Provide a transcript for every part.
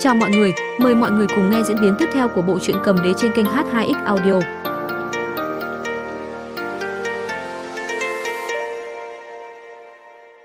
Chào mọi người, mời mọi người cùng nghe diễn biến tiếp theo của bộ truyện cầm đế trên kênh H2X Audio.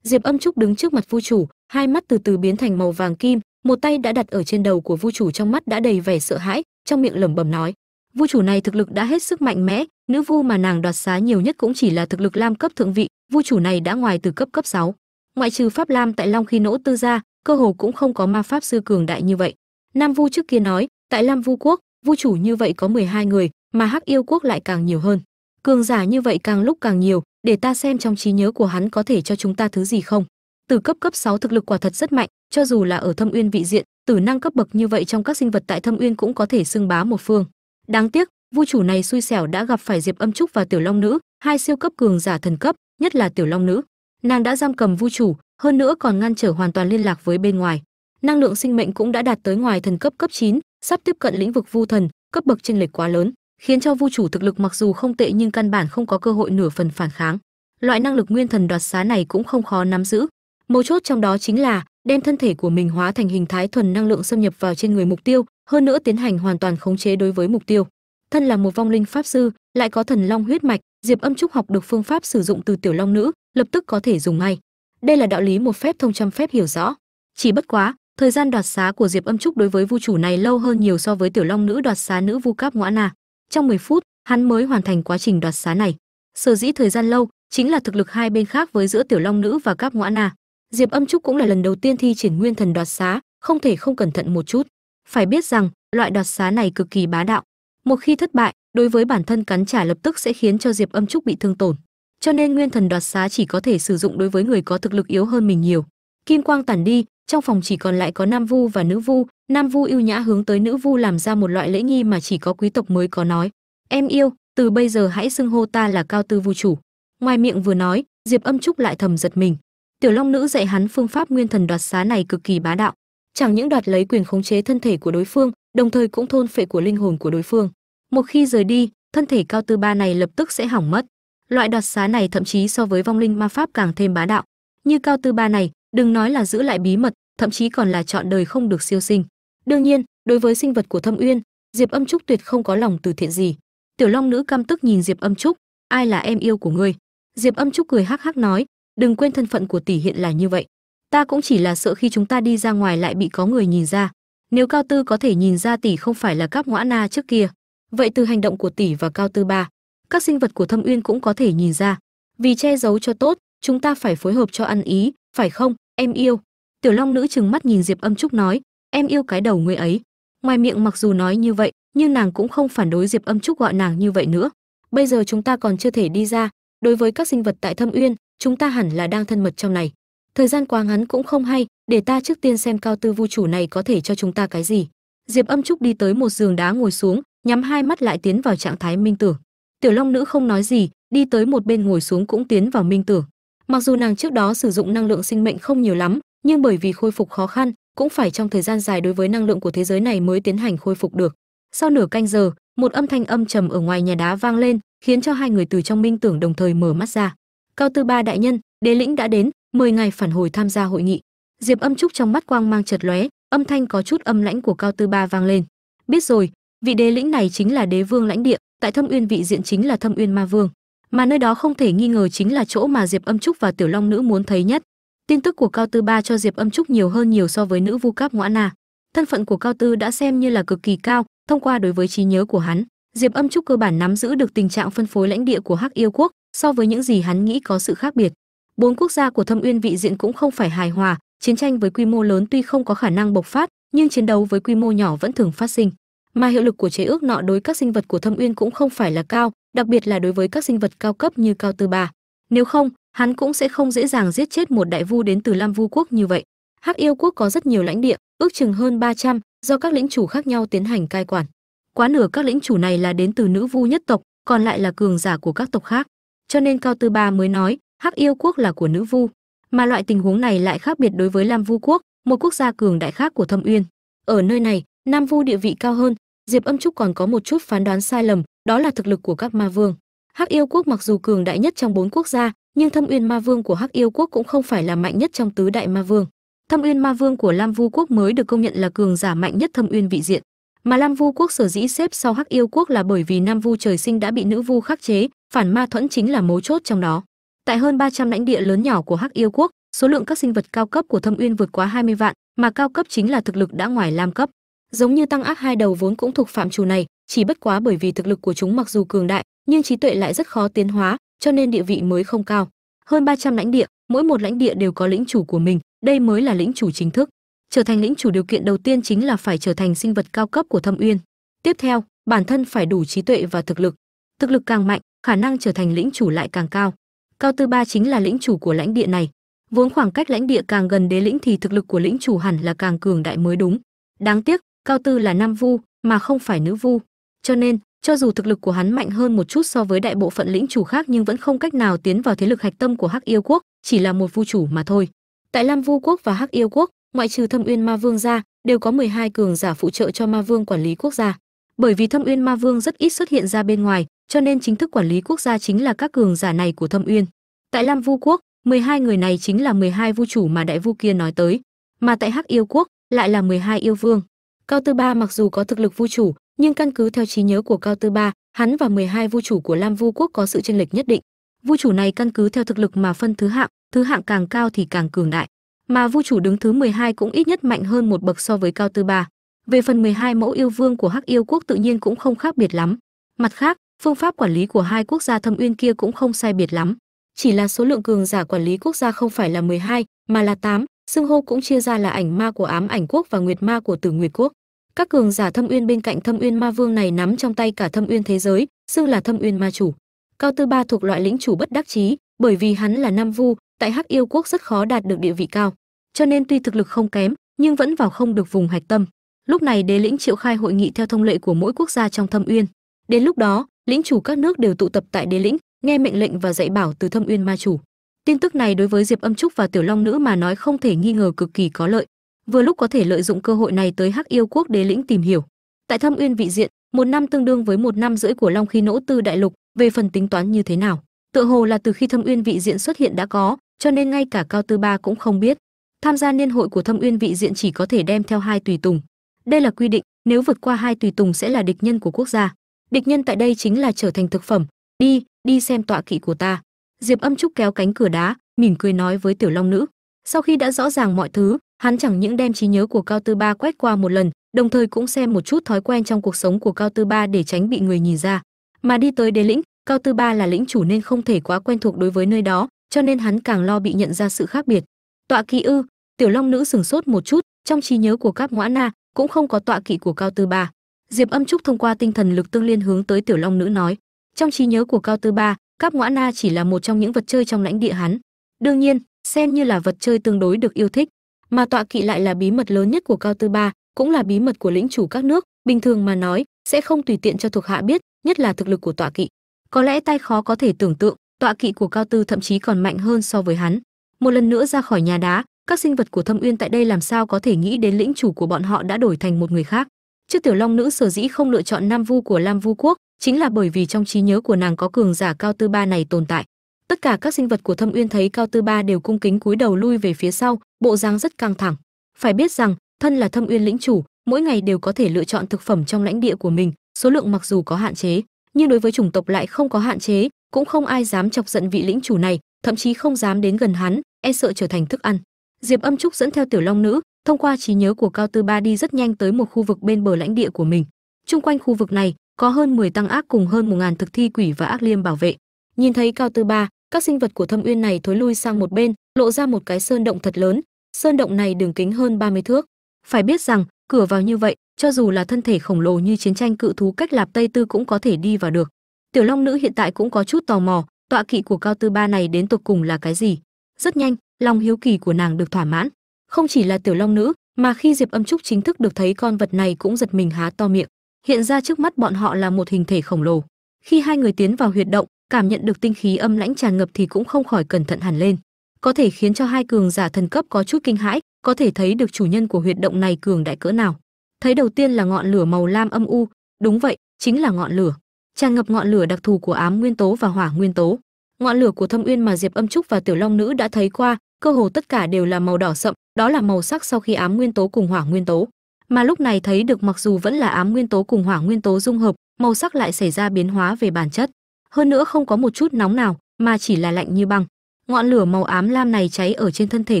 Diệp Âm Trúc đứng trước mặt Vu chủ, hai mắt từ từ biến thành màu vàng kim, một tay đã đặt ở trên đầu của Vu chủ trong mắt đã đầy vẻ sợ hãi, trong miệng lẩm bẩm nói: Vu chủ này thực lực đã hết sức mạnh mẽ, nữ vu mà nàng đoạt xá nhiều nhất cũng chỉ là thực lực lam cấp thượng vị, vu chủ này đã ngoài từ cấp cấp 6. Ngoại trừ pháp lam tại Long khi nỗ tư gia, cơ hồ cũng không có ma pháp sư cường đại như vậy. Nam vu trước kia nói, tại Lam Vu quốc, vu chủ như vậy có 12 người, mà Hắc yêu quốc lại càng nhiều hơn. Cường giả như vậy càng lúc càng nhiều, để ta xem trong trí nhớ của hắn có thể cho chúng ta thứ gì không. Từ cấp cấp 6 thực lực quả thật rất mạnh, cho dù là ở Thâm Uyên vị diện, tử năng cấp bậc như vậy trong các sinh vật tại Thâm Uyên cũng có thể xưng bá một phương. Đáng tiếc, vu chủ này xui xẻo đã gặp phải Diệp Âm Trúc và Tiểu Long nữ, hai siêu cấp cường giả thần cấp, nhất là Tiểu Long nữ. Nàng đã giam cầm vu chủ, hơn nữa còn ngăn trở hoàn toàn liên lạc với bên ngoài. Năng lượng sinh mệnh cũng đã đạt tới ngoài thần cấp cấp 9, sắp tiếp cận lĩnh vực vu thần, cấp bậc chênh lệch quá lớn, khiến cho vu chủ thực lực mặc dù không tệ nhưng căn bản không có cơ hội nửa phần phản kháng. Loại năng lực nguyên thần đoạt xá này cũng không khó nắm giữ. Mấu chốt trong đó chính là đem thân thể của mình hóa thành hình thái thuần năng lượng xâm nhập vào trên người mục tiêu, hơn nữa tiến hành hoàn toàn khống chế đối với mục tiêu. Thân là một vong linh pháp sư, lại có thần long huyết mạch, Diệp Âm Trúc học được phương pháp sử dụng từ tiểu long nữ, lập tức có thể dùng ngay. Đây là đạo lý một phép thông trăm phép hiểu rõ. Chỉ bất quá, thời gian đoạt xá của Diệp Âm Trúc đối với vu chủ này lâu hơn nhiều so với tiểu long nữ đoạt xá nữ vu cáp ngõa na. Trong 10 phút, hắn mới hoàn thành quá trình đoạt xá này. Sở dĩ thời gian lâu, chính là thực lực hai bên khác với giữa tiểu long nữ và cáp ngõa na. Diệp Âm Trúc cũng là lần đầu tiên thi triển nguyên thần đoạt xá, không thể không cẩn thận một chút. Phải biết rằng, loại đoạt xá này cực kỳ bá đạo. Một khi thất bại, đối với bản thân cắn trả lập tức sẽ khiến cho Diệp Âm Trúc bị thương tổn. Cho nên nguyên thần đoạt xá chỉ có thể sử dụng đối với người có thực lực yếu hơn mình nhiều. Kim quang tản đi, trong phòng chỉ còn lại có nam vu và nữ vu, nam vu yêu nhã hướng tới nữ vu làm ra một loại lễ nghi mà chỉ có quý tộc mới có nói. Em yêu, từ bây giờ hãy xưng hô ta là cao tư vu chủ. Ngoài miệng vừa nói, Diệp Âm Trúc lại thầm giật mình. Tiểu Long nữ dạy hắn phương pháp nguyên thần đoạt xá này cực kỳ bá đạo, chẳng những đoạt lấy quyền khống chế thân thể của đối phương, đồng thời cũng thôn phệ của linh hồn của đối phương. Một khi rời đi, thân thể cao tư ba này lập tức sẽ hỏng mất. Loại đoạt xá này thậm chí so với vong linh ma pháp càng thêm bá đạo. Như cao tư ba này, đừng nói là giữ lại bí mật, thậm chí còn là chọn đời không được siêu sinh. Đương nhiên, đối với sinh vật của Thâm Uyên, Diệp Âm Trúc tuyệt không có lòng từ thiện gì. Tiểu Long nữ căm tức nhìn Diệp Âm Trúc, ai là em yêu của ngươi? Diệp Âm Trúc cười hắc hắc nói, đừng quên thân phận của tỷ hiện là như vậy. Ta cũng chỉ là sợ khi chúng ta đi ra ngoài lại bị có người nhìn ra. Nếu Cao Tư có thể nhìn ra tỷ không phải là cáp ngõa na trước kia, vậy từ hành động của tỷ và Cao Tư ba, các sinh vật của Thâm Uyên cũng có thể nhìn ra. Vì che giấu cho tốt, chúng ta phải phối hợp cho ăn ý, phải không, em yêu? Tiểu Long nữ trừng mắt nhìn Diệp Âm Trúc nói, em yêu cái đầu ngươi ấy. Ngoài miệng mặc dù nói như vậy, nhưng nàng cũng không phản đối Diệp Âm Trúc gọi nàng như vậy nữa. Bây giờ chúng ta còn chưa thể đi ra, đối với các sinh vật tại Thâm Uyên, chúng ta hẳn là đang thân mật trong này. Thời gian quá ngắn cũng không hay, để ta trước tiên xem cao tư vu chủ này có thể cho chúng ta cái gì. Diệp Âm Trúc đi tới một giường đá ngồi xuống, nhắm hai mắt lại tiến vào trạng thái minh tưởng. Tiểu Long nữ không nói gì, đi tới một bên ngồi xuống cũng tiến vào minh tưởng. Mặc dù nàng trước đó sử dụng năng lượng sinh mệnh không nhiều lắm, nhưng bởi vì khôi phục khó khăn, cũng phải trong thời gian dài đối với năng lượng của thế giới này mới tiến hành khôi phục được. Sau nửa canh giờ, một âm thanh âm trầm ở ngoài nhà đá vang lên, khiến cho hai người từ trong minh tưởng đồng thời mở mắt ra. Cao Tư Ba đại nhân, đế lĩnh đã đến, mời ngài phản hồi tham gia hội nghị. Diệp Âm Trúc trong mắt quang mang chợt lóe, âm thanh có chút âm lãnh của Cao Tư Ba vang lên. Biết rồi, vị đế lĩnh này chính là đế vương lãnh địa, tại Thâm Uyên vị diện chính là Thâm Uyên Ma Vương, mà nơi đó không thể nghi ngờ chính là chỗ mà Diệp Âm Trúc và Tiểu Long nữ muốn thấy nhất. Tin tức của Cao Tư Ba cho Diệp Âm Trúc nhiều hơn nhiều so với nữ vu cáp ngõa na. Thân phận của Cao Tư đã xem như là cực kỳ cao, thông qua đối với trí nhớ của hắn, Diệp Âm Trúc cơ bản nắm giữ được tình trạng phân phối lãnh địa của Hắc Yêu quốc, so với những gì hắn nghĩ có sự khác biệt. Bốn quốc gia của Thâm Uyên vị diện cũng không phải hài hòa, chiến tranh với quy mô lớn tuy không có khả năng bộc phát, nhưng chiến đấu với quy mô nhỏ vẫn thường phát sinh. Mà hiệu lực của chế ước nọ đối các sinh vật của Thâm Uyên cũng không phải là cao, đặc biệt là đối với các sinh vật cao cấp như Cao Tư Bà. Nếu không, hắn cũng sẽ không dễ dàng giết chết một đại vu đến từ Lam Vu quốc như vậy. Hắc Yêu quốc có rất nhiều lãnh địa, ước chừng hơn 300, do các lĩnh chủ khác nhau tiến hành cai quản. Quá nửa các lĩnh chủ này là đến từ nữ vu nhất tộc, còn lại là cường giả của các tộc khác. Cho nên Cao Tư Ba mới nói, Hắc Yêu quốc là của nữ vu, mà loại tình huống này lại khác biệt đối với Lam Vu quốc, một quốc gia cường đại khác của Thâm Uyên. Ở nơi này, Nam Vu địa vị cao hơn, Diệp Âm Trúc còn có một chút phán đoán sai lầm, đó là thực lực của các ma vương. Hắc Yêu quốc mặc dù cường đại nhất trong bốn quốc gia, nhưng Thâm Uyên Ma Vương của Hắc Yêu quốc cũng không phải là mạnh nhất trong tứ đại ma vương. Thâm Uyên Ma Vương của Lam Vu quốc mới được công nhận là cường giả mạnh nhất Thâm Uyên vị diện. Mà Lam Vu quốc sở dĩ xếp sau Hắc Yêu quốc là bởi vì Nam Vu trời sinh đã bị nữ vu khắc chế, phản ma thuẫn chính là mấu chốt trong đó. Tại hơn 300 lãnh địa lớn nhỏ của Hắc Yêu quốc, số lượng các sinh vật cao cấp của Thâm Uyên vượt quá 20 vạn, mà cao cấp chính là thực lực đã ngoài lam cấp. Giống như tăng ác hai đầu vốn cũng thuộc phạm trù này, chỉ bất quá bởi vì thực lực của chúng mặc dù cường đại, nhưng trí tuệ lại rất khó tiến hóa, cho nên địa vị mới không cao. Hơn 300 lãnh địa, mỗi một lãnh địa đều có lĩnh chủ của mình, đây mới là lĩnh chủ chính thức. Trở thành lĩnh chủ điều kiện đầu tiên chính là phải trở thành sinh vật cao cấp của Thâm Uyên. Tiếp theo, bản thân phải đủ trí tuệ và thực lực. Thực lực càng mạnh, khả năng trở thành lĩnh chủ lại càng cao. Cao Tư Ba chính là lĩnh chủ của lãnh địa này. Vốn khoảng cách lãnh địa càng gần đế lĩnh thì thực lực của lĩnh chủ hẳn là càng cường đại mới đúng. Đáng tiếc, Cao Tư là nam vu, mà không phải nữ vu. Cho nên, cho dù thực lực của hắn mạnh hơn một chút so với đại bộ phận lĩnh chủ khác nhưng vẫn không cách nào tiến vào thế lực hạch tâm của Hắc Yêu quốc, chỉ là một vu chủ mà thôi. Tại Lam Vu quốc và Hắc Yêu quốc, ngoại trừ Thâm Uyên Ma Vương ra, đều có 12 cường giả phụ trợ cho Ma Vương quản lý quốc gia. Bởi vì Thâm Uyên Ma Vương rất ít xuất hiện ra bên ngoài, cho nên chính thức quản lý quốc gia chính là các cường giả này của Thâm Uyên. Tại Lam Vu quốc, 12 người này chính là 12 vu chủ mà đại vu kia nói tới, mà tại Hắc Yêu quốc lại là 12 yêu vương. Cao Tư Ba mặc dù có thực lực vu chủ, nhưng căn cứ theo trí nhớ của Cao Tư Ba, hắn và 12 vu chủ của Lam Vu quốc có sự chênh lệch nhất định. Vu chủ này căn cứ theo thực lực mà phân thứ hạng, thứ hạng càng cao thì càng cường đại. Mà vu chủ đứng thứ 12 cũng ít nhất mạnh hơn một bậc so với Cao Tư Ba. Về phần 12 mẫu yêu vương của Hắc Yêu quốc tự nhiên cũng không khác biệt lắm. Mặt khác, phương pháp quản lý của hai quốc gia Thâm Uyên kia cũng không sai biệt lắm. Chỉ là số lượng cường giả quản lý quốc gia không phải là 12, mà là 8, xưng hô cũng chia ra là ảnh ma của ám ảnh quốc và nguyệt ma của tử nguyệt quốc các cường giả thâm uyên bên cạnh thâm uyên ma vương này nắm trong tay cả thâm uyên thế giới, xưng là thâm uyên ma chủ. Cao tư ba thuộc loại lĩnh chủ bất đắc chí, bởi vì hắn là nam vu, tại hắc yêu quốc rất khó đạt được địa vị cao. Cho nên tuy thực lực không kém, nhưng vẫn vào không được vùng hạch tâm. Lúc này đế lĩnh triệu khai hội nghị theo thông lệ của mỗi quốc gia trong thâm uyên. Đến lúc đó, lĩnh chủ các nước đều tụ tập tại đế lĩnh, nghe mệnh lệnh và dạy bảo từ thâm uyên ma chủ. Tin tức này đối với diệp âm trúc và tiểu long nữ mà nói không thể nghi ngờ cực kỳ có lợi vừa lúc có thể lợi dụng cơ hội này tới hắc yêu quốc đế lĩnh tìm hiểu. Tại thâm uyên vị diện, một năm tương đương với một năm rưỡi của long khí nỗ tư đại lục, về phần tính toán như thế nào? Tựa hồ là từ khi thâm uyên vị diện xuất hiện đã có, cho nên ngay cả cao tư ba cũng không biết. Tham gia niên hội của thâm uyên vị diện chỉ có thể đem theo hai tùy tùng. Đây là quy định, nếu vượt qua hai tùy tùng sẽ là địch nhân của quốc gia. Địch nhân tại đây chính là trở thành thực phẩm. Đi đi xem tọa kỵ của ta. Diệp âm trúc kéo cánh cửa đá, mỉm cười nói với tiểu long nữ. Sau khi đã rõ ràng mọi thứ hắn chẳng những đem trí nhớ của cao tư ba quét qua một lần, đồng thời cũng xem một chút thói quen trong cuộc sống của cao tư ba để tránh bị người nhìn ra. Mà đi tới đế lĩnh, cao tư ba là lĩnh chủ nên không thể quá quen thuộc đối với nơi đó, cho nên hắn càng lo bị nhận ra sự khác biệt. Tọa kỵ ư, tiểu long nữ sừng sốt một chút, trong trí nhớ của các ngõa na cũng không có tọa kỵ của cao tư ba. Diệp âm trúc thông qua tinh thần lực tương liên hướng tới tiểu long nữ nói, trong trí nhớ của cao tư ba, các ngõa na chỉ là một trong những vật chơi trong lãnh địa hắn. Đương nhiên, xem như là vật chơi tương đối được yêu thích mà tọa kỵ lại là bí mật lớn nhất của cao tư ba, cũng là bí mật của lĩnh chủ các nước. Bình thường mà nói, sẽ không tùy tiện cho thuộc hạ biết, nhất là thực lực của tọa kỵ. Có lẽ tay khó có thể tưởng tượng, tọa kỵ của cao tư thậm chí còn mạnh hơn so với hắn. Một lần nữa ra khỏi nhà đá, các sinh vật của thâm uyên tại đây làm sao có thể nghĩ đến lĩnh chủ của bọn họ đã đổi thành một người khác? Trước tiểu long nữ sở dĩ không lựa chọn nam vu của lam vu quốc, chính là bởi vì trong trí nhớ của nàng có cường giả cao tư ba này tồn tại tất cả các sinh vật của thâm uyên thấy cao tư ba đều cung kính cúi đầu lui về phía sau, bộ dáng rất căng thẳng. Phải biết rằng, thân là thâm uyên lĩnh chủ, mỗi ngày đều có thể lựa chọn thực phẩm trong lãnh địa của mình, số lượng mặc dù có hạn chế, nhưng đối với chủng tộc lại không có hạn chế, cũng không ai dám chọc giận vị lĩnh chủ này, thậm chí không dám đến gần hắn e sợ trở thành thức ăn. Diệp âm trúc dẫn theo tiểu long nữ, thông qua trí nhớ của cao tư ba đi rất nhanh tới một khu vực bên bờ lãnh địa của mình. Chung quanh khu vực này, có hơn 10 tăng ác cùng hơn một ngàn thực thi quỷ và ác liêm bảo vệ. Nhìn thấy cao tư ba các sinh vật của thâm uyên này thối lui sang một bên, lộ ra một cái sơn động thật lớn. Sơn động này đường kính hơn 30 thước. Phải biết rằng, cửa vào như vậy, cho dù là thân thể khổng lồ như chiến tranh cự thú cách lạp tây tư cũng có thể đi vào được. Tiểu long nữ hiện tại cũng có chút tò mò, tọa kỵ của cao tư ba này đến tục cùng là cái gì? Rất nhanh, lòng hiếu kỳ của nàng được thỏa mãn. Không chỉ là tiểu long nữ, mà khi diệp âm trúc chính thức được thấy con vật này cũng giật mình há to miệng. Hiện ra trước mắt bọn họ là một hình thể khổng lồ. Khi hai người tiến vào huyệt động cảm nhận được tinh khí âm lãnh tràn ngập thì cũng không khỏi cẩn thận hẳn lên. Có thể khiến cho hai cường giả thần cấp có chút kinh hãi, có thể thấy được chủ nhân của huyệt động này cường đại cỡ nào. Thấy đầu tiên là ngọn lửa màu lam âm u, đúng vậy, chính là ngọn lửa. Tràn ngập ngọn lửa đặc thù của ám nguyên tố và hỏa nguyên tố. Ngọn lửa của thâm uyên mà diệp âm trúc và tiểu long nữ đã thấy qua, cơ hồ tất cả đều là màu đỏ sậm, đó là màu sắc sau khi ám nguyên tố cùng hỏa nguyên tố. Mà lúc này thấy được mặc dù vẫn là ám nguyên tố cùng hỏa nguyên tố dung hợp, màu sắc lại xảy ra biến hóa về bản chất hơn nữa không có một chút nóng nào, mà chỉ là lạnh như băng. Ngọn lửa màu ám lam này cháy ở trên thân thể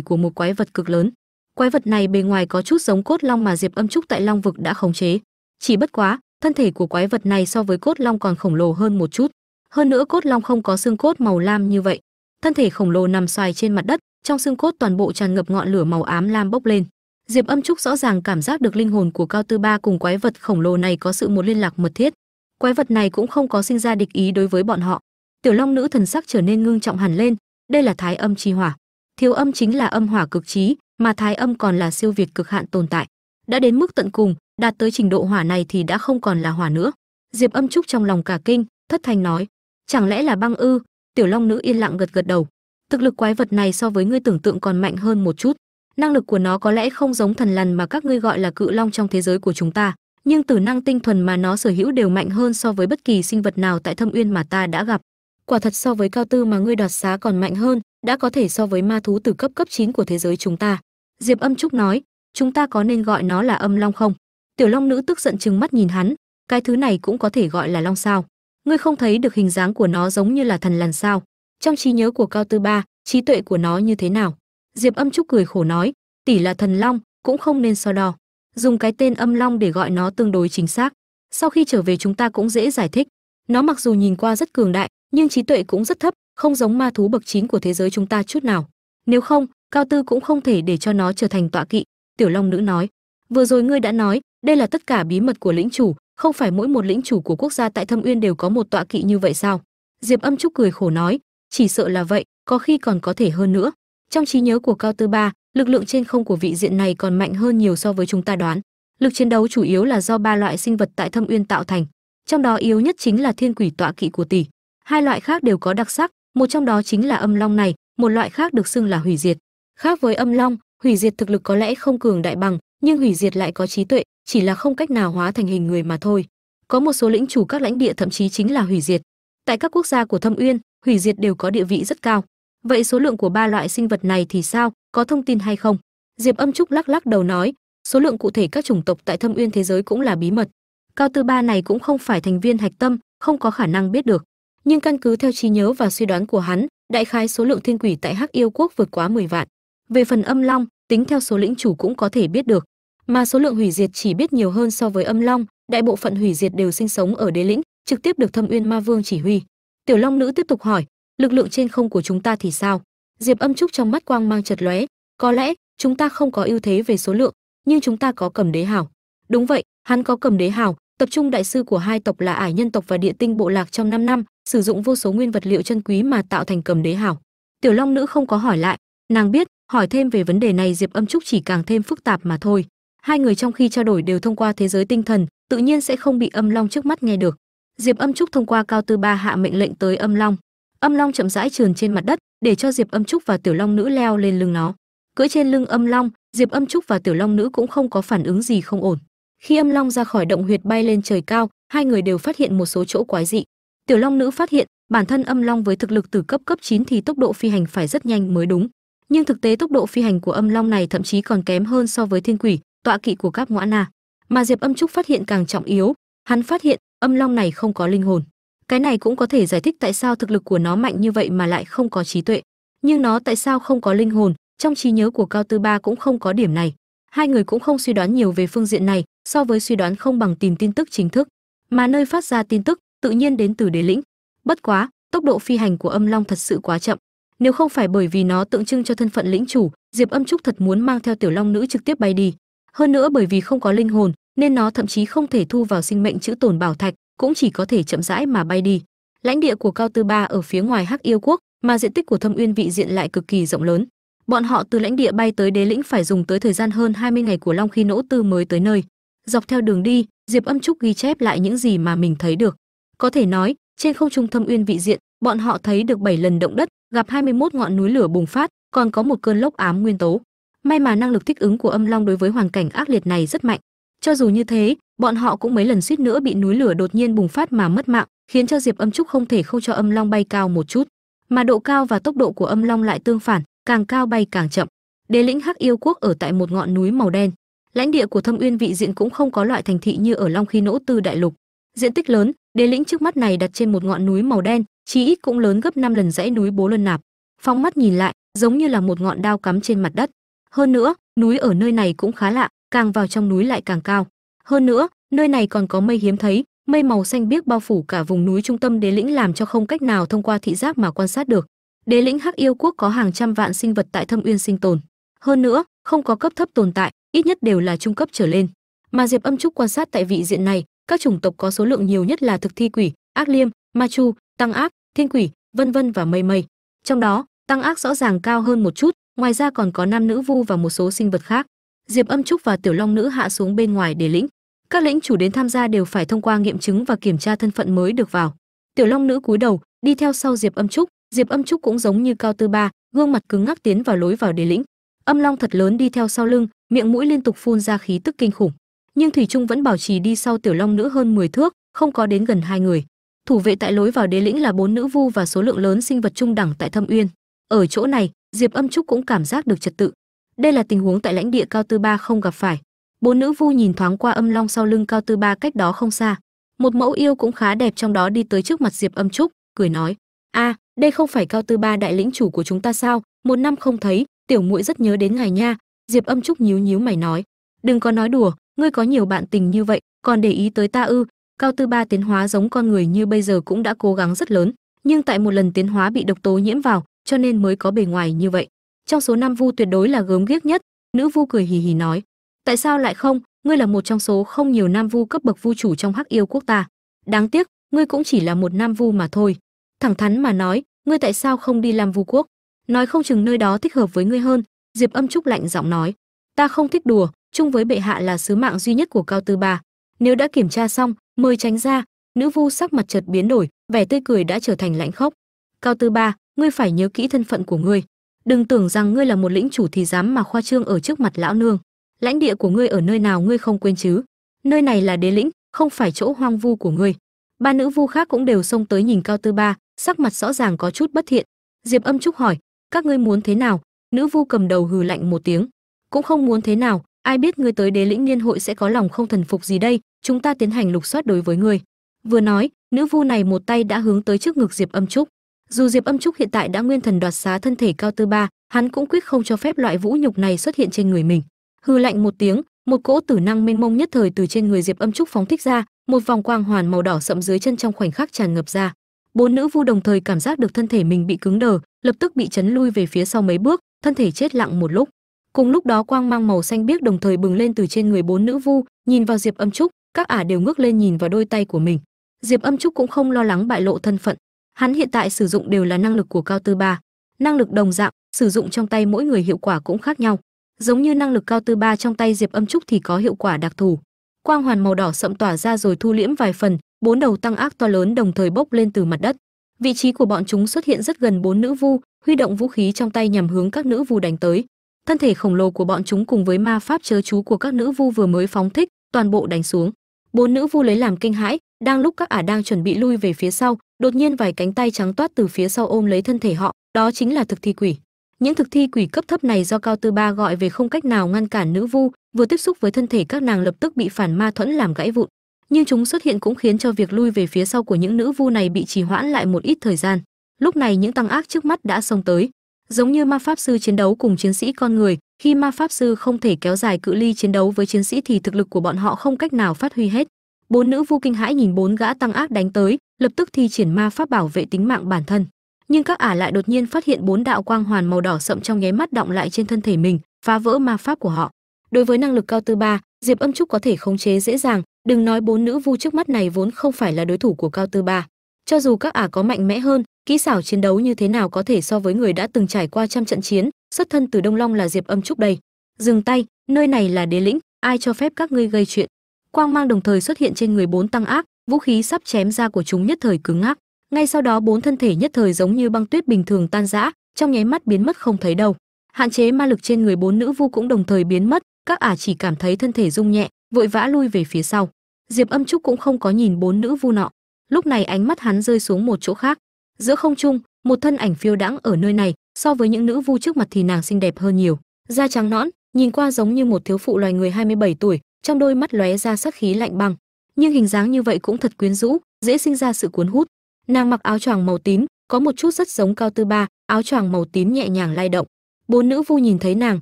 của một quái vật cực lớn. Quái vật này bề ngoài có chút giống cốt long mà diệp âm trúc tại long vực đã khống chế. Chỉ bất quá, thân thể của quái vật này so với cốt long còn khổng lồ hơn một chút. Hơn nữa cốt long không có xương cốt màu lam như vậy. Thân thể khổng lồ nằm xoài trên mặt đất, trong xương cốt toàn bộ tràn ngập ngọn lửa màu ám lam bốc lên. Diệp âm trúc rõ ràng cảm giác được linh hồn của cao tư ba cùng quái vật khổng lồ này có sự một liên lạc mật thiết quái vật này cũng không có sinh ra địch ý đối với bọn họ. Tiểu long nữ thần sắc trở nên ngưng trọng hẳn lên, đây là thái âm chi hỏa. Thiếu âm chính là âm hỏa cực trí mà thái âm còn là siêu việt cực hạn tồn tại. Đã đến mức tận cùng, đạt tới trình độ hỏa này thì đã không còn là hỏa nữa. Diệp âm trúc trong lòng cả kinh, thất thanh nói, chẳng lẽ là băng ư? Tiểu long nữ yên lặng gật gật đầu, thực lực quái vật này so với ngươi tưởng tượng còn mạnh hơn một chút. Năng lực của nó có lẽ không giống thần lằn mà các ngươi gọi là cự long trong thế giới của chúng ta nhưng từ năng tinh thuần mà nó sở hữu đều mạnh hơn so với bất kỳ sinh vật nào tại thâm uyên mà ta đã gặp. Quả thật so với cao tư mà ngươi đoạt xá còn mạnh hơn, đã có thể so với ma thú từ cấp cấp 9 của thế giới chúng ta. Diệp âm trúc nói, chúng ta có nên gọi nó là âm long không? Tiểu long nữ tức giận chừng mắt nhìn hắn, cái thứ này cũng có thể gọi là long sao? Ngươi không thấy được hình dáng của nó giống như là thần lằn sao? Trong trí nhớ của cao tư ba, trí tuệ của nó như thế nào? Diệp âm trúc cười khổ nói, tỷ là thần long, cũng không nên so đo dùng cái tên âm long để gọi nó tương đối chính xác. Sau khi trở về chúng ta cũng dễ giải thích. Nó mặc dù nhìn qua rất cường đại, nhưng trí tuệ cũng rất thấp, không giống ma thú bậc chín của thế giới chúng ta chút nào. Nếu không, cao tư cũng không thể để cho nó trở thành tọa kỵ, tiểu long nữ nói. Vừa rồi ngươi đã nói, đây là tất cả bí mật của lĩnh chủ, không phải mỗi một lĩnh chủ của quốc gia tại thâm uyên đều có một tọa kỵ như vậy sao? Diệp âm trúc cười khổ nói, chỉ sợ là vậy, có khi còn có thể hơn nữa. Trong trí nhớ của cao tư ba lực lượng trên không của vị diện này còn mạnh hơn nhiều so với chúng ta đoán. Lực chiến đấu chủ yếu là do ba loại sinh vật tại thâm uyên tạo thành, trong đó yếu nhất chính là thiên quỷ tọa kỵ của tỷ. Hai loại khác đều có đặc sắc, một trong đó chính là âm long này, một loại khác được xưng là hủy diệt. Khác với âm long, hủy diệt thực lực có lẽ không cường đại bằng, nhưng hủy diệt lại có trí tuệ, chỉ là không cách nào hóa thành hình người mà thôi. Có một số lĩnh chủ các lãnh địa thậm chí chính là hủy diệt. Tại các quốc gia của thâm uyên, hủy diệt đều có địa vị rất cao vậy số lượng của ba loại sinh vật này thì sao? Có thông tin hay không? Diệp âm trúc lắc lắc đầu nói, số lượng cụ thể các chủng tộc tại thâm uyên thế giới cũng là bí mật. Cao tư ba này cũng không phải thành viên hạch tâm, không có khả năng biết được. Nhưng căn cứ theo trí nhớ và suy đoán của hắn, đại khái số lượng thiên quỷ tại hắc yêu quốc vượt quá 10 vạn. Về phần âm long, tính theo số lĩnh chủ cũng có thể biết được. Mà số lượng hủy diệt chỉ biết nhiều hơn so với âm long, đại bộ phận hủy diệt đều sinh sống ở đế lĩnh, trực tiếp được thâm uyên ma vương chỉ huy. Tiểu long nữ tiếp tục hỏi lực lượng trên không của chúng ta thì sao? Diệp âm trúc trong mắt quang mang chật lóe. Có lẽ, chúng ta không có ưu thế về số lượng, nhưng chúng ta có cầm đế hào đúng vậy, hắn có cầm đế hào tập trung đại sư của hai tộc là ải nhân tộc và địa tinh bộ lạc trong 5 năm, sử dụng vô số nguyên vật liệu chân quý mà tạo thành cầm đế hào tiểu long nữ không có hỏi lại. Nàng biết, hỏi thêm về vấn đề này diệp âm trúc chỉ càng thêm phức tạp mà thôi. Hai người trong khi trao đổi đều thông qua thế giới tinh thần, tự nhiên sẽ không bị âm long trước mắt nghe được. Diệp âm trúc thông qua cao tư ba hạ mệnh lệnh tới âm long âm long chậm rãi trườn trên mặt đất, để cho diệp âm trúc và tiểu long nữ leo lên lưng nó. Cưỡi trên lưng âm long, diệp âm trúc và tiểu long nữ cũng không có phản ứng gì không ổn. Khi âm long ra khỏi động huyệt bay lên trời cao, hai người đều phát hiện một số chỗ quái dị. Tiểu long nữ phát hiện, bản thân âm long với thực lực từ cấp cấp 9 thì tốc độ phi hành phải rất nhanh mới đúng. Nhưng thực tế tốc độ phi hành của âm long này thậm chí còn kém hơn so với thiên quỷ, tọa kỵ của các ngoã na. Mà diệp âm trúc phát hiện càng trọng yếu, hắn phát hiện âm long này không có linh hồn cái này cũng có thể giải thích tại sao thực lực của nó mạnh như vậy mà lại không có trí tuệ. Nhưng nó tại sao không có linh hồn? Trong trí nhớ của cao tư ba cũng không có điểm này. Hai người cũng không suy đoán nhiều về phương diện này, so với suy đoán không bằng tìm tin tức chính thức. Mà nơi phát ra tin tức, tự nhiên đến từ đế lĩnh. Bất quá, tốc độ phi hành của âm long thật sự quá chậm. Nếu không phải bởi vì nó tượng trưng cho thân phận lĩnh chủ, diệp âm trúc thật muốn mang theo tiểu long nữ trực tiếp bay đi. Hơn nữa bởi vì không có linh hồn, nên nó thậm chí không thể thu vào sinh mệnh chữ tồn bảo thạch cũng chỉ có thể chậm rãi mà bay đi. Lãnh địa của cao tư ba ở phía ngoài hắc yêu quốc mà diện tích của thâm uyên vị diện lại cực kỳ rộng lớn. Bọn họ từ lãnh địa bay tới đế lĩnh phải dùng tới thời gian hơn 20 ngày của long khi nỗ tư mới tới nơi. Dọc theo đường đi, diệp âm trúc ghi chép lại những gì mà mình thấy được. Có thể nói, trên không trung thâm uyên vị diện, bọn họ thấy được 7 lần động đất, gặp 21 ngọn núi lửa bùng phát, còn có một cơn lốc ám nguyên tố. May mà năng lực thích ứng của âm long đối với hoàn cảnh ác liệt này rất mạnh. Cho dù như thế bọn họ cũng mấy lần suýt nữa bị núi lửa đột nhiên bùng phát mà mất mạng, khiến cho diệp âm trúc không thể không cho âm long bay cao một chút. Mà độ cao và tốc độ của âm long lại tương phản, càng cao bay càng chậm. Đế lĩnh hắc yêu quốc ở tại một ngọn núi màu đen. Lãnh địa của thâm uyên vị diện cũng không có loại thành thị như ở long khí nỗ tư đại lục. Diện tích lớn, đế lĩnh trước mắt này đặt trên một ngọn núi màu đen, chí ít cũng lớn gấp 5 lần dãy núi bố luân nạp. Phóng mắt nhìn lại, giống như là một ngọn đao cắm trên mặt đất. Hơn nữa, núi ở nơi này cũng khá lạ, càng vào trong núi lại càng cao hơn nữa, nơi này còn có mây hiếm thấy, mây màu xanh biếc bao phủ cả vùng núi trung tâm đế lĩnh làm cho không cách nào thông qua thị giác mà quan sát được. Đế lĩnh hắc yêu quốc có hàng trăm vạn sinh vật tại thâm uyên sinh tồn. Hơn nữa, không có cấp thấp tồn tại, ít nhất đều là trung cấp trở lên. Mà diệp âm trúc quan sát tại vị diện này, các chủng tộc có số lượng nhiều nhất là thực thi quỷ, ác liêm, ma chu, tăng ác, thiên quỷ, vân vân và mây mây. Trong đó, tăng ác rõ ràng cao hơn một chút, ngoài ra còn có nam nữ vu và một số sinh vật khác. Diệp âm trúc và tiểu long nữ hạ xuống bên ngoài để lĩnh các lĩnh chủ đến tham gia đều phải thông qua nghiệm chứng và kiểm tra thân phận mới được vào. Tiểu long nữ cúi đầu, đi theo sau diệp âm trúc. Diệp âm trúc cũng giống như cao tư ba, gương mặt cứng ngắc tiến vào lối vào đề lĩnh. Âm long thật lớn đi theo sau lưng, miệng mũi liên tục phun ra khí tức kinh khủng. Nhưng thủy trung vẫn bảo trì đi sau tiểu long nữ hơn 10 thước, không có đến gần hai người. Thủ vệ tại lối vào đế lĩnh là bốn nữ vu và số lượng lớn sinh vật trung đẳng tại thâm uyên. Ở chỗ này, diệp âm trúc cũng cảm giác được trật tự. Đây là tình huống tại lãnh địa cao tư ba không gặp phải bốn nữ vu nhìn thoáng qua âm long sau lưng cao tư ba cách đó không xa. Một mẫu yêu cũng khá đẹp trong đó đi tới trước mặt diệp âm trúc, cười nói, a, đây không phải cao tư ba đại lĩnh chủ của chúng ta sao? Một năm không thấy, tiểu muội rất nhớ đến ngài nha. Diệp âm trúc nhíu nhíu mày nói, đừng có nói đùa, ngươi có nhiều bạn tình như vậy, còn để ý tới ta ư? Cao tư ba tiến hóa giống con người như bây giờ cũng đã cố gắng rất lớn, nhưng tại một lần tiến hóa bị độc tố nhiễm vào, cho nên mới có bề ngoài như vậy. Trong số năm vu tuyệt đối là gớm ghiếc nhất. Nữ vu cười hì hì nói tại sao lại không? Ngươi là một trong số không nhiều nam vu cấp bậc vu chủ trong hắc yêu quốc ta. Đáng tiếc, ngươi cũng chỉ là một nam vu mà thôi. Thẳng thắn mà nói, ngươi tại sao không đi làm vu quốc? Nói không chừng nơi đó thích hợp với ngươi hơn. Diệp âm trúc lạnh giọng nói. Ta không thích đùa, chung với bệ hạ là sứ mạng duy nhất của cao tư ba. Nếu đã kiểm tra xong, mời tránh ra, nữ vu sắc mặt chợt biến đổi, vẻ tươi cười đã trở thành lãnh khốc. Cao tư ba, ngươi phải nhớ kỹ thân phận của ngươi. Đừng tưởng rằng ngươi là một lĩnh chủ thì dám mà khoa trương ở trước mặt lão nương lãnh địa của ngươi ở nơi nào ngươi không quên chứ? Nơi này là đế lĩnh, không phải chỗ hoang vu của ngươi. Ba nữ vu khác cũng đều xông tới nhìn cao tư ba, sắc mặt rõ ràng có chút bất thiện. Diệp âm trúc hỏi, các ngươi muốn thế nào? Nữ vu cầm đầu hừ lạnh một tiếng. Cũng không muốn thế nào, ai biết ngươi tới đế lĩnh niên hội sẽ có lòng không thần phục gì đây, chúng ta tiến hành lục soát đối với ngươi. Vừa nói, nữ vu này một tay đã hướng tới trước ngực diệp âm trúc. Dù diệp âm trúc hiện tại đã nguyên thần đoạt xá thân thể cao tư ba, hắn cũng quyết không cho phép loại vũ nhục này xuất hiện trên người mình hư lạnh một tiếng, một cỗ tử năng mênh mông nhất thời từ trên người diệp âm trúc phóng thích ra, một vòng quang hoàn màu đỏ sậm dưới chân trong khoảnh khắc tràn ngập ra. Bốn nữ vu đồng thời cảm giác được thân thể mình bị cứng đờ, lập tức bị chấn lui về phía sau mấy bước, thân thể chết lặng một lúc. Cùng lúc đó quang mang màu xanh biếc đồng thời bừng lên từ trên người bốn nữ vu, nhìn vào diệp âm trúc, các ả đều ngước lên nhìn vào đôi tay của mình. Diệp âm trúc cũng không lo lắng bại lộ thân phận. Hắn hiện tại sử dụng đều là năng lực của cao tư ba. Năng lực đồng dạng, sử dụng trong tay mỗi người hiệu quả cũng khác nhau giống như năng lực cao tư ba trong tay diệp âm trúc thì có hiệu quả đặc thù. Quang hoàn màu đỏ sậm tỏa ra rồi thu liễm vài phần, bốn đầu tăng ác to lớn đồng thời bốc lên từ mặt đất. Vị trí của bọn chúng xuất hiện rất gần bốn nữ vu, huy động vũ khí trong tay nhằm hướng các nữ vu đánh tới. Thân thể khổng lồ của bọn chúng cùng với ma pháp chớ chú của các nữ vu vừa mới phóng thích, toàn bộ đánh xuống. Bốn nữ vu lấy làm kinh hãi, đang lúc các ả đang chuẩn bị lui về phía sau, đột nhiên vài cánh tay trắng toát từ phía sau ôm lấy thân thể họ, đó chính là thực thi quỷ những thực thi quỷ cấp thấp này do cao tư ba gọi về không cách nào ngăn cản nữ vu, vừa tiếp xúc với thân thể các nàng lập tức bị phản ma thuẫn làm gãy vụn. Nhưng chúng xuất hiện cũng khiến cho việc lui về phía sau của những nữ vu này bị trì hoãn lại một ít thời gian. Lúc này những tăng ác trước mắt đã xông tới. Giống như ma pháp sư chiến đấu cùng chiến sĩ con người, khi ma pháp sư không thể kéo dài cự ly chiến đấu với chiến sĩ thì thực lực của bọn họ không cách nào phát huy hết. Bốn nữ vu kinh hãi nhìn bốn gã tăng ác đánh tới, lập tức thi triển ma pháp bảo vệ tính mạng bản thân nhưng các ả lại đột nhiên phát hiện bốn đạo quang hoàn màu đỏ sậm trong nháy mắt động lại trên thân thể mình, phá vỡ ma pháp của họ. Đối với năng lực cao tư ba, diệp âm trúc có thể khống chế dễ dàng, đừng nói bốn nữ vu trước mắt này vốn không phải là đối thủ của cao tư ba. Cho dù các ả có mạnh mẽ hơn, kỹ xảo chiến đấu như thế nào có thể so với người đã từng trải qua trăm trận chiến, xuất thân từ đông long là diệp âm trúc đây. Dừng tay, nơi này là đế lĩnh, ai cho phép các ngươi gây chuyện? Quang mang đồng thời xuất hiện trên người bốn tăng ác, vũ khí sắp chém ra của chúng nhất thời cứng ngắc ngay sau đó bốn thân thể nhất thời giống như băng tuyết bình thường tan rã, trong nháy mắt biến mất không thấy đâu. Hạn chế ma lực trên người bốn nữ vu cũng đồng thời biến mất, các ả chỉ cảm thấy thân thể rung nhẹ, vội vã lui về phía sau. Diệp âm trúc cũng không có nhìn bốn nữ vu nọ. Lúc này ánh mắt hắn rơi xuống một chỗ khác. Giữa không trung, một thân ảnh phiêu đãng ở nơi này, so với những nữ vu trước mặt thì nàng xinh đẹp hơn nhiều. Da trắng nõn, nhìn qua giống như một thiếu phụ loài người 27 tuổi, trong đôi mắt lóe ra sắc khí lạnh băng. Nhưng hình dáng như vậy cũng thật quyến rũ, dễ sinh ra sự cuốn hút nàng mặc áo choàng màu tím, có một chút rất giống cao tư ba, áo choàng màu tím nhẹ nhàng lay động. Bốn nữ vu nhìn thấy nàng,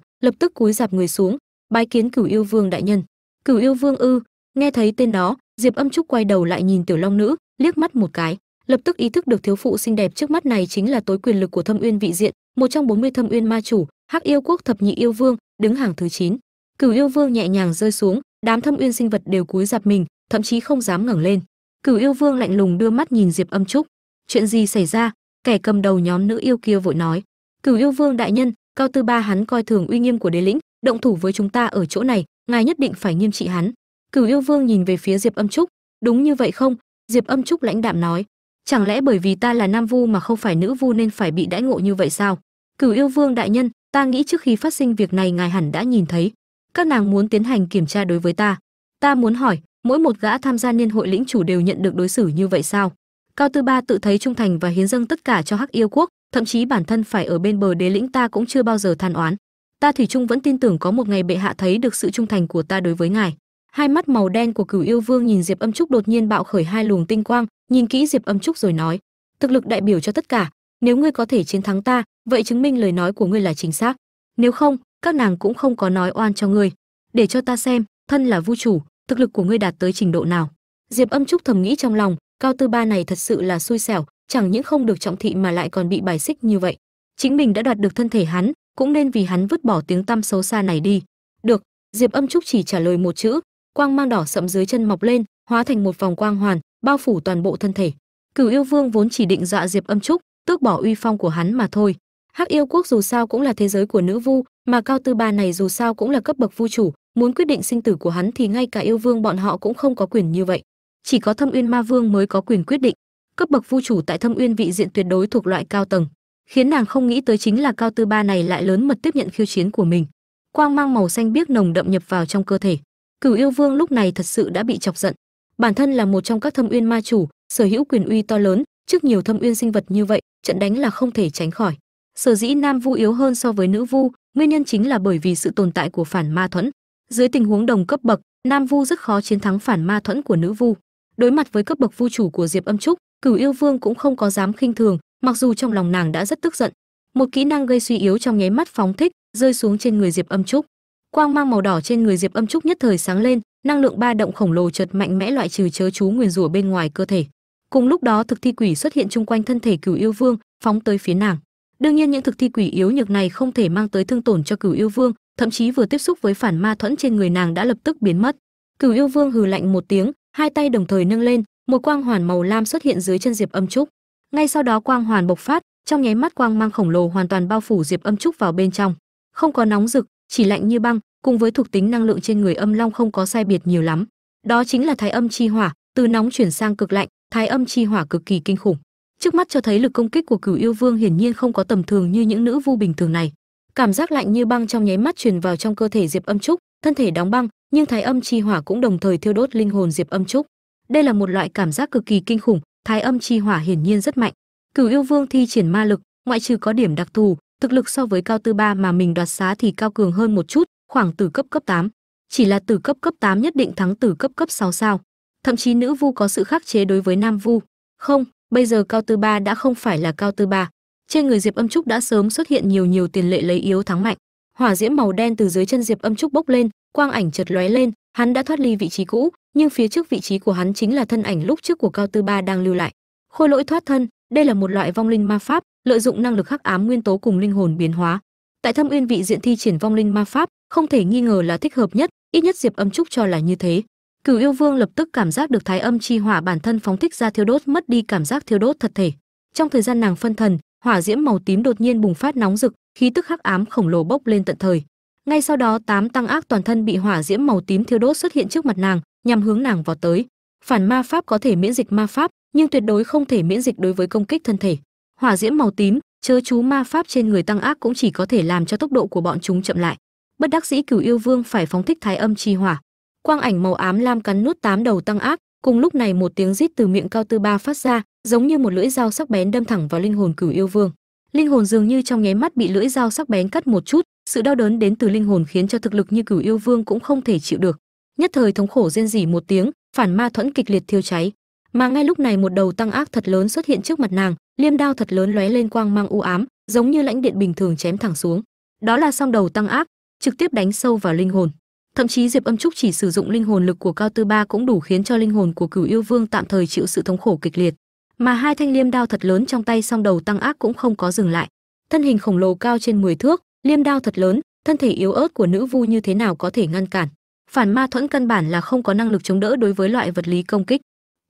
lập tức cúi dạp người xuống, bái kiến cửu yêu vương đại nhân. Cửu yêu vương ư, nghe thấy tên đó, diệp âm trúc quay đầu lại nhìn tiểu long nữ, liếc mắt một cái. Lập tức ý thức được thiếu phụ xinh đẹp trước mắt này chính là tối quyền lực của thâm uyên vị diện, một trong 40 thâm uyên ma chủ, hắc yêu quốc thập nhị yêu vương, đứng hàng thứ 9. cửu yêu vương nhẹ nhàng rơi xuống, đám thâm uyên sinh vật đều cúi dạp mình, thậm chí không dám ngẩng lên cửu yêu vương lạnh lùng đưa mắt nhìn diệp âm trúc. Chuyện gì xảy ra? Kẻ cầm đầu nhóm nữ yêu kia vội nói. Cửu yêu vương đại nhân, cao tư ba hắn coi thường uy nghiêm của đế lĩnh, động thủ với chúng ta ở chỗ này, ngài nhất định phải nghiêm trị hắn. Cửu yêu vương nhìn về phía diệp âm trúc. Đúng như vậy không? Diệp âm trúc lãnh đạm nói. Chẳng lẽ bởi vì ta là nam vu mà không phải nữ vu nên phải bị đãi ngộ như vậy sao? Cửu yêu vương đại nhân, ta nghĩ trước khi phát sinh việc này ngài hẳn đã nhìn thấy. Các nàng muốn tiến hành kiểm tra đối với ta. Ta muốn hỏi mỗi một gã tham gia niên hội lĩnh chủ đều nhận được đối xử như vậy sao? Cao tư ba tự thấy trung thành và hiến dâng tất cả cho hắc yêu quốc, thậm chí bản thân phải ở bên bờ đế lĩnh ta cũng chưa bao giờ than oán. Ta thủy chung vẫn tin tưởng có một ngày bệ hạ thấy được sự trung thành của ta đối với ngài. Hai mắt màu đen của cửu yêu vương nhìn diệp âm trúc đột nhiên bạo khởi hai luồng tinh quang, nhìn kỹ diệp âm trúc rồi nói, thực lực đại biểu cho tất cả, nếu ngươi có thể chiến thắng ta, vậy chứng minh lời nói của ngươi là chính xác. Nếu không, các nàng cũng không có nói oan cho ngươi. Để cho ta xem, thân là vu chủ thực lực của ngươi đạt tới trình độ nào? Diệp âm trúc thầm nghĩ trong lòng, cao tư ba này thật sự là xui xẻo, chẳng những không được trọng thị mà lại còn bị bài xích như vậy. Chính mình đã đoạt được thân thể hắn, cũng nên vì hắn vứt bỏ tiếng tăm xấu xa này đi. Được, diệp âm trúc chỉ trả lời một chữ, quang mang đỏ sậm dưới chân mọc lên, hóa thành một vòng quang hoàn, bao phủ toàn bộ thân thể. Cửu yêu vương vốn chỉ định dọa diệp âm trúc, tước bỏ uy phong của hắn mà thôi. Hắc yêu quốc dù sao cũng là thế giới của nữ vu mà cao tư ba này dù sao cũng là cấp bậc vu chủ, muốn quyết định sinh tử của hắn thì ngay cả yêu vương bọn họ cũng không có quyền như vậy. Chỉ có thâm uyên ma vương mới có quyền quyết định. Cấp bậc vu chủ tại thâm uyên vị diện tuyệt đối thuộc loại cao tầng. Khiến nàng không nghĩ tới chính là cao tư ba này lại lớn mật tiếp nhận khiêu chiến của mình. Quang mang màu xanh biếc nồng đậm nhập vào trong cơ thể. Cửu yêu vương lúc này thật sự đã bị chọc giận. Bản thân là một trong các thâm uyên ma chủ, sở hữu quyền uy to lớn, trước nhiều thâm uyên sinh vật như vậy, trận đánh là không thể tránh khỏi sở dĩ nam vu yếu hơn so với nữ vu, nguyên nhân chính là bởi vì sự tồn tại của phản ma thuẫn. Dưới tình huống đồng cấp bậc, nam vu rất khó chiến thắng phản ma thuẫn của nữ vu. Đối mặt với cấp bậc vu chủ của diệp âm trúc, cửu yêu vương cũng không có dám khinh thường, mặc dù trong lòng nàng đã rất tức giận. Một kỹ năng gây suy yếu trong nháy mắt phóng thích, rơi xuống trên người diệp âm trúc. Quang mang màu đỏ trên người diệp âm trúc nhất thời sáng lên, năng lượng ba động khổng lồ chợt mạnh mẽ loại trừ chớ chú nguyền rủa bên ngoài cơ thể. Cùng lúc đó thực thi quỷ xuất hiện chung quanh thân thể cửu yêu vương, phóng tới phía nàng đương nhiên những thực thi quỷ yếu nhược này không thể mang tới thương tổn cho cửu yêu vương, thậm chí vừa tiếp xúc với phản ma thuẫn trên người nàng đã lập tức biến mất. Cửu yêu vương hừ lạnh một tiếng, hai tay đồng thời nâng lên, một quang hoàn màu lam xuất hiện dưới chân diệp âm trúc. Ngay sau đó quang hoàn bộc phát, trong nháy mắt quang mang khổng lồ hoàn toàn bao phủ diệp âm trúc vào bên trong. Không có nóng rực, chỉ lạnh như băng, cùng với thuộc tính năng lượng trên người âm long không có sai biệt nhiều lắm. Đó chính là thái âm chi hỏa, từ nóng chuyển sang cực lạnh, thái âm chi hỏa cực kỳ kinh khủng trước mắt cho thấy lực công kích của cửu yêu vương hiển nhiên không có tầm thường như những nữ vu bình thường này. Cảm giác lạnh như băng trong nháy mắt truyền vào trong cơ thể diệp âm trúc, thân thể đóng băng, nhưng thái âm chi hỏa cũng đồng thời thiêu đốt linh hồn diệp âm trúc. Đây là một loại cảm giác cực kỳ kinh khủng, thái âm chi hỏa hiển nhiên rất mạnh. Cửu yêu vương thi triển ma lực, ngoại trừ có điểm đặc thù, thực lực so với cao tư ba mà mình đoạt xá thì cao cường hơn một chút, khoảng từ cấp cấp 8. chỉ là từ cấp cấp 8 nhất định thắng từ cấp cấp 6 sao. Thậm chí nữ vu có sự khắc chế đối với nam vu. Không bây giờ cao tư ba đã không phải là cao tư ba. Trên người diệp âm trúc đã sớm xuất hiện nhiều nhiều tiền lệ lấy yếu thắng mạnh. Hỏa diễm màu đen từ dưới chân diệp âm trúc bốc lên, quang ảnh chật lóe lên, hắn đã thoát ly vị trí cũ, nhưng phía trước vị trí của hắn chính là thân ảnh lúc trước của cao tư ba đang lưu lại. Khôi lỗi thoát thân, đây là một loại vong linh ma pháp, lợi dụng năng lực khắc ám nguyên tố cùng linh hồn biến hóa. Tại thâm uyên vị diện thi triển vong linh ma pháp, không thể nghi ngờ là thích hợp nhất, ít nhất diệp âm trúc cho là như thế cửu yêu vương lập tức cảm giác được thái âm chi hỏa bản thân phóng thích ra thiêu đốt, mất đi cảm giác thiêu đốt thật thể. Trong thời gian nàng phân thần, hỏa diễm màu tím đột nhiên bùng phát nóng rực, khí tức hắc ám khổng lồ bốc lên tận thời. Ngay sau đó, tám tăng ác toàn thân bị hỏa diễm màu tím thiêu đốt xuất hiện trước mặt nàng, nhằm hướng nàng vào tới. Phản ma pháp có thể miễn dịch ma pháp, nhưng tuyệt đối không thể miễn dịch đối với công kích thân thể. Hỏa diễm màu tím, chớ chú ma pháp trên người tăng ác cũng chỉ có thể làm cho tốc độ của bọn chúng chậm lại. Bất đắc dĩ cửu yêu vương phải phóng thích thái âm chi hỏa quang ảnh màu ám lam cắn nút tám đầu tăng ác, cùng lúc này một tiếng rít từ miệng cao tư ba phát ra, giống như một lưỡi dao sắc bén đâm thẳng vào linh hồn cửu yêu vương. Linh hồn dường như trong nháy mắt bị lưỡi dao sắc bén cắt một chút, sự đau đớn đến từ linh hồn khiến cho thực lực như cửu yêu vương cũng không thể chịu được. Nhất thời thống khổ rên rỉ một tiếng, phản ma thuẫn kịch liệt thiêu cháy. Mà ngay lúc này một đầu tăng ác thật lớn xuất hiện trước mặt nàng, liêm đao thật lớn lóe lên quang mang u ám, giống như lãnh điện bình thường chém thẳng xuống. Đó là song đầu tăng ác, trực tiếp đánh sâu vào linh hồn thậm chí diệp âm trúc chỉ sử dụng linh hồn lực của cao tư ba cũng đủ khiến cho linh hồn của cửu yêu vương tạm thời chịu sự thống khổ kịch liệt. Mà hai thanh liêm đao thật lớn trong tay song đầu tăng ác cũng không có dừng lại. Thân hình khổng lồ cao trên 10 thước, liêm đao thật lớn, thân thể yếu ớt của nữ vu như thế nào có thể ngăn cản. Phản ma thuẫn căn bản là không có năng lực chống đỡ đối với loại vật lý công kích.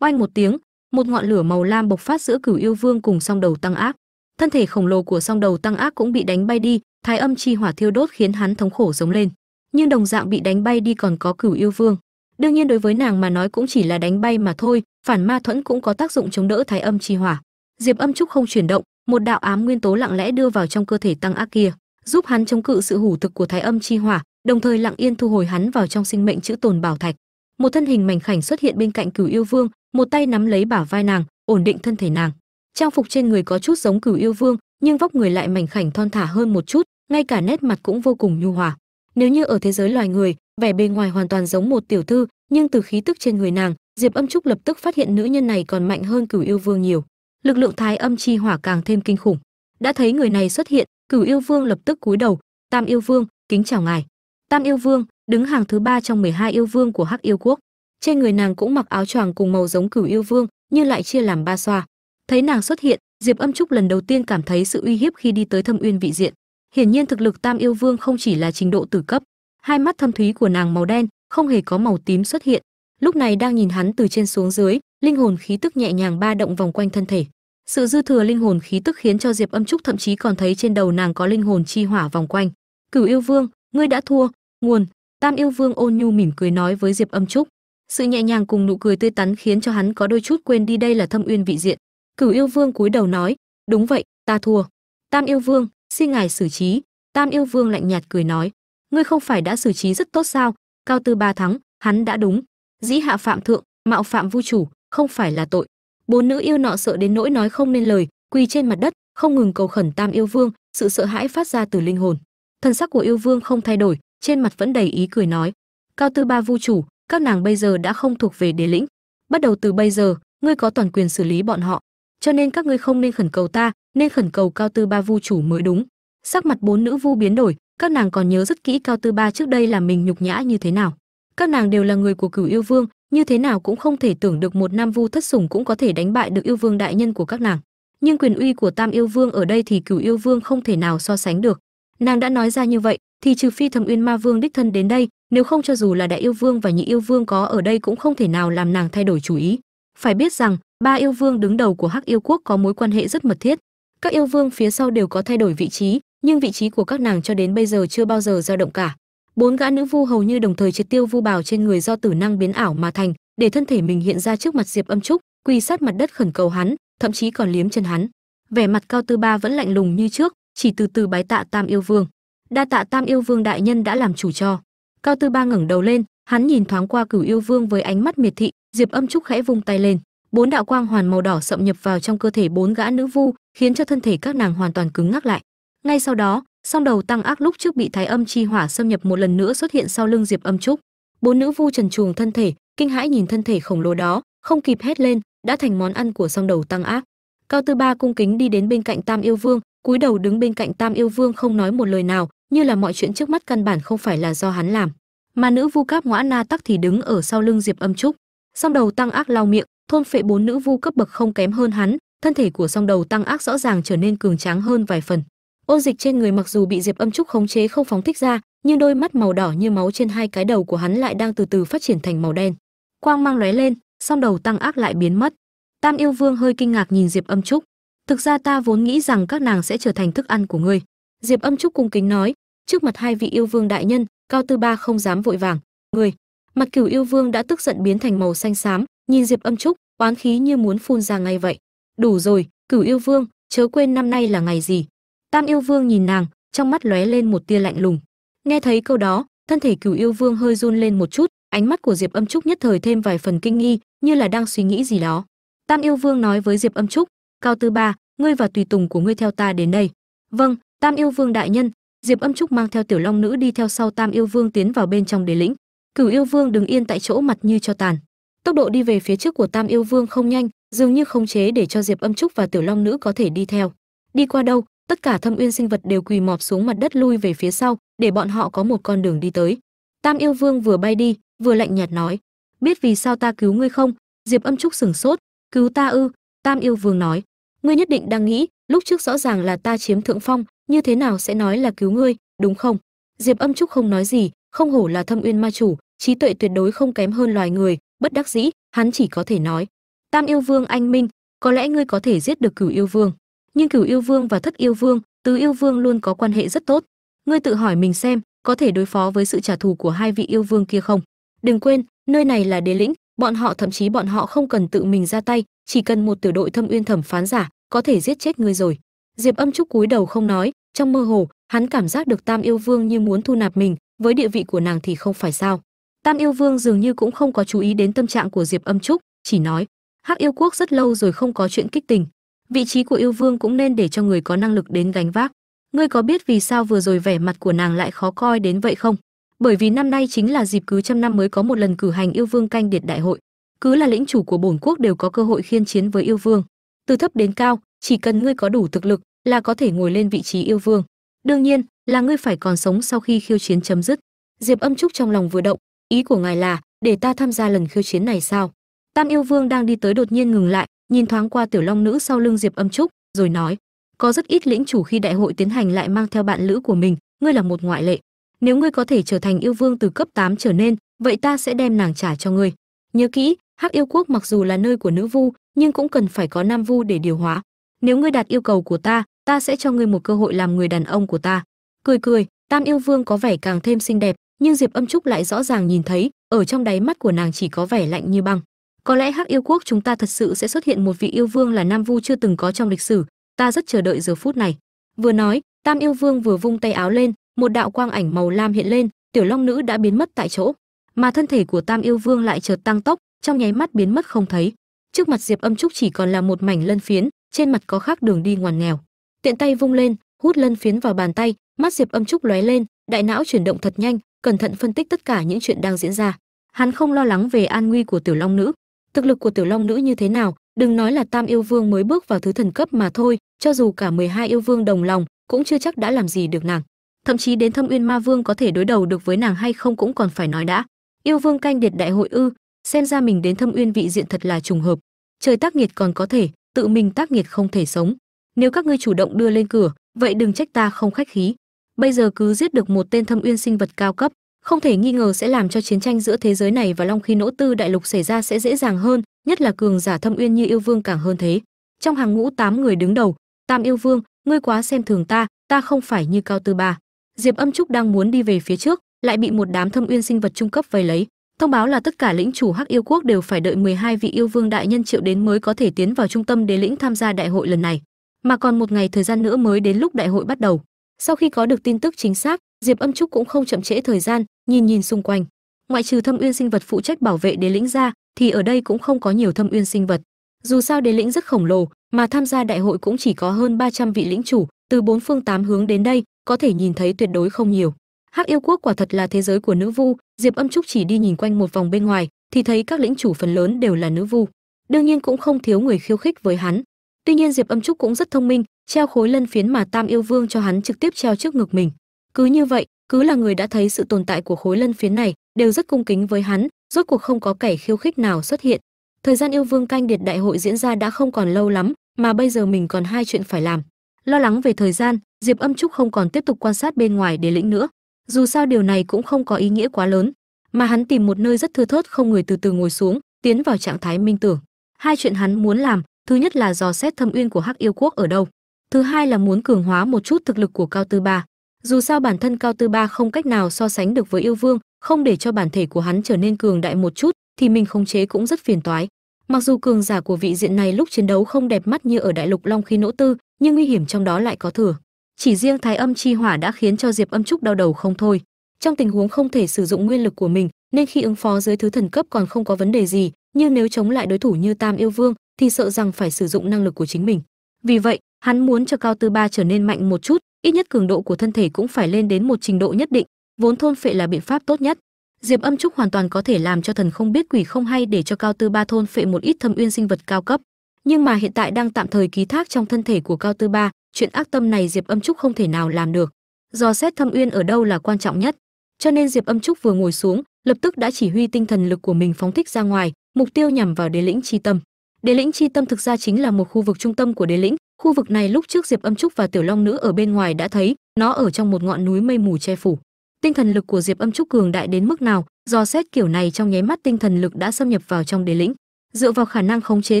Oanh một tiếng, một ngọn lửa màu lam bộc phát giữa cửu yêu vương cùng song đầu tăng ác. Thân thể khổng lồ của song đầu tăng ác cũng bị đánh bay đi, thái âm chi hỏa thiêu đốt khiến hắn thống khổ giống lên nhưng đồng dạng bị đánh bay đi còn có cửu yêu vương. Đương nhiên đối với nàng mà nói cũng chỉ là đánh bay mà thôi, phản ma thuẫn cũng có tác dụng chống đỡ thái âm chi hỏa. Diệp âm trúc không chuyển động, một đạo ám nguyên tố lặng lẽ đưa vào trong cơ thể tăng ác kia, giúp hắn chống cự sự hủ thực của thái âm chi hỏa, đồng thời lặng yên thu hồi hắn vào trong sinh mệnh chữ tồn bảo thạch. Một thân hình mảnh khảnh xuất hiện bên cạnh cửu yêu vương, một tay nắm lấy bả vai nàng, ổn định thân thể nàng. Trang phục trên người có chút giống cửu yêu vương, nhưng vóc người lại mảnh khảnh thon thả hơn một chút, ngay cả nét mặt cũng vô cùng nhu hòa nếu như ở thế giới loài người, vẻ bề ngoài hoàn toàn giống một tiểu thư, nhưng từ khí tức trên người nàng, diệp âm trúc lập tức phát hiện nữ nhân này còn mạnh hơn cửu yêu vương nhiều. Lực lượng thái âm chi hỏa càng thêm kinh khủng. Đã thấy người này xuất hiện, cửu yêu vương lập tức cúi đầu, tam yêu vương, kính chào ngài. Tam yêu vương, đứng hàng thứ ba trong 12 yêu vương của hắc yêu quốc. Trên người nàng cũng mặc áo choàng cùng màu giống cửu yêu vương, nhưng lại chia làm ba xoa. Thấy nàng xuất hiện, diệp âm trúc lần đầu tiên cảm thấy sự uy hiếp khi đi tới thâm uyên vị diện hiển nhiên thực lực tam yêu vương không chỉ là trình độ tử cấp, hai mắt thâm thúy của nàng màu đen không hề có màu tím xuất hiện. Lúc này đang nhìn hắn từ trên xuống dưới, linh hồn khí tức nhẹ nhàng ba động vòng quanh thân thể. Sự dư thừa linh hồn khí tức khiến cho diệp âm trúc thậm chí còn thấy trên đầu nàng có linh hồn chi hỏa vòng quanh. Cửu yêu vương, ngươi đã thua. Nguồn, tam yêu vương ôn nhu mỉm cười nói với diệp âm trúc. Sự nhẹ nhàng cùng nụ cười tươi tắn khiến cho hắn có đôi chút quên đi đây là thâm uyên vị diện. Cửu yêu vương cúi đầu nói, đúng vậy, ta thua. Tam yêu vương xin ngài xử trí. Tam yêu vương lạnh nhạt cười nói, ngươi không phải đã xử trí rất tốt sao? Cao tư ba thắng, hắn đã đúng. Dĩ hạ phạm thượng, mạo phạm vu chủ, không phải là tội. Bốn nữ yêu nọ sợ đến nỗi nói không nên lời, quỳ trên mặt đất, không ngừng cầu khẩn tam yêu vương, sự sợ hãi phát ra từ linh hồn. Thân sắc của yêu vương không thay đổi, trên mặt vẫn đầy ý cười nói, cao tư ba vu chủ, các nàng bây giờ đã không thuộc về đế lĩnh. Bắt đầu từ bây giờ, ngươi có toàn quyền xử lý bọn họ cho nên các ngươi không nên khẩn cầu ta, nên khẩn cầu cao tư ba vu chủ mới đúng. Sắc mặt bốn nữ vu biến đổi, các nàng còn nhớ rất kỹ cao tư ba trước đây là mình nhục nhã như thế nào. Các nàng đều là người của cửu yêu vương, như thế nào cũng không thể tưởng được một nam vu thất sủng cũng có thể đánh bại được yêu vương đại nhân của các nàng. Nhưng quyền uy của tam yêu vương ở đây thì cửu yêu vương không thể nào so sánh được. Nàng đã nói ra như vậy, thì trừ phi thầm uyên ma vương đích thân đến đây, nếu không cho dù là đại yêu vương và nhị yêu vương có ở đây cũng không thể nào làm nàng thay đổi chủ ý phải biết rằng, ba yêu vương đứng đầu của hắc yêu quốc có mối quan hệ rất mật thiết. Các yêu vương phía sau đều có thay đổi vị trí, nhưng vị trí của các nàng cho đến bây giờ chưa bao giờ dao động cả. Bốn gã nữ vu hầu như đồng thời triệt tiêu vu bào trên người do tử năng biến ảo mà thành, để thân thể mình hiện ra trước mặt diệp âm trúc, quỳ sát mặt đất khẩn cầu hắn, thậm chí còn liếm chân hắn. Vẻ mặt cao tư ba vẫn lạnh lùng như trước, chỉ từ từ bái tạ tam yêu vương. Đa tạ tam yêu vương đại nhân đã làm chủ cho. Cao tư ba ngẩng đầu lên, hắn nhìn thoáng qua cửu yêu vương với ánh mắt miệt thị diệp âm trúc khẽ vung tay lên. Bốn đạo quang hoàn màu đỏ sậm nhập vào trong cơ thể bốn gã nữ vu, khiến cho thân thể các nàng hoàn toàn cứng ngắc lại. Ngay sau đó, song đầu tăng ác lúc trước bị thái âm chi hỏa xâm nhập một lần nữa xuất hiện sau lưng diệp âm trúc. Bốn nữ vu trần truồng thân thể, kinh hãi nhìn thân thể khổng lồ đó, không kịp hét lên, đã thành món ăn của song đầu tăng ác. Cao tư ba cung kính đi đến bên cạnh tam yêu vương, cúi đầu đứng bên cạnh tam yêu vương không nói một lời nào, như là mọi chuyện trước mắt căn bản không phải là do hắn làm. Mà nữ vu cáp ngõa na tắc thì đứng ở sau lưng diệp âm trúc song đầu tăng ác lau miệng, thôn phệ bốn nữ vu cấp bậc không kém hơn hắn, thân thể của song đầu tăng ác rõ ràng trở nên cường tráng hơn vài phần. Ôn dịch trên người mặc dù bị diệp âm trúc khống chế không phóng thích ra, nhưng đôi mắt màu đỏ như máu trên hai cái đầu của hắn lại đang từ từ phát triển thành màu đen. Quang mang lóe lên, song đầu tăng ác lại biến mất. Tam yêu vương hơi kinh ngạc nhìn diệp âm trúc. Thực ra ta vốn nghĩ rằng các nàng sẽ trở thành thức ăn của ngươi. Diệp âm trúc cung kính nói, trước mặt hai vị yêu vương đại nhân, cao tư ba không dám vội vàng. Người mặt cửu yêu vương đã tức giận biến thành màu xanh xám, nhìn diệp âm trúc, oán khí như muốn phun ra ngay vậy. Đủ rồi, cửu yêu vương, chớ quên năm nay là ngày gì? Tam yêu vương nhìn nàng, trong mắt lóe lên một tia lạnh lùng. Nghe thấy câu đó, thân thể cửu yêu vương hơi run lên một chút, ánh mắt của diệp âm trúc nhất thời thêm vài phần kinh nghi, như là đang suy nghĩ gì đó. Tam yêu vương nói với diệp âm trúc, cao tư ba, ngươi và tùy tùng của ngươi theo ta đến đây. Vâng tam yêu vương đại nhân. Diệp âm trúc mang theo tiểu long nữ đi theo sau tam yêu vương tiến vào bên trong đế lĩnh cửu yêu vương đứng yên tại chỗ mặt như cho tàn. Tốc độ đi về phía trước của tam yêu vương không nhanh, dường như không chế để cho diệp âm trúc và tiểu long nữ có thể đi theo. Đi qua đâu, tất cả thâm uyên sinh vật đều quỳ mọp xuống mặt đất lui về phía sau, để bọn họ có một con đường đi tới. Tam yêu vương vừa bay đi, vừa lạnh nhạt nói, biết vì sao ta cứu ngươi không? Diệp âm trúc sửng sốt, cứu ta ư? Tam yêu vương nói, ngươi nhất định đang nghĩ, lúc trước rõ ràng là ta chiếm thượng phong, như thế nào sẽ nói là cứu ngươi, đúng không? Diệp âm trúc không nói gì, không hổ là thâm uyên ma chủ trí tuệ tuyệt đối không kém hơn loài người, bất đắc dĩ, hắn chỉ có thể nói, tam yêu vương anh minh, có lẽ ngươi có thể giết được cửu yêu vương. Nhưng cửu yêu vương và thất yêu vương, tứ yêu vương luôn có quan hệ rất tốt. Ngươi tự hỏi mình xem, có thể đối phó với sự trả thù của hai vị yêu vương kia không? Đừng quên, nơi này là đế lĩnh, bọn họ, thậm chí bọn họ không cần tự mình ra tay, chỉ cần một tiểu đội thâm uyên thẩm phán giả, có thể giết chết ngươi rồi. Diệp âm trúc cúi đầu không nói, trong mơ hồ, hắn cảm giác được tam yêu vương như muốn thu nạp mình, với địa vị của nàng thì không phải sao tam yêu vương dường như cũng không có chú ý đến tâm trạng của diệp âm trúc, chỉ nói, hắc yêu quốc rất lâu rồi không có chuyện kích tình, vị trí của yêu vương cũng nên để cho người có năng lực đến gánh vác. Ngươi có biết vì sao vừa rồi vẻ mặt của nàng lại khó coi đến vậy không? Bởi vì năm nay chính là dịp cứ trăm năm mới có một lần cử hành yêu vương canh điệt đại hội, cứ là lĩnh chủ của bổn quốc đều có cơ hội khiên chiến với yêu vương. Từ thấp đến cao, chỉ cần ngươi có đủ thực lực là có thể ngồi lên vị trí yêu vương. Đương nhiên, là ngươi phải còn sống sau khi khiêu chiến chấm dứt. Diệp âm trúc trong lòng vừa động ý của ngài là, để ta tham gia lần khiêu chiến này sao? Tam yêu vương đang đi tới đột nhiên ngừng lại, nhìn thoáng qua tiểu long nữ sau lưng diệp âm trúc, rồi nói, có rất ít lĩnh chủ khi đại hội tiến hành lại mang theo bạn lữ của mình, ngươi là một ngoại lệ. Nếu ngươi có thể trở thành yêu vương từ cấp 8 trở nên, vậy ta sẽ đem nàng trả cho ngươi. Nhớ kỹ, hắc yêu quốc mặc dù là nơi của nữ vu, nhưng cũng cần phải có nam vu để điều hóa. Nếu ngươi đạt yêu cầu của ta ta sẽ cho ngươi một cơ hội làm người đàn ông của ta. Cười cười, tam yêu vương có vẻ càng thêm xinh đẹp nhưng diệp âm trúc lại rõ ràng nhìn thấy, ở trong đáy mắt của nàng chỉ có vẻ lạnh như băng. Có lẽ hắc yêu quốc chúng ta thật sự sẽ xuất hiện một vị yêu vương là nam vu chưa từng có trong lịch sử, ta rất chờ đợi giờ phút này. Vừa nói, tam yêu vương vừa vung tay áo lên, một đạo quang ảnh màu lam hiện lên, tiểu long nữ đã biến mất tại chỗ. Mà thân thể của tam yêu vương lại chợt tăng tốc, trong nháy mắt biến mất không thấy. Trước mặt diệp âm trúc chỉ còn là một mảnh lân phiến, trên mặt có khắc đường đi ngoằn nghèo. Tiện tay vung lên, hút lân phiến vào bàn tay, mắt diệp âm trúc lóe lên, đại não chuyển động thật nhanh cẩn thận phân tích tất cả những chuyện đang diễn ra. Hắn không lo lắng về an nguy của tiểu long nữ. Thực lực của tiểu long nữ như thế nào, đừng nói là tam yêu vương mới bước vào thứ thần cấp mà thôi, cho dù cả 12 yêu vương đồng lòng, cũng chưa chắc đã làm gì được nàng. Thậm chí đến thâm uyên ma vương có thể đối đầu được với nàng hay không cũng còn phải nói đã. Yêu vương canh điệt đại hội ư, xem ra mình đến thâm uyên vị diện thật là trùng hợp. Trời tác nghiệt còn có thể, tự mình tác nghiệt không thể sống. Nếu các ngươi chủ động đưa lên cửa, vậy đừng trách ta không khách khí bây giờ cứ giết được một tên thâm uyên sinh vật cao cấp, không thể nghi ngờ sẽ làm cho chiến tranh giữa thế giới này và long khí nỗ tư đại lục xảy ra sẽ dễ dàng hơn, nhất là cường giả thâm uyên như yêu vương càng hơn thế. Trong hàng ngũ tám người đứng đầu, tam yêu vương, ngươi quá xem thường ta ta không phải như cao tư ba. Diệp âm trúc đang muốn đi về phía trước, lại bị một đám thâm uyên sinh vật trung cấp vây lấy. Thông báo là tất cả lĩnh chủ hắc yêu quốc đều phải đợi 12 vị yêu vương đại nhân triệu đến mới có thể tiến vào trung tâm đế lĩnh tham gia đại hội lần này. Mà còn một ngày thời gian nữa mới đến lúc đại hội bắt đầu sau khi có được tin tức chính xác, diệp âm trúc cũng không chậm trễ thời gian, nhìn nhìn xung quanh. Ngoại trừ thâm uyên sinh vật phụ trách bảo vệ đế lĩnh ra, thì ở đây cũng không có nhiều thâm uyên sinh vật. Dù sao đế lĩnh rất khổng lồ, mà tham gia đại hội cũng chỉ có hơn 300 vị lĩnh chủ, từ bốn phương tám hướng đến đây, có thể nhìn thấy tuyệt đối không nhiều. Hắc yêu quốc quả thật là thế giới của nữ vu, diệp âm trúc chỉ đi nhìn quanh một vòng bên ngoài, thì thấy các lĩnh chủ phần lớn đều là nữ vu. Đương nhiên cũng không thiếu người khiêu khích với hắn tuy nhiên diệp âm trúc cũng rất thông minh, treo khối lân phiến mà tam yêu vương cho hắn trực tiếp treo trước ngực mình. Cứ như vậy, cứ là người đã thấy sự tồn tại của khối lân phiến này, đều rất cung kính với hắn, rốt cuộc không có kẻ khiêu khích nào xuất hiện. Thời gian yêu vương canh điệt đại hội diễn ra đã không còn lâu lắm, mà bây giờ mình còn hai chuyện phải làm. Lo lắng về thời gian, diệp âm trúc không còn tiếp tục quan sát bên ngoài để lĩnh nữa. Dù sao điều này cũng không có ý nghĩa quá lớn. Mà hắn tìm một nơi rất thưa thớt không người từ từ ngồi xuống, tiến vào trạng thái minh tưởng. Hai chuyện hắn muốn làm thứ nhất là dò xét thâm uyên của hắc yêu quốc ở đâu. Thứ hai là muốn cường hóa một chút thực lực của cao tư ba. Dù sao bản thân cao tư ba không cách nào so sánh được với yêu vương, không để cho bản thể của hắn trở nên cường đại một chút, thì mình khống chế cũng rất phiền toái. Mặc dù cường giả của vị diện này lúc chiến đấu không đẹp mắt như ở đại lục long khí nỗ tư, nhưng nguy hiểm trong đó lại có thừa. Chỉ riêng thái âm chi hỏa đã khiến cho diệp âm trúc đau đầu không thôi. Trong tình huống không thể sử dụng nguyên lực của mình, nên khi ứng phó dưới thứ thần cấp còn không có vấn đề gì, nhưng nếu chống lại đối thủ như tam yêu vương thì sợ rằng phải sử dụng năng lực của chính mình Vì vậy, hắn muốn cho Cao Tư Ba trở nên mạnh một chút, ít nhất cường độ của thân thể cũng phải lên đến một trình độ nhất định, vốn thôn phệ là biện pháp tốt nhất. Diệp Âm Trúc hoàn toàn có thể làm cho thần không biết quỷ không hay để cho Cao Tư Ba thôn phệ một ít thâm uyên sinh vật cao cấp, nhưng mà hiện tại đang tạm thời ký thác trong thân thể của Cao Tư Ba, chuyện ác tâm này Diệp Âm Trúc không thể nào làm được. Do xét thâm uyên ở đâu là quan trọng nhất, cho nên Diệp Âm Trúc vừa ngồi xuống, lập tức đã chỉ huy tinh thần lực của mình phóng thích ra ngoài, mục tiêu nhằm vào đế lĩnh chi tâm. Đế lĩnh chi tâm thực ra chính là một khu vực trung tâm của đế lĩnh, khu vực này lúc trước Diệp Âm Trúc và Tiểu Long nữ ở bên ngoài đã thấy, nó ở trong một ngọn núi mây mù che phủ. Tinh thần lực của Diệp Âm Trúc cường đại đến mức nào, do xét kiểu này trong nháy mắt tinh thần lực đã xâm nhập vào trong đế lĩnh. Dựa vào khả năng khống chế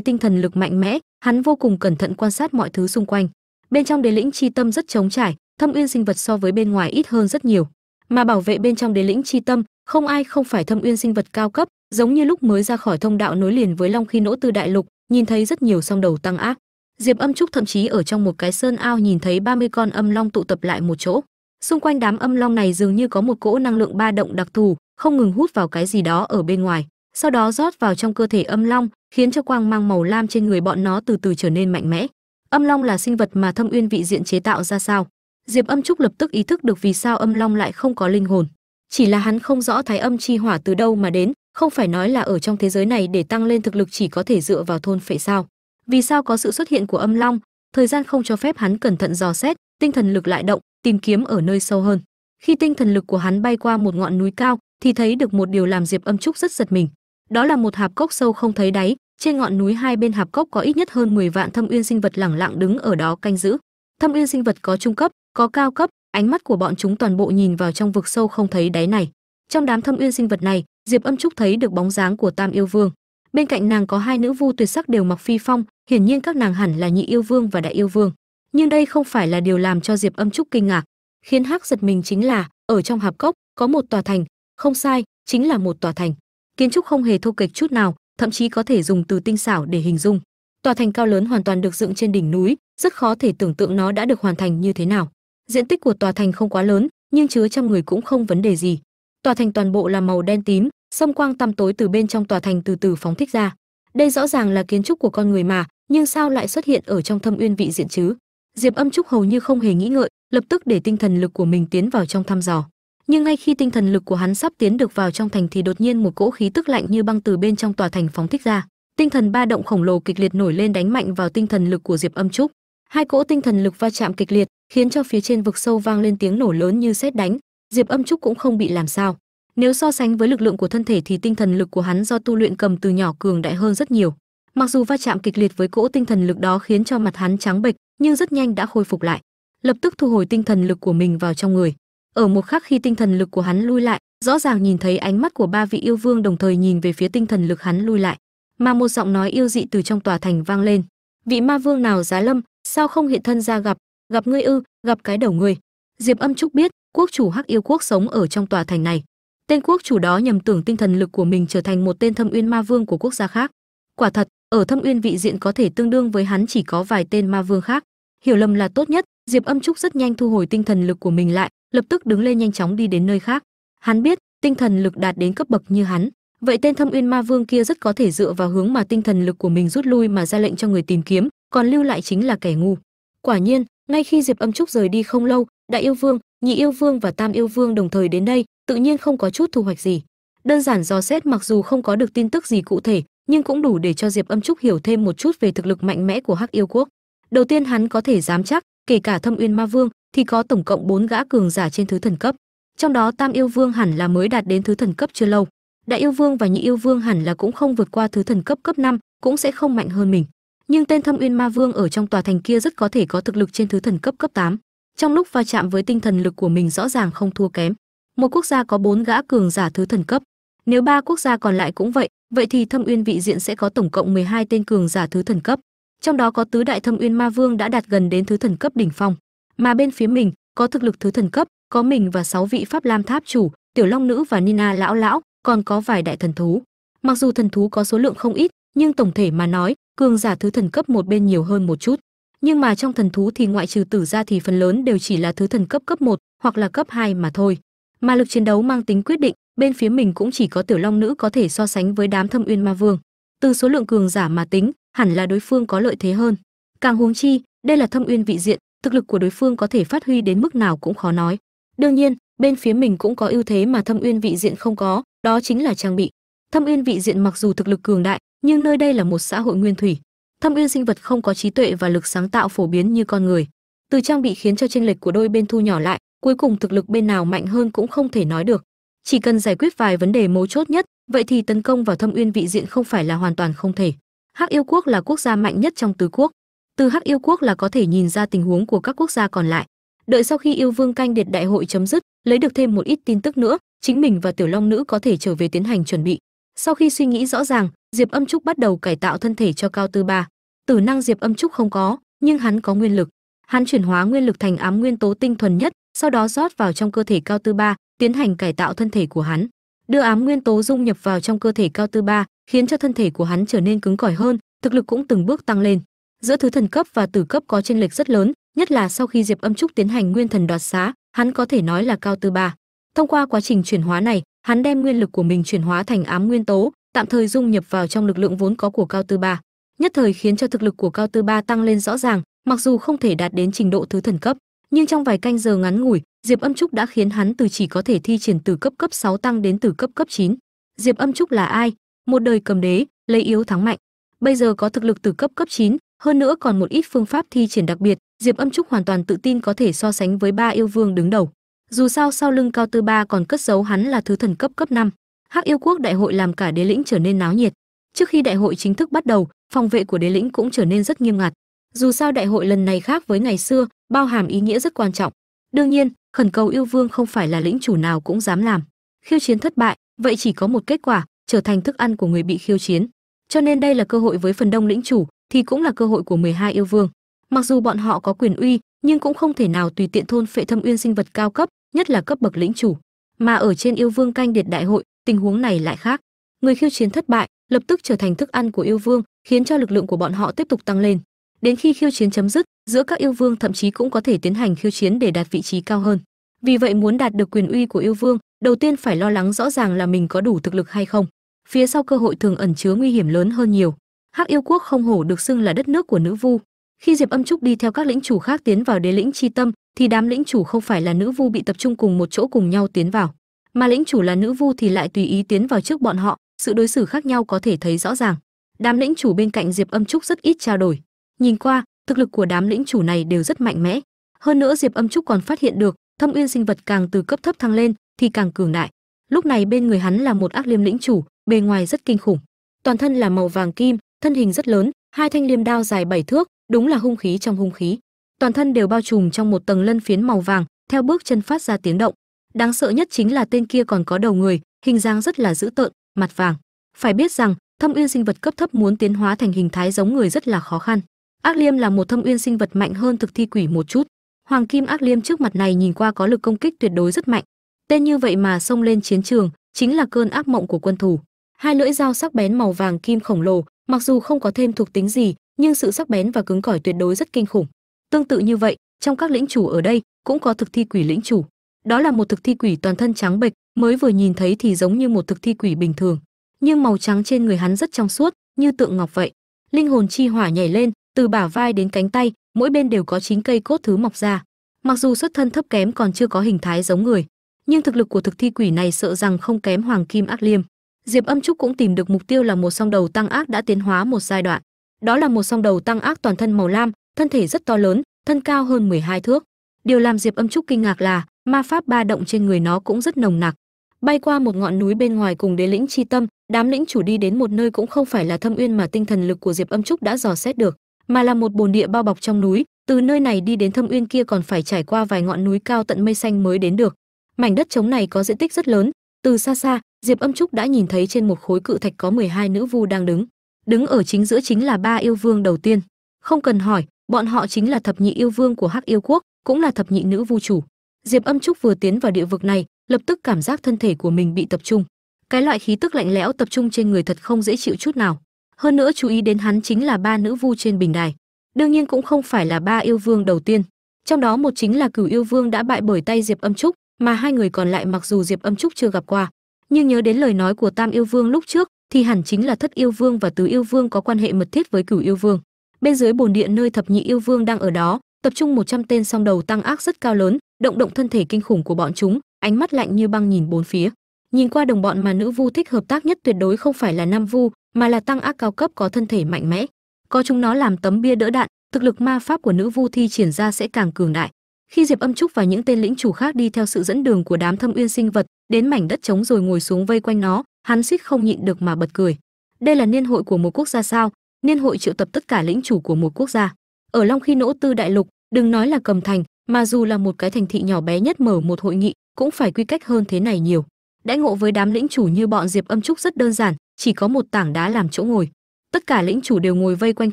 tinh thần lực mạnh mẽ, hắn vô cùng cẩn thận quan sát mọi thứ xung quanh. Bên trong đế lĩnh chi tâm rất trống trải, thâm uyên sinh vật so với bên ngoài ít hơn rất nhiều. Mà bảo vệ bên trong đế lĩnh chi tâm, không ai không phải thâm uyên sinh vật cao cấp, giống như lúc mới ra khỏi thông đạo nối liền với Long Khi Nỗ Tư Đại Lục, nhìn thấy rất nhiều song đầu tăng ác. Diệp Âm Trúc thậm chí ở trong một cái sơn ao nhìn thấy 30 con âm long tụ tập lại một chỗ. Xung quanh đám âm long này dường như có một cỗ năng lượng ba động đặc thù, không ngừng hút vào cái gì đó ở bên ngoài, sau đó rót vào trong cơ thể âm long, khiến cho quang mang màu lam trên người bọn nó từ từ trở nên mạnh mẽ. Âm long là sinh vật mà Thâm Uyên vị diện chế tạo ra sao? Diệp Âm Trúc lập tức ý thức được vì sao âm long lại không có linh hồn. Chỉ là hắn không rõ thái âm chi hỏa từ đâu mà đến, không phải nói là ở trong thế giới này để tăng lên thực lực chỉ có thể dựa vào thôn phệ sao? Vì sao có sự xuất hiện của âm long? Thời gian không cho phép hắn cẩn thận dò xét, tinh thần lực lại động, tìm kiếm ở nơi sâu hơn. Khi tinh thần lực của hắn bay qua một ngọn núi cao, thì thấy được một điều làm Diệp Âm Trúc rất giật mình. Đó là một hạp cốc sâu không thấy đáy, trên ngọn núi hai bên hạp cốc có ít nhất hơn 10 vạn thâm uyên sinh vật lẳng lặng đứng ở đó canh giữ. Thâm uyên sinh vật có trung cấp, có cao cấp, ánh mắt của bọn chúng toàn bộ nhìn vào trong vực sâu không thấy đáy này. Trong đám thâm uyên sinh vật này, Diệp Âm Trúc thấy được bóng dáng của Tam Yêu Vương. Bên cạnh nàng có hai nữ vu tuyệt sắc đều mặc phi phong, hiển nhiên các nàng hẳn là Nhị Yêu Vương và Đại Yêu Vương. Nhưng đây không phải là điều làm cho Diệp Âm Trúc kinh ngạc, khiến Hắc giật mình chính là, ở trong hạp cốc có một tòa thành, không sai, chính là một tòa thành. Kiến trúc không hề thô kệch chút nào, thậm chí có thể dùng từ tinh xảo để hình dung. Tòa thành cao lớn hoàn toàn được dựng trên đỉnh núi, rất khó thể tưởng tượng nó đã được hoàn thành như thế nào. Diện tích của tòa thành không quá lớn, nhưng chứa trăm người cũng không vấn đề gì. Tòa thành toàn bộ là màu đen tím, sâm quang tăm tối từ bên trong tòa thành từ từ phóng thích ra. Đây rõ ràng là kiến trúc của con người mà, nhưng sao lại xuất hiện ở trong thâm uyên vị diện chứ? Diệp Âm Trúc hầu như không hề nghĩ ngợi, lập tức để tinh thần lực của mình tiến vào trong thăm dò. Nhưng ngay khi tinh thần lực của hắn sắp tiến được vào trong thành thì đột nhiên một cỗ khí tức lạnh như băng từ bên trong tòa thành phóng thích ra. Tinh thần ba động khổng lồ kịch liệt nổi lên đánh mạnh vào tinh thần lực của diệp âm trúc. Hai cỗ tinh thần lực va chạm kịch liệt khiến cho phía trên vực sâu vang lên tiếng nổ lớn như sét đánh. Diệp âm trúc cũng không bị làm sao nếu so sánh với lực lượng của thân thể thì tinh thần lực của hắn do tu luyện cầm từ nhỏ cường đại hơn rất nhiều. Mặc dù va chạm kịch liệt với cỗ tinh thần lực đó khiến cho mặt hắn trắng bệch, nhưng rất nhanh đã khôi phục lại. Lập tức thu hồi tinh thần lực của mình vào trong người. Ở một khắc khi tinh thần lực của hắn lui lại, rõ ràng nhìn thấy ánh mắt của ba vị yêu vương đồng thời nhìn về phía tinh thần lực hắn lui lại. Mà một giọng nói yêu dị từ trong tòa thành vang lên. Vị ma vương nào giá lâm, sao không hiện thân ra gặp gặp ngươi ư, gặp cái đầu ngươi. Diệp âm trúc biết, quốc chủ hắc yêu quốc sống ở trong tòa thành này tên quốc chủ đó nhầm tưởng tinh thần lực của mình trở thành một tên thâm uyên ma vương của quốc gia khác. Quả thật, ở thâm uyên vị diện có thể tương đương với hắn chỉ có vài tên ma vương khác. Hiểu lầm là tốt nhất, diệp âm trúc rất nhanh thu hồi tinh thần lực của mình lại, lập tức đứng lên nhanh chóng đi đến nơi khác. Hắn biết, tinh thần lực đạt đến cấp bậc như hắn. Vậy tên thâm uyên ma vương kia rất có thể dựa vào hướng mà tinh thần lực của mình rút lui mà ra lệnh cho người tìm kiếm, còn lưu lại chính là kẻ ngu. Quả nhiên, ngay khi diệp âm trúc rời đi không lâu, đại yêu vương, nhị yêu vương và tam yêu vương đồng thời đến đây tự nhiên không có chút thu hoạch gì đơn giản dò xét mặc dù không có được tin tức gì cụ thể nhưng cũng đủ để cho diệp âm trúc hiểu thêm một chút về thực lực mạnh mẽ của hắc yêu quốc đầu tiên hắn có thể dám chắc kể cả thâm uyên ma vương thì có tổng cộng 4 gã cường giả trên thứ thần cấp. Trong đó Tam yêu vương hẳn là mới đạt đến thứ thần cấp chưa lâu. Đại yêu vương và nhị yêu vương hẳn là cũng không vượt qua thứ thần cấp cấp 5, cũng sẽ không mạnh hơn mình. Nhưng tên Thâm Uyên Ma Vương ở trong tòa thành kia rất có thể có thực lực trên thứ thần cấp cấp 8. Trong lúc va chạm với tinh thần lực của mình rõ ràng không thua kém. Một quốc gia có bốn gã cường giả thứ thần cấp. Nếu ba quốc gia còn lại cũng vậy, vậy thì Thâm Uyên vị diện sẽ có tổng cộng 12 tên cường giả thứ thần cấp. Trong đó có tứ đại Thâm Uyên Ma Vương đã đạt gần đến thứ thần cấp đỉnh phong mà bên phía mình có thực lực thứ thần cấp có mình và sáu vị pháp lam tháp chủ tiểu long nữ và nina lão lão còn có vài đại thần thú mặc dù thần thú có số lượng không ít nhưng tổng thể mà nói cường giả thứ thần cấp một bên nhiều hơn một chút nhưng mà trong thần thú thì ngoại trừ tử ra thì phần lớn đều chỉ là thứ thần cấp cấp 1 hoặc là cấp 2 mà thôi mà lực chiến đấu mang tính quyết định, bên phía mình cũng chỉ có tiểu long nữ có thể so sánh với đám thâm uyên ma vương. Từ số lượng cường giả mà tính, hẳn là đối phương có lợi thế hơn. Càng huống chi, đây là thâm uyên vị diện, thực lực của đối phương có thể phát huy đến mức nào cũng khó nói. Đương nhiên, bên phía mình cũng có ưu thế mà thâm uyên vị diện không có, đó chính là trang bị. Thâm uyên vị diện mặc dù thực lực cường đại, nhưng nơi đây là một xã hội nguyên thủy. Thâm uyên sinh vật không có trí tuệ và lực sáng tạo phổ biến như con người. Từ trang bị khiến cho chênh lệch của đôi bên thu nhỏ lại cuối cùng thực lực bên nào mạnh hơn cũng không thể nói được. Chỉ cần giải quyết vài vấn đề mấu chốt nhất, vậy thì tấn công vào thâm uyên vị diện không phải là hoàn toàn không thể. Hắc yêu quốc là quốc gia mạnh nhất trong tứ quốc. Từ hắc yêu quốc là có thể nhìn ra tình huống của các quốc gia còn lại. Đợi sau khi yêu vương canh điệt đại hội chấm dứt, lấy được thêm một ít tin tức nữa, chính mình và tiểu long nữ có thể trở về tiến hành chuẩn bị. Sau khi suy nghĩ rõ ràng, diệp âm trúc bắt đầu cải tạo thân thể cho cao tư ba. Tử năng diệp âm trúc không có, nhưng hắn có nguyên lực. Hắn chuyển hóa nguyên lực thành ám nguyên tố tinh thuần nhất sau đó rót vào trong cơ thể cao tư ba, tiến hành cải tạo thân thể của hắn. Đưa ám nguyên tố dung nhập vào trong cơ thể cao tư ba, khiến cho thân thể của hắn trở nên cứng cỏi hơn, thực lực cũng từng bước tăng lên. Giữa thứ thần cấp và tử cấp có chênh lệch rất lớn, nhất là sau khi diệp âm trúc tiến hành nguyên thần đoạt xá, hắn có thể nói là cao tư ba. Thông qua quá trình chuyển hóa này, hắn đem nguyên lực của mình chuyển hóa thành ám nguyên tố, tạm thời dung nhập vào trong lực lượng vốn có của cao tư ba. Nhất thời khiến cho thực lực của cao tư ba tăng lên rõ ràng, mặc dù không thể đạt đến trình độ thứ thần cấp nhưng trong vài canh giờ ngắn ngủi diệp âm trúc đã khiến hắn từ chỉ có thể thi triển từ cấp cấp 6 tăng đến từ cấp cấp 9. diệp âm trúc là ai? Một đời cầm đế lấy yếu thắng mạnh. Bây giờ có thực lực từ cấp cấp 9, hơn nữa còn một ít phương pháp thi triển đặc biệt diệp âm trúc hoàn toàn tự tin có thể so sánh với ba yêu vương đứng đầu. Dù sao sau lưng cao tư ba còn cất giấu hắn là thứ thần cấp cấp 5. hắc yêu quốc đại hội làm cả đế lĩnh trở nên náo nhiệt. Trước khi đại hội chính thức bắt đầu phòng vệ của đế lĩnh cũng trở nên rất nghiêm ngặt dù sao đại hội lần này khác với ngày xưa, bao hàm ý nghĩa rất quan trọng. Đương nhiên, khẩn cầu yêu vương không phải là lĩnh chủ nào cũng dám làm. Khiêu chiến thất bại, vậy chỉ có một kết quả, trở thành thức ăn của người bị khiêu chiến. Cho nên đây là cơ hội với phần đông lĩnh chủ, thì cũng là cơ hội của 12 yêu vương. Mặc dù bọn họ có quyền uy, nhưng cũng không thể nào tùy tiện thôn phệ thâm uyên sinh vật cao cấp, nhất là cấp bậc lĩnh chủ. Mà ở trên yêu vương canh điệt đại hội, tình huống này lại khác. Người khiêu chiến thất bại, lập tức trở thành thức ăn của yêu vương, khiến cho lực lượng của bọn họ tiếp tục tăng lên đến khi khiêu chiến chấm dứt, giữa các yêu vương thậm chí cũng có thể tiến hành khiêu chiến để đạt vị trí cao hơn. Vì vậy muốn đạt được quyền uy của yêu vương, đầu tiên phải lo lắng rõ ràng là mình có đủ thực lực hay không. Phía sau cơ hội thường ẩn chứa nguy hiểm lớn hơn nhiều. Hắc yêu quốc không hổ được xưng là đất nước của nữ vu. Khi diệp âm trúc đi theo các lĩnh chủ khác tiến vào đế lĩnh chi tâm, thì đám lĩnh chủ không phải là nữ vu bị tập trung cùng một chỗ cùng nhau tiến vào, mà lĩnh chủ là nữ vu thì lại tùy ý tiến vào trước bọn họ. Sự đối xử khác nhau có thể thấy rõ ràng. Đám lĩnh chủ bên cạnh diệp âm trúc rất ít trao đổi nhìn qua, thực lực của đám lĩnh chủ này đều rất mạnh mẽ. Hơn nữa diệp âm trúc còn phát hiện được, thâm uyên sinh vật càng từ cấp thấp thăng lên thì càng cường đại. Lúc này bên người hắn là một ác liêm lĩnh chủ, bề ngoài rất kinh khủng. Toàn thân là màu vàng kim, thân hình rất lớn, hai thanh liêm đao dài bảy thước, đúng là hung khí trong hung khí. Toàn thân đều bao trùm trong một tầng lân phiến màu vàng, theo bước chân phát ra tiếng động. Đáng sợ nhất chính là tên kia còn có đầu người, hình dáng rất là dữ tợn, mặt vàng. Phải biết rằng, thâm uyên sinh vật cấp thấp muốn tiến hóa thành hình thái giống người rất là khó khăn ác liêm là một thâm uyên sinh vật mạnh hơn thực thi quỷ một chút. Hoàng kim ác liêm trước mặt này nhìn qua có lực công kích tuyệt đối rất mạnh. Tên như vậy mà xông lên chiến trường, chính là cơn ác mộng của quân thủ hai lưỡi dao sắc bén màu vàng kim khổng lồ, mặc dù không có thêm thuộc tính gì, nhưng sự sắc bén và cứng cỏi tuyệt đối rất kinh khủng. Tương tự như vậy, trong các lĩnh chủ ở đây, cũng có thực thi quỷ lĩnh chủ. Đó là một thực thi quỷ toàn thân trắng bệch, mới vừa nhìn thấy thì giống như một thực thi quỷ bình thường. Nhưng màu trắng trên người hắn rất trong suốt, như tượng ngọc vậy. Linh hồn chi hỏa nhảy lên từ bả vai đến cánh tay, mỗi bên đều có chín cây cốt thứ mọc ra. Mặc dù xuất thân thấp kém còn chưa có hình thái giống người, nhưng thực lực của thực thi quỷ này sợ rằng không kém hoàng kim ác liêm. Diệp âm trúc cũng tìm được mục tiêu là một song đầu tăng ác đã tiến hóa một giai đoạn. Đó là một song đầu tăng ác toàn thân màu lam, thân thể rất to lớn, thân cao hơn 12 thước. Điều làm diệp âm trúc kinh ngạc là, ma pháp ba động trên người nó cũng rất nồng nặc. Bay qua một ngọn núi bên ngoài cùng đế lĩnh chi tâm, đám lĩnh chủ đi đến một nơi cũng không phải là thâm uyên mà tinh thần lực của diệp âm trúc đã dò xét được mà là một bồn địa bao bọc trong núi, từ nơi này đi đến thâm uyên kia còn phải trải qua vài ngọn núi cao tận mây xanh mới đến được. Mảnh đất trống này có diện tích rất lớn, từ xa xa, diệp âm trúc đã nhìn thấy trên một khối cự thạch có 12 nữ vu đang đứng. Đứng ở chính giữa chính là ba yêu vương đầu tiên. Không cần hỏi, bọn họ chính là thập nhị yêu vương của hắc yêu quốc, cũng là thập nhị nữ vu chủ. Diệp âm trúc vừa tiến vào địa vực này, lập tức cảm giác thân thể của mình bị tập trung. Cái loại khí tức lạnh lẽo tập trung trên người thật không dễ chịu chút nào hơn nữa chú ý đến hắn chính là ba nữ vu trên bình đài. Đương nhiên cũng không phải là ba yêu vương đầu tiên. Trong đó một chính là cửu yêu vương đã bại bởi tay diệp âm trúc, mà hai người còn lại mặc dù diệp âm trúc chưa gặp qua. Nhưng nhớ đến lời nói của tam yêu vương lúc trước, thì hẳn chính là thất yêu vương và tứ yêu vương có quan hệ mật thiết với cửu yêu vương. Bên dưới bồn điện nơi thập nhị yêu vương đang ở đó, tập trung 100 tên song đầu tăng ác rất cao lớn, động động thân thể kinh khủng của bọn chúng, ánh mắt lạnh như băng nhìn bốn phía. Nhìn qua đồng bọn mà nữ vu thích hợp tác nhất tuyệt đối không phải là nam vu mà là tăng ác cao cấp có thân thể mạnh mẽ. Có chúng nó làm tấm bia đỡ đạn, thực lực ma pháp của nữ vu thi triển ra sẽ càng cường đại. Khi diệp âm trúc và những tên lĩnh chủ khác đi theo sự dẫn đường của đám thâm uyên sinh vật, đến mảnh đất trống rồi ngồi xuống vây quanh nó, hắn suýt không nhịn được mà bật cười. Đây là niên hội của một quốc gia sao? Niên hội triệu tập tất cả lĩnh chủ của một quốc gia. Ở long khi nỗ tư đại lục, đừng nói là cầm thành, mà dù là một cái thành thị nhỏ bé nhất mở một hội nghị, cũng phải quy cách hơn thế này nhiều. Đãi ngộ với đám lĩnh chủ như bọn diệp âm trúc rất đơn giản chỉ có một tảng đá làm chỗ ngồi. Tất cả lĩnh chủ đều ngồi vây quanh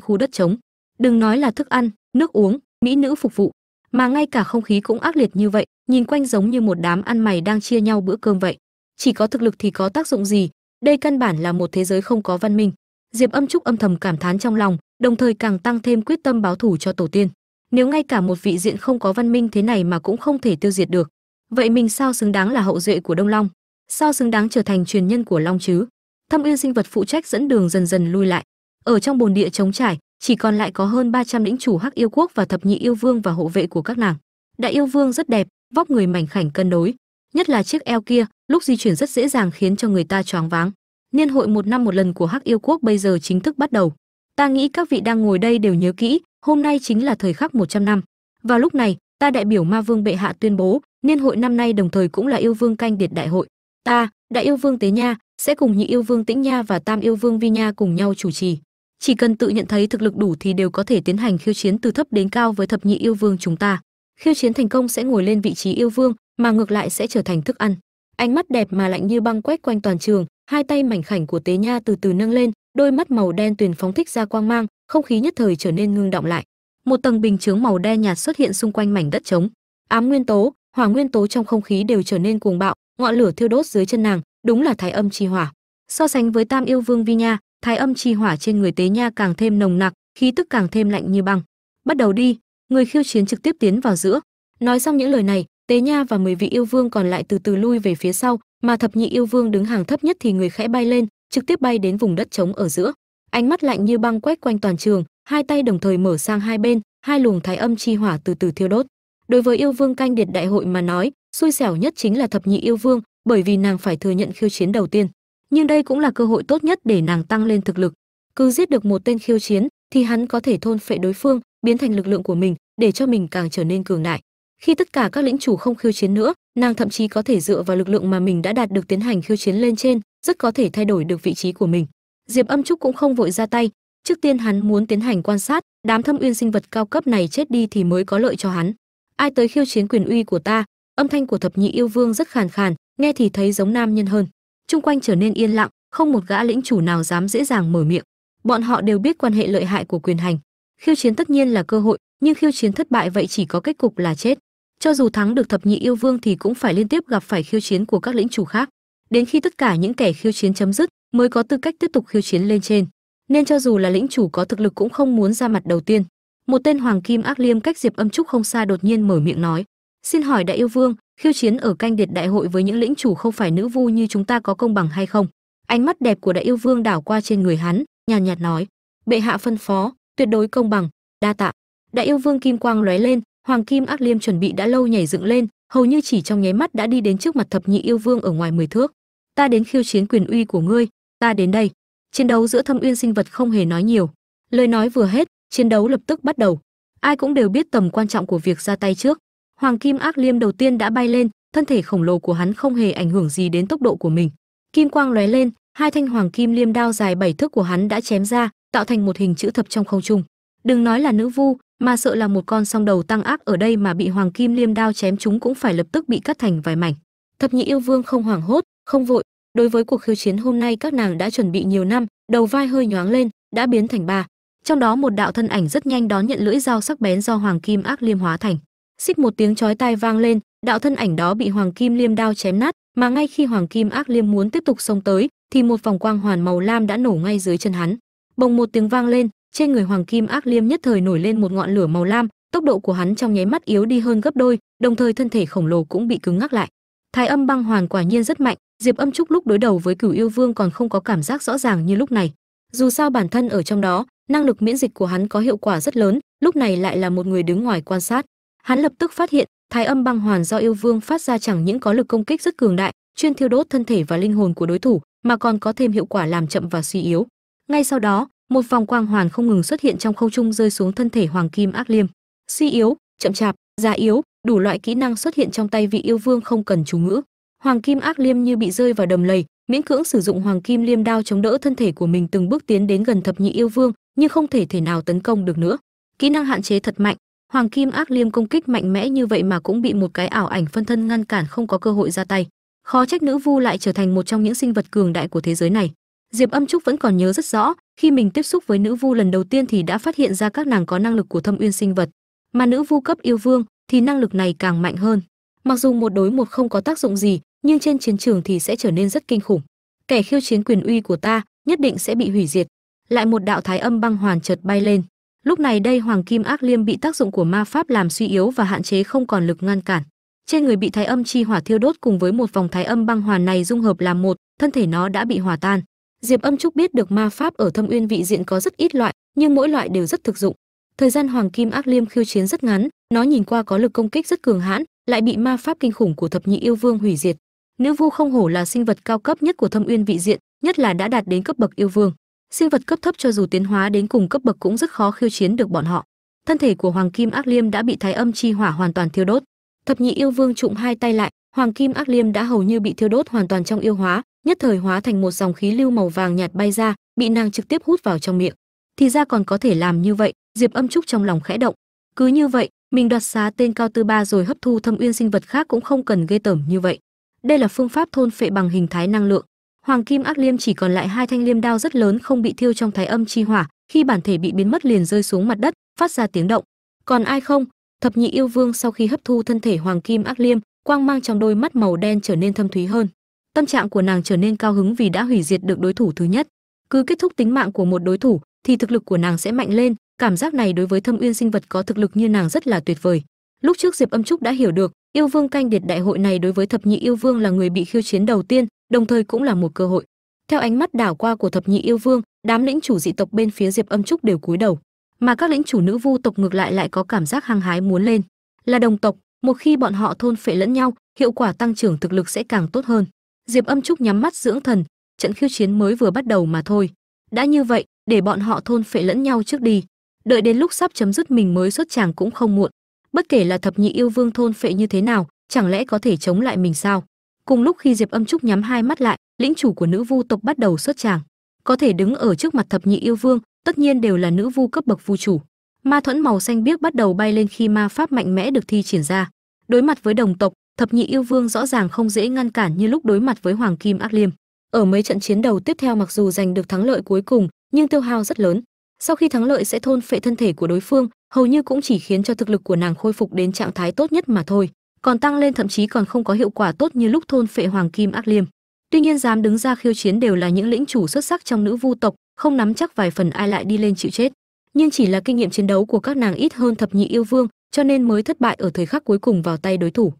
khu đất trống. Đừng nói là thức ăn, nước uống, mỹ nữ phục vụ, mà ngay cả không khí cũng ác liệt như vậy, nhìn quanh giống như một đám ăn mày đang chia nhau bữa cơm vậy. Chỉ có thực lực thì có tác dụng gì? Đây căn bản là một thế giới không có văn minh. Diệp âm trúc âm thầm cảm thán trong lòng, đồng thời càng tăng thêm quyết tâm báo thù cho tổ tiên. Nếu ngay cả một vị diện không có văn minh thế này mà cũng không thể tiêu diệt được, vậy mình sao xứng đáng là hậu duệ của đông long? Sao xứng đáng trở thành truyền nhân của long chứ? Thâm uyên sinh vật phụ trách dẫn đường dần dần lui lại. Ở trong bồn địa trống trải, chỉ còn lại có hơn 300 lĩnh chủ hắc yêu quốc và thập nhị yêu vương và hộ vệ của các nàng. Đại yêu vương rất đẹp, vóc người mảnh khảnh cân đối, nhất là chiếc eo kia, lúc di chuyển rất dễ dàng khiến cho người ta choáng váng. Niên hội một năm một lần của hắc yêu quốc bây giờ chính thức bắt đầu. Ta nghĩ các vị đang ngồi đây đều nhớ kỹ, hôm nay chính là thời khắc 100 năm. Vào lúc này, ta đại biểu ma vương bệ hạ tuyên bố, niên hội năm nay đồng thời cũng là yêu vương canh điệt đại hội. Ta, đại yêu vương tế nha sẽ cùng nhị yêu vương tĩnh nha và tam yêu vương vi nha cùng nhau chủ trì. Chỉ cần tự nhận thấy thực lực đủ thì đều có thể tiến hành khiêu chiến từ thấp đến cao với thập nhị yêu vương chúng ta. Khiêu chiến thành công sẽ ngồi lên vị trí yêu vương, mà ngược lại sẽ trở thành thức ăn. Ánh mắt đẹp mà lạnh như băng quét quanh toàn trường, hai tay mảnh khảnh của tế nha từ từ nâng lên, đôi mắt màu đen tuyền phóng thích ra quang mang, không khí nhất thời trở nên ngưng động lại. Một tầng bình chướng màu đen nhạt xuất hiện xung quanh mảnh đất trống. Ám nguyên tố, hỏa nguyên tố trong không khí đều trở nên cuồng bạo, ngọn lửa thiêu đốt dưới chân nàng đúng là thái âm chi hỏa. So sánh với tam yêu vương vi nha, thái âm chi hỏa trên người tế nha càng thêm nồng nặc, khí tức càng thêm lạnh như băng. Bắt đầu đi, người khiêu chiến trực tiếp tiến vào giữa. Nói xong những lời này, tế nha và 10 vị yêu vương còn lại từ từ lui về phía sau, mà thập nhị yêu vương đứng hàng thấp nhất thì người khẽ bay lên, trực tiếp bay đến vùng đất trống ở giữa. Ánh mắt lạnh như băng quét quanh toàn trường, hai tay đồng thời mở sang hai bên, hai luồng thái âm chi hỏa từ từ thiêu đốt. Đối với yêu vương canh điệt đại hội mà nói, xui xẻo nhất chính là thập nhị yêu vương bởi vì nàng phải thừa nhận khiêu chiến đầu tiên. Nhưng đây cũng là cơ hội tốt nhất để nàng tăng lên thực lực. Cứ giết được một tên khiêu chiến, thì hắn có thể thôn phệ đối phương, biến thành lực lượng của mình, để cho mình càng trở nên cường đại. Khi tất cả các lĩnh chủ không khiêu chiến nữa, nàng thậm chí có thể dựa vào lực lượng mà mình đã đạt được tiến hành khiêu chiến lên trên, rất có thể thay đổi được vị trí của mình. Diệp âm trúc cũng không vội ra tay. Trước tiên hắn muốn tiến hành quan sát, đám thâm uyên sinh vật cao cấp này chết đi thì mới có lợi cho hắn. Ai tới khiêu chiến quyền uy của ta? Âm thanh của thập nhị yêu vương rất khàn khàn nghe thì thấy giống nam nhân hơn. Chung quanh trở nên yên lặng, không một gã lĩnh chủ nào dám dễ dàng mở miệng. Bọn họ đều biết quan hệ lợi hại của quyền hành. Khiêu chiến tất nhiên là cơ hội, nhưng khiêu chiến thất bại vậy chỉ có kết cục là chết. Cho dù thắng được thập nhị yêu vương thì cũng phải liên tiếp gặp phải khiêu chiến của các lĩnh chủ khác. Đến khi tất cả những kẻ khiêu chiến chấm dứt mới có tư cách tiếp tục khiêu chiến lên trên. Nên cho dù là lĩnh chủ có thực lực cũng không muốn ra mặt đầu tiên. Một tên hoàng kim ác liêm cách diệp âm trúc không xa đột nhiên mở miệng nói, xin hỏi đại yêu vương khiêu chiến ở canh điệt đại hội với những lĩnh chủ không phải nữ vu như chúng ta có công bằng hay không? Ánh mắt đẹp của đại yêu vương đảo qua trên người hắn, nhàn nhạt nói. Bệ hạ phân phó, tuyệt đối công bằng, đa tạ. Đại yêu vương kim quang lóe lên, hoàng kim ác liêm chuẩn bị đã lâu nhảy dựng lên, hầu như chỉ trong nháy mắt đã đi đến trước mặt thập nhị yêu vương ở ngoài mười thước. Ta đến khiêu chiến quyền uy của ngươi, ta đến đây. Chiến đấu giữa thâm uyên sinh vật không hề nói nhiều. Lời nói vừa hết, chiến đấu lập tức bắt đầu. Ai cũng đều biết tầm quan trọng của việc ra tay trước hoàng kim ác liêm đầu tiên đã bay lên, thân thể khổng lồ của hắn không hề ảnh hưởng gì đến tốc độ của mình. Kim quang lóe lên, hai thanh hoàng kim liêm đao dài bảy thước của hắn đã chém ra, tạo thành một hình chữ thập trong không trung. Đừng nói là nữ vu, mà sợ là một con song đầu tăng ác ở đây mà bị hoàng kim liêm đao chém chúng cũng phải lập tức bị cắt thành vài mảnh. Thập nhị yêu vương không hoảng hốt, không vội. Đối với cuộc khiêu chiến hôm nay, các nàng đã chuẩn bị nhiều năm, đầu vai hơi nhoáng lên, đã biến thành ba. Trong đó một đạo thân ảnh rất nhanh đón nhận lưỡi dao sắc bén do hoàng kim ác liêm hóa thành xích một tiếng chói tai vang lên, đạo thân ảnh đó bị hoàng kim liêm đao chém nát, mà ngay khi hoàng kim ác liêm muốn tiếp tục xông tới, thì một vòng quang hoàn màu lam đã nổ ngay dưới chân hắn. Bồng một tiếng vang lên, trên người hoàng kim ác liêm nhất thời nổi lên một ngọn lửa màu lam, tốc độ của hắn trong nháy mắt yếu đi hơn gấp đôi, đồng thời thân thể khổng lồ cũng bị cứng ngắc lại. Thái âm băng hoàn quả nhiên rất mạnh, diệp âm trúc lúc đối đầu với cửu yêu vương còn không có cảm giác rõ ràng như lúc này. Dù sao bản thân ở trong đó, năng lực miễn dịch của hắn có hiệu quả rất lớn, lúc này lại là một người đứng ngoài quan sát hắn lập tức phát hiện, thái âm băng hoàn do yêu vương phát ra chẳng những có lực công kích rất cường đại, chuyên thiêu đốt thân thể và linh hồn của đối thủ, mà còn có thêm hiệu quả làm chậm và suy yếu. Ngay sau đó, một vòng quang hoàn không ngừng xuất hiện trong không trung rơi xuống thân thể hoàng kim ác liêm. Suy yếu, chậm chạp, già yếu, đủ loại kỹ năng xuất hiện trong tay vị yêu vương không cần chú ngữ. Hoàng kim ác liêm như bị rơi vào đầm lầy, miễn cưỡng sử dụng hoàng kim liêm đao chống đỡ thân thể của mình từng bước tiến đến gần thập nhị yêu vương, nhưng không thể thể nào tấn công được nữa. Kỹ năng hạn chế thật mạnh hoàng kim ác liêm công kích mạnh mẽ như vậy mà cũng bị một cái ảo ảnh phân thân ngăn cản không có cơ hội ra tay. Khó trách nữ vu lại trở thành một trong những sinh vật cường đại của thế giới này. Diệp âm trúc vẫn còn nhớ rất rõ, khi mình tiếp xúc với nữ vu lần đầu tiên thì đã phát hiện ra các nàng có năng lực của thâm uyên sinh vật. Mà nữ vu cấp yêu vương thì năng lực này càng mạnh hơn. Mặc dù một đối một không có tác dụng gì, nhưng trên chiến trường thì sẽ trở nên rất kinh khủng. Kẻ khiêu chiến quyền uy của ta nhất định sẽ bị hủy diệt. Lại một đạo thái âm băng hoàn chợt bay lên lúc này đây hoàng kim ác liêm bị tác dụng của ma pháp làm suy yếu và hạn chế không còn lực ngăn cản. Trên người bị thái âm chi hỏa thiêu đốt cùng với một vòng thái âm băng hoàn này dung hợp làm một, thân thể nó đã bị hòa tan. Diệp âm trúc biết được ma pháp ở thâm uyên vị diện có rất ít loại, nhưng mỗi loại đều rất thực dụng. Thời gian hoàng kim ác liêm khiêu chiến rất ngắn, nó nhìn qua có lực công kích rất cường hãn, lại bị ma pháp kinh khủng của thập nhị yêu vương hủy diệt. Nữ vu không hổ là sinh vật cao cấp nhất của thâm uyên vị diện, nhất là đã đạt đến cấp bậc yêu vương sinh vật cấp thấp cho dù tiến hóa đến cùng cấp bậc cũng rất khó khiêu chiến được bọn họ. Thân thể của hoàng kim ác liêm đã bị thái âm chi hỏa hoàn toàn thiêu đốt. Thập nhị yêu vương trụng hai tay lại, hoàng kim ác liêm đã hầu như bị thiêu đốt hoàn toàn trong yêu hóa, nhất thời hóa thành một dòng khí lưu màu vàng nhạt bay ra, bị nàng trực tiếp hút vào trong miệng. Thì ra còn có thể làm như vậy, diệp âm trúc trong lòng khẽ động. Cứ như vậy, mình đoạt xá tên cao tư ba rồi hấp thu thâm uyên sinh vật khác cũng không cần ghê tởm như vậy. Đây là phương pháp thôn phệ bằng hình thái năng lượng hoàng kim ác liêm chỉ còn lại hai thanh liêm đao rất lớn không bị thiêu trong thái âm chi hỏa, khi bản thể bị biến mất liền rơi xuống mặt đất, phát ra tiếng động. Còn ai không? Thập nhị yêu vương sau khi hấp thu thân thể hoàng kim ác liêm, quang mang trong đôi mắt màu đen trở nên thâm thúy hơn. Tâm trạng của nàng trở nên cao hứng vì đã hủy diệt được đối thủ thứ nhất. Cứ kết thúc tính mạng của một đối thủ, thì thực lực của nàng sẽ mạnh lên. Cảm giác này đối với thâm uyên sinh vật có thực lực như nàng rất là tuyệt vời. Lúc trước diệp âm trúc đã hiểu được, yêu vương canh điệt đại hội này đối với thập nhị yêu vương là người bị khiêu chiến đầu tiên đồng thời cũng là một cơ hội. Theo ánh mắt đảo qua của thập nhị yêu vương, đám lĩnh chủ dị tộc bên phía diệp âm trúc đều cúi đầu. Mà các lĩnh chủ nữ vu tộc ngược lại lại có cảm giác hăng hái muốn lên. Là đồng tộc, một khi bọn họ thôn phệ lẫn nhau, hiệu quả tăng trưởng thực lực sẽ càng tốt hơn. Diệp âm trúc nhắm mắt dưỡng thần, trận khiêu chiến mới vừa bắt đầu mà thôi. Đã như vậy, để bọn họ thôn phệ lẫn nhau trước đi. Đợi đến lúc sắp chấm dứt mình mới xuất chàng cũng không muộn. Bất kể là thập nhị yêu vương thôn phệ như thế nào, chẳng lẽ có thể chống lại mình sao? Cùng lúc khi diệp âm trúc nhắm hai mắt lại, lĩnh chủ của nữ vu tộc bắt đầu xuất tràng. Có thể đứng ở trước mặt thập nhị yêu vương, tất nhiên đều là nữ vu cấp bậc vu chủ. Ma thuẫn màu xanh biếc bắt đầu bay lên khi ma pháp mạnh mẽ được thi triển ra. Đối mặt với đồng tộc, thập nhị yêu vương rõ ràng không dễ ngăn cản như lúc đối mặt với hoàng kim ác liêm. Ở mấy trận chiến đầu tiếp theo mặc dù giành được thắng lợi cuối cùng, nhưng tiêu hao rất lớn. Sau khi thắng lợi sẽ thôn phệ thân thể của đối phương, hầu như cũng chỉ khiến cho thực lực của nàng khôi phục đến trạng thái tốt nhất mà thôi còn tăng lên, thậm chí còn không có hiệu quả tốt như lúc thôn phệ hoàng kim ác liêm. Tuy nhiên, dám đứng ra khiêu chiến đều là những lĩnh chủ xuất sắc trong nữ vu tộc, không nắm chắc vài phần ai lại đi lên chịu chết. Nhưng chỉ là kinh nghiệm chiến đấu của các nàng ít hơn thập nhị yêu vương, cho nên mới thất bại ở thời khắc cuối cùng vào tay đối thủ.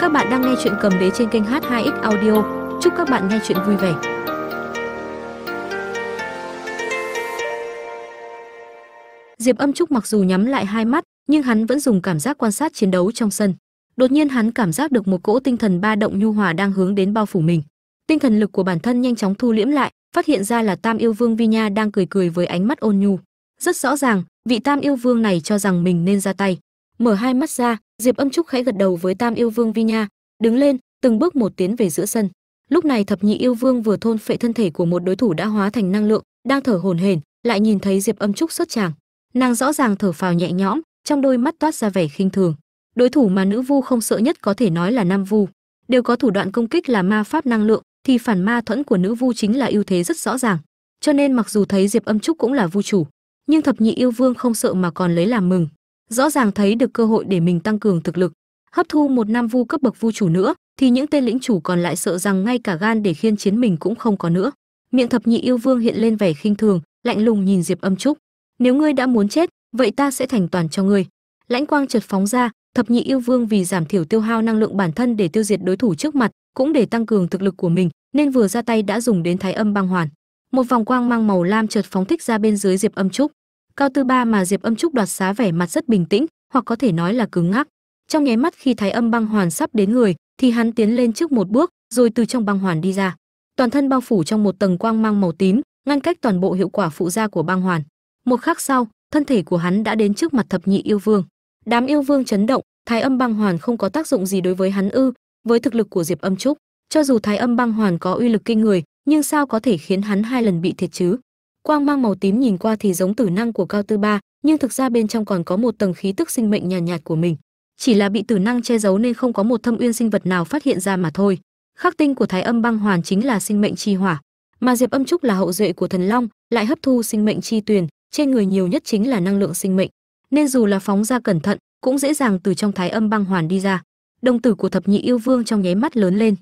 Các bạn đang nghe chuyện cầm đế trên kênh h2x audio. Chúc các bạn nghe chuyện vui vẻ. Diệp âm trúc mặc dù nhắm lại hai mắt, nhưng hắn vẫn dùng cảm giác quan sát chiến đấu trong sân. Đột nhiên hắn cảm giác được một cỗ tinh thần ba động nhu hòa đang hướng đến bao phủ mình. Tinh thần lực của bản thân nhanh chóng thu liễm lại, phát hiện ra là tam yêu vương vi nha đang cười cười với ánh mắt ôn nhu. Rất rõ ràng, vị tam yêu vương này cho rằng mình nên ra tay. Mở hai mắt ra, diệp âm trúc khẽ gật đầu với tam yêu vương vi nha đứng lên, từng bước một tiến về giữa sân. Lúc này thập nhị yêu vương vừa thôn phệ thân thể của một đối thủ đã hóa thành năng lượng, đang thở hổn hển, lại nhìn thấy diệp âm trúc xuất tràng nàng rõ ràng thở phào nhẹ nhõm, trong đôi mắt toát ra vẻ khinh thường. Đối thủ mà nữ vu không sợ nhất có thể nói là nam vu. Đều có thủ đoạn công kích là ma pháp năng lượng, thì phản ma thuẫn của nữ vu chính là ưu thế rất rõ ràng. Cho nên mặc dù thấy diệp âm trúc cũng là vu chủ, nhưng thập nhị yêu vương không sợ mà còn lấy làm mừng. Rõ ràng thấy được cơ hội để mình tăng cường thực lực, hấp thu một nam vu cấp bậc vu chủ nữa, thì những tên lĩnh chủ còn lại sợ rằng ngay cả gan để khiên chiến mình cũng không có nữa. Miệng thập nhị yêu vương hiện lên vẻ khinh thường, lạnh lùng nhìn diệp âm trúc nếu ngươi đã muốn chết, vậy ta sẽ thành toàn cho ngươi. Lãnh quang chợt phóng ra, thập nhị yêu vương vì giảm thiểu tiêu hao năng lượng bản thân để tiêu diệt đối thủ trước mặt, cũng để tăng cường thực lực của mình, nên vừa ra tay đã dùng đến thái âm băng hoàn. Một vòng quang mang màu lam chợt phóng thích ra bên dưới diệp âm trúc. Cao tư ba mà diệp âm trúc đoạt xá vẻ mặt rất bình tĩnh, hoặc có thể nói là cứng ngắc. Trong nháy mắt khi thái âm băng hoàn sắp đến người, thì hắn tiến lên trước một bước, rồi từ trong băng hoàn đi ra. Toàn thân bao phủ trong một tầng quang mang màu tím, ngăn cách toàn bộ hiệu quả phụ gia của băng hoàn một khắc sau thân thể của hắn đã đến trước mặt thập nhị yêu vương. Đám yêu vương chấn động thái âm băng hoàn không có tác dụng gì đối với hắn ư với thực lực của diệp âm trúc cho dù thái âm băng hoàn có uy lực kinh người nhưng sao có thể khiến hắn hai lần bị thiệt chứ? Quang mang màu tím nhìn qua thì giống tử năng của cao tư ba nhưng thực ra bên trong còn có một tầng khí tức sinh mệnh nhàn nhạt, nhạt của mình. Chỉ là bị tử năng che giấu nên không có một thâm uyên sinh vật nào phát hiện ra mà thôi. Khắc tinh của thái âm băng hoàn chính là sinh mệnh chi hỏa mà diệp âm trúc là hậu duệ của thần long lại hấp thu sinh mệnh chi tuyền trên người nhiều nhất chính là năng lượng sinh mệnh. Nên dù là phóng ra cẩn thận, cũng dễ dàng từ trong thái âm băng hoàn đi ra. Đồng tử của thập nhị yêu vương trong nháy mắt lớn lên.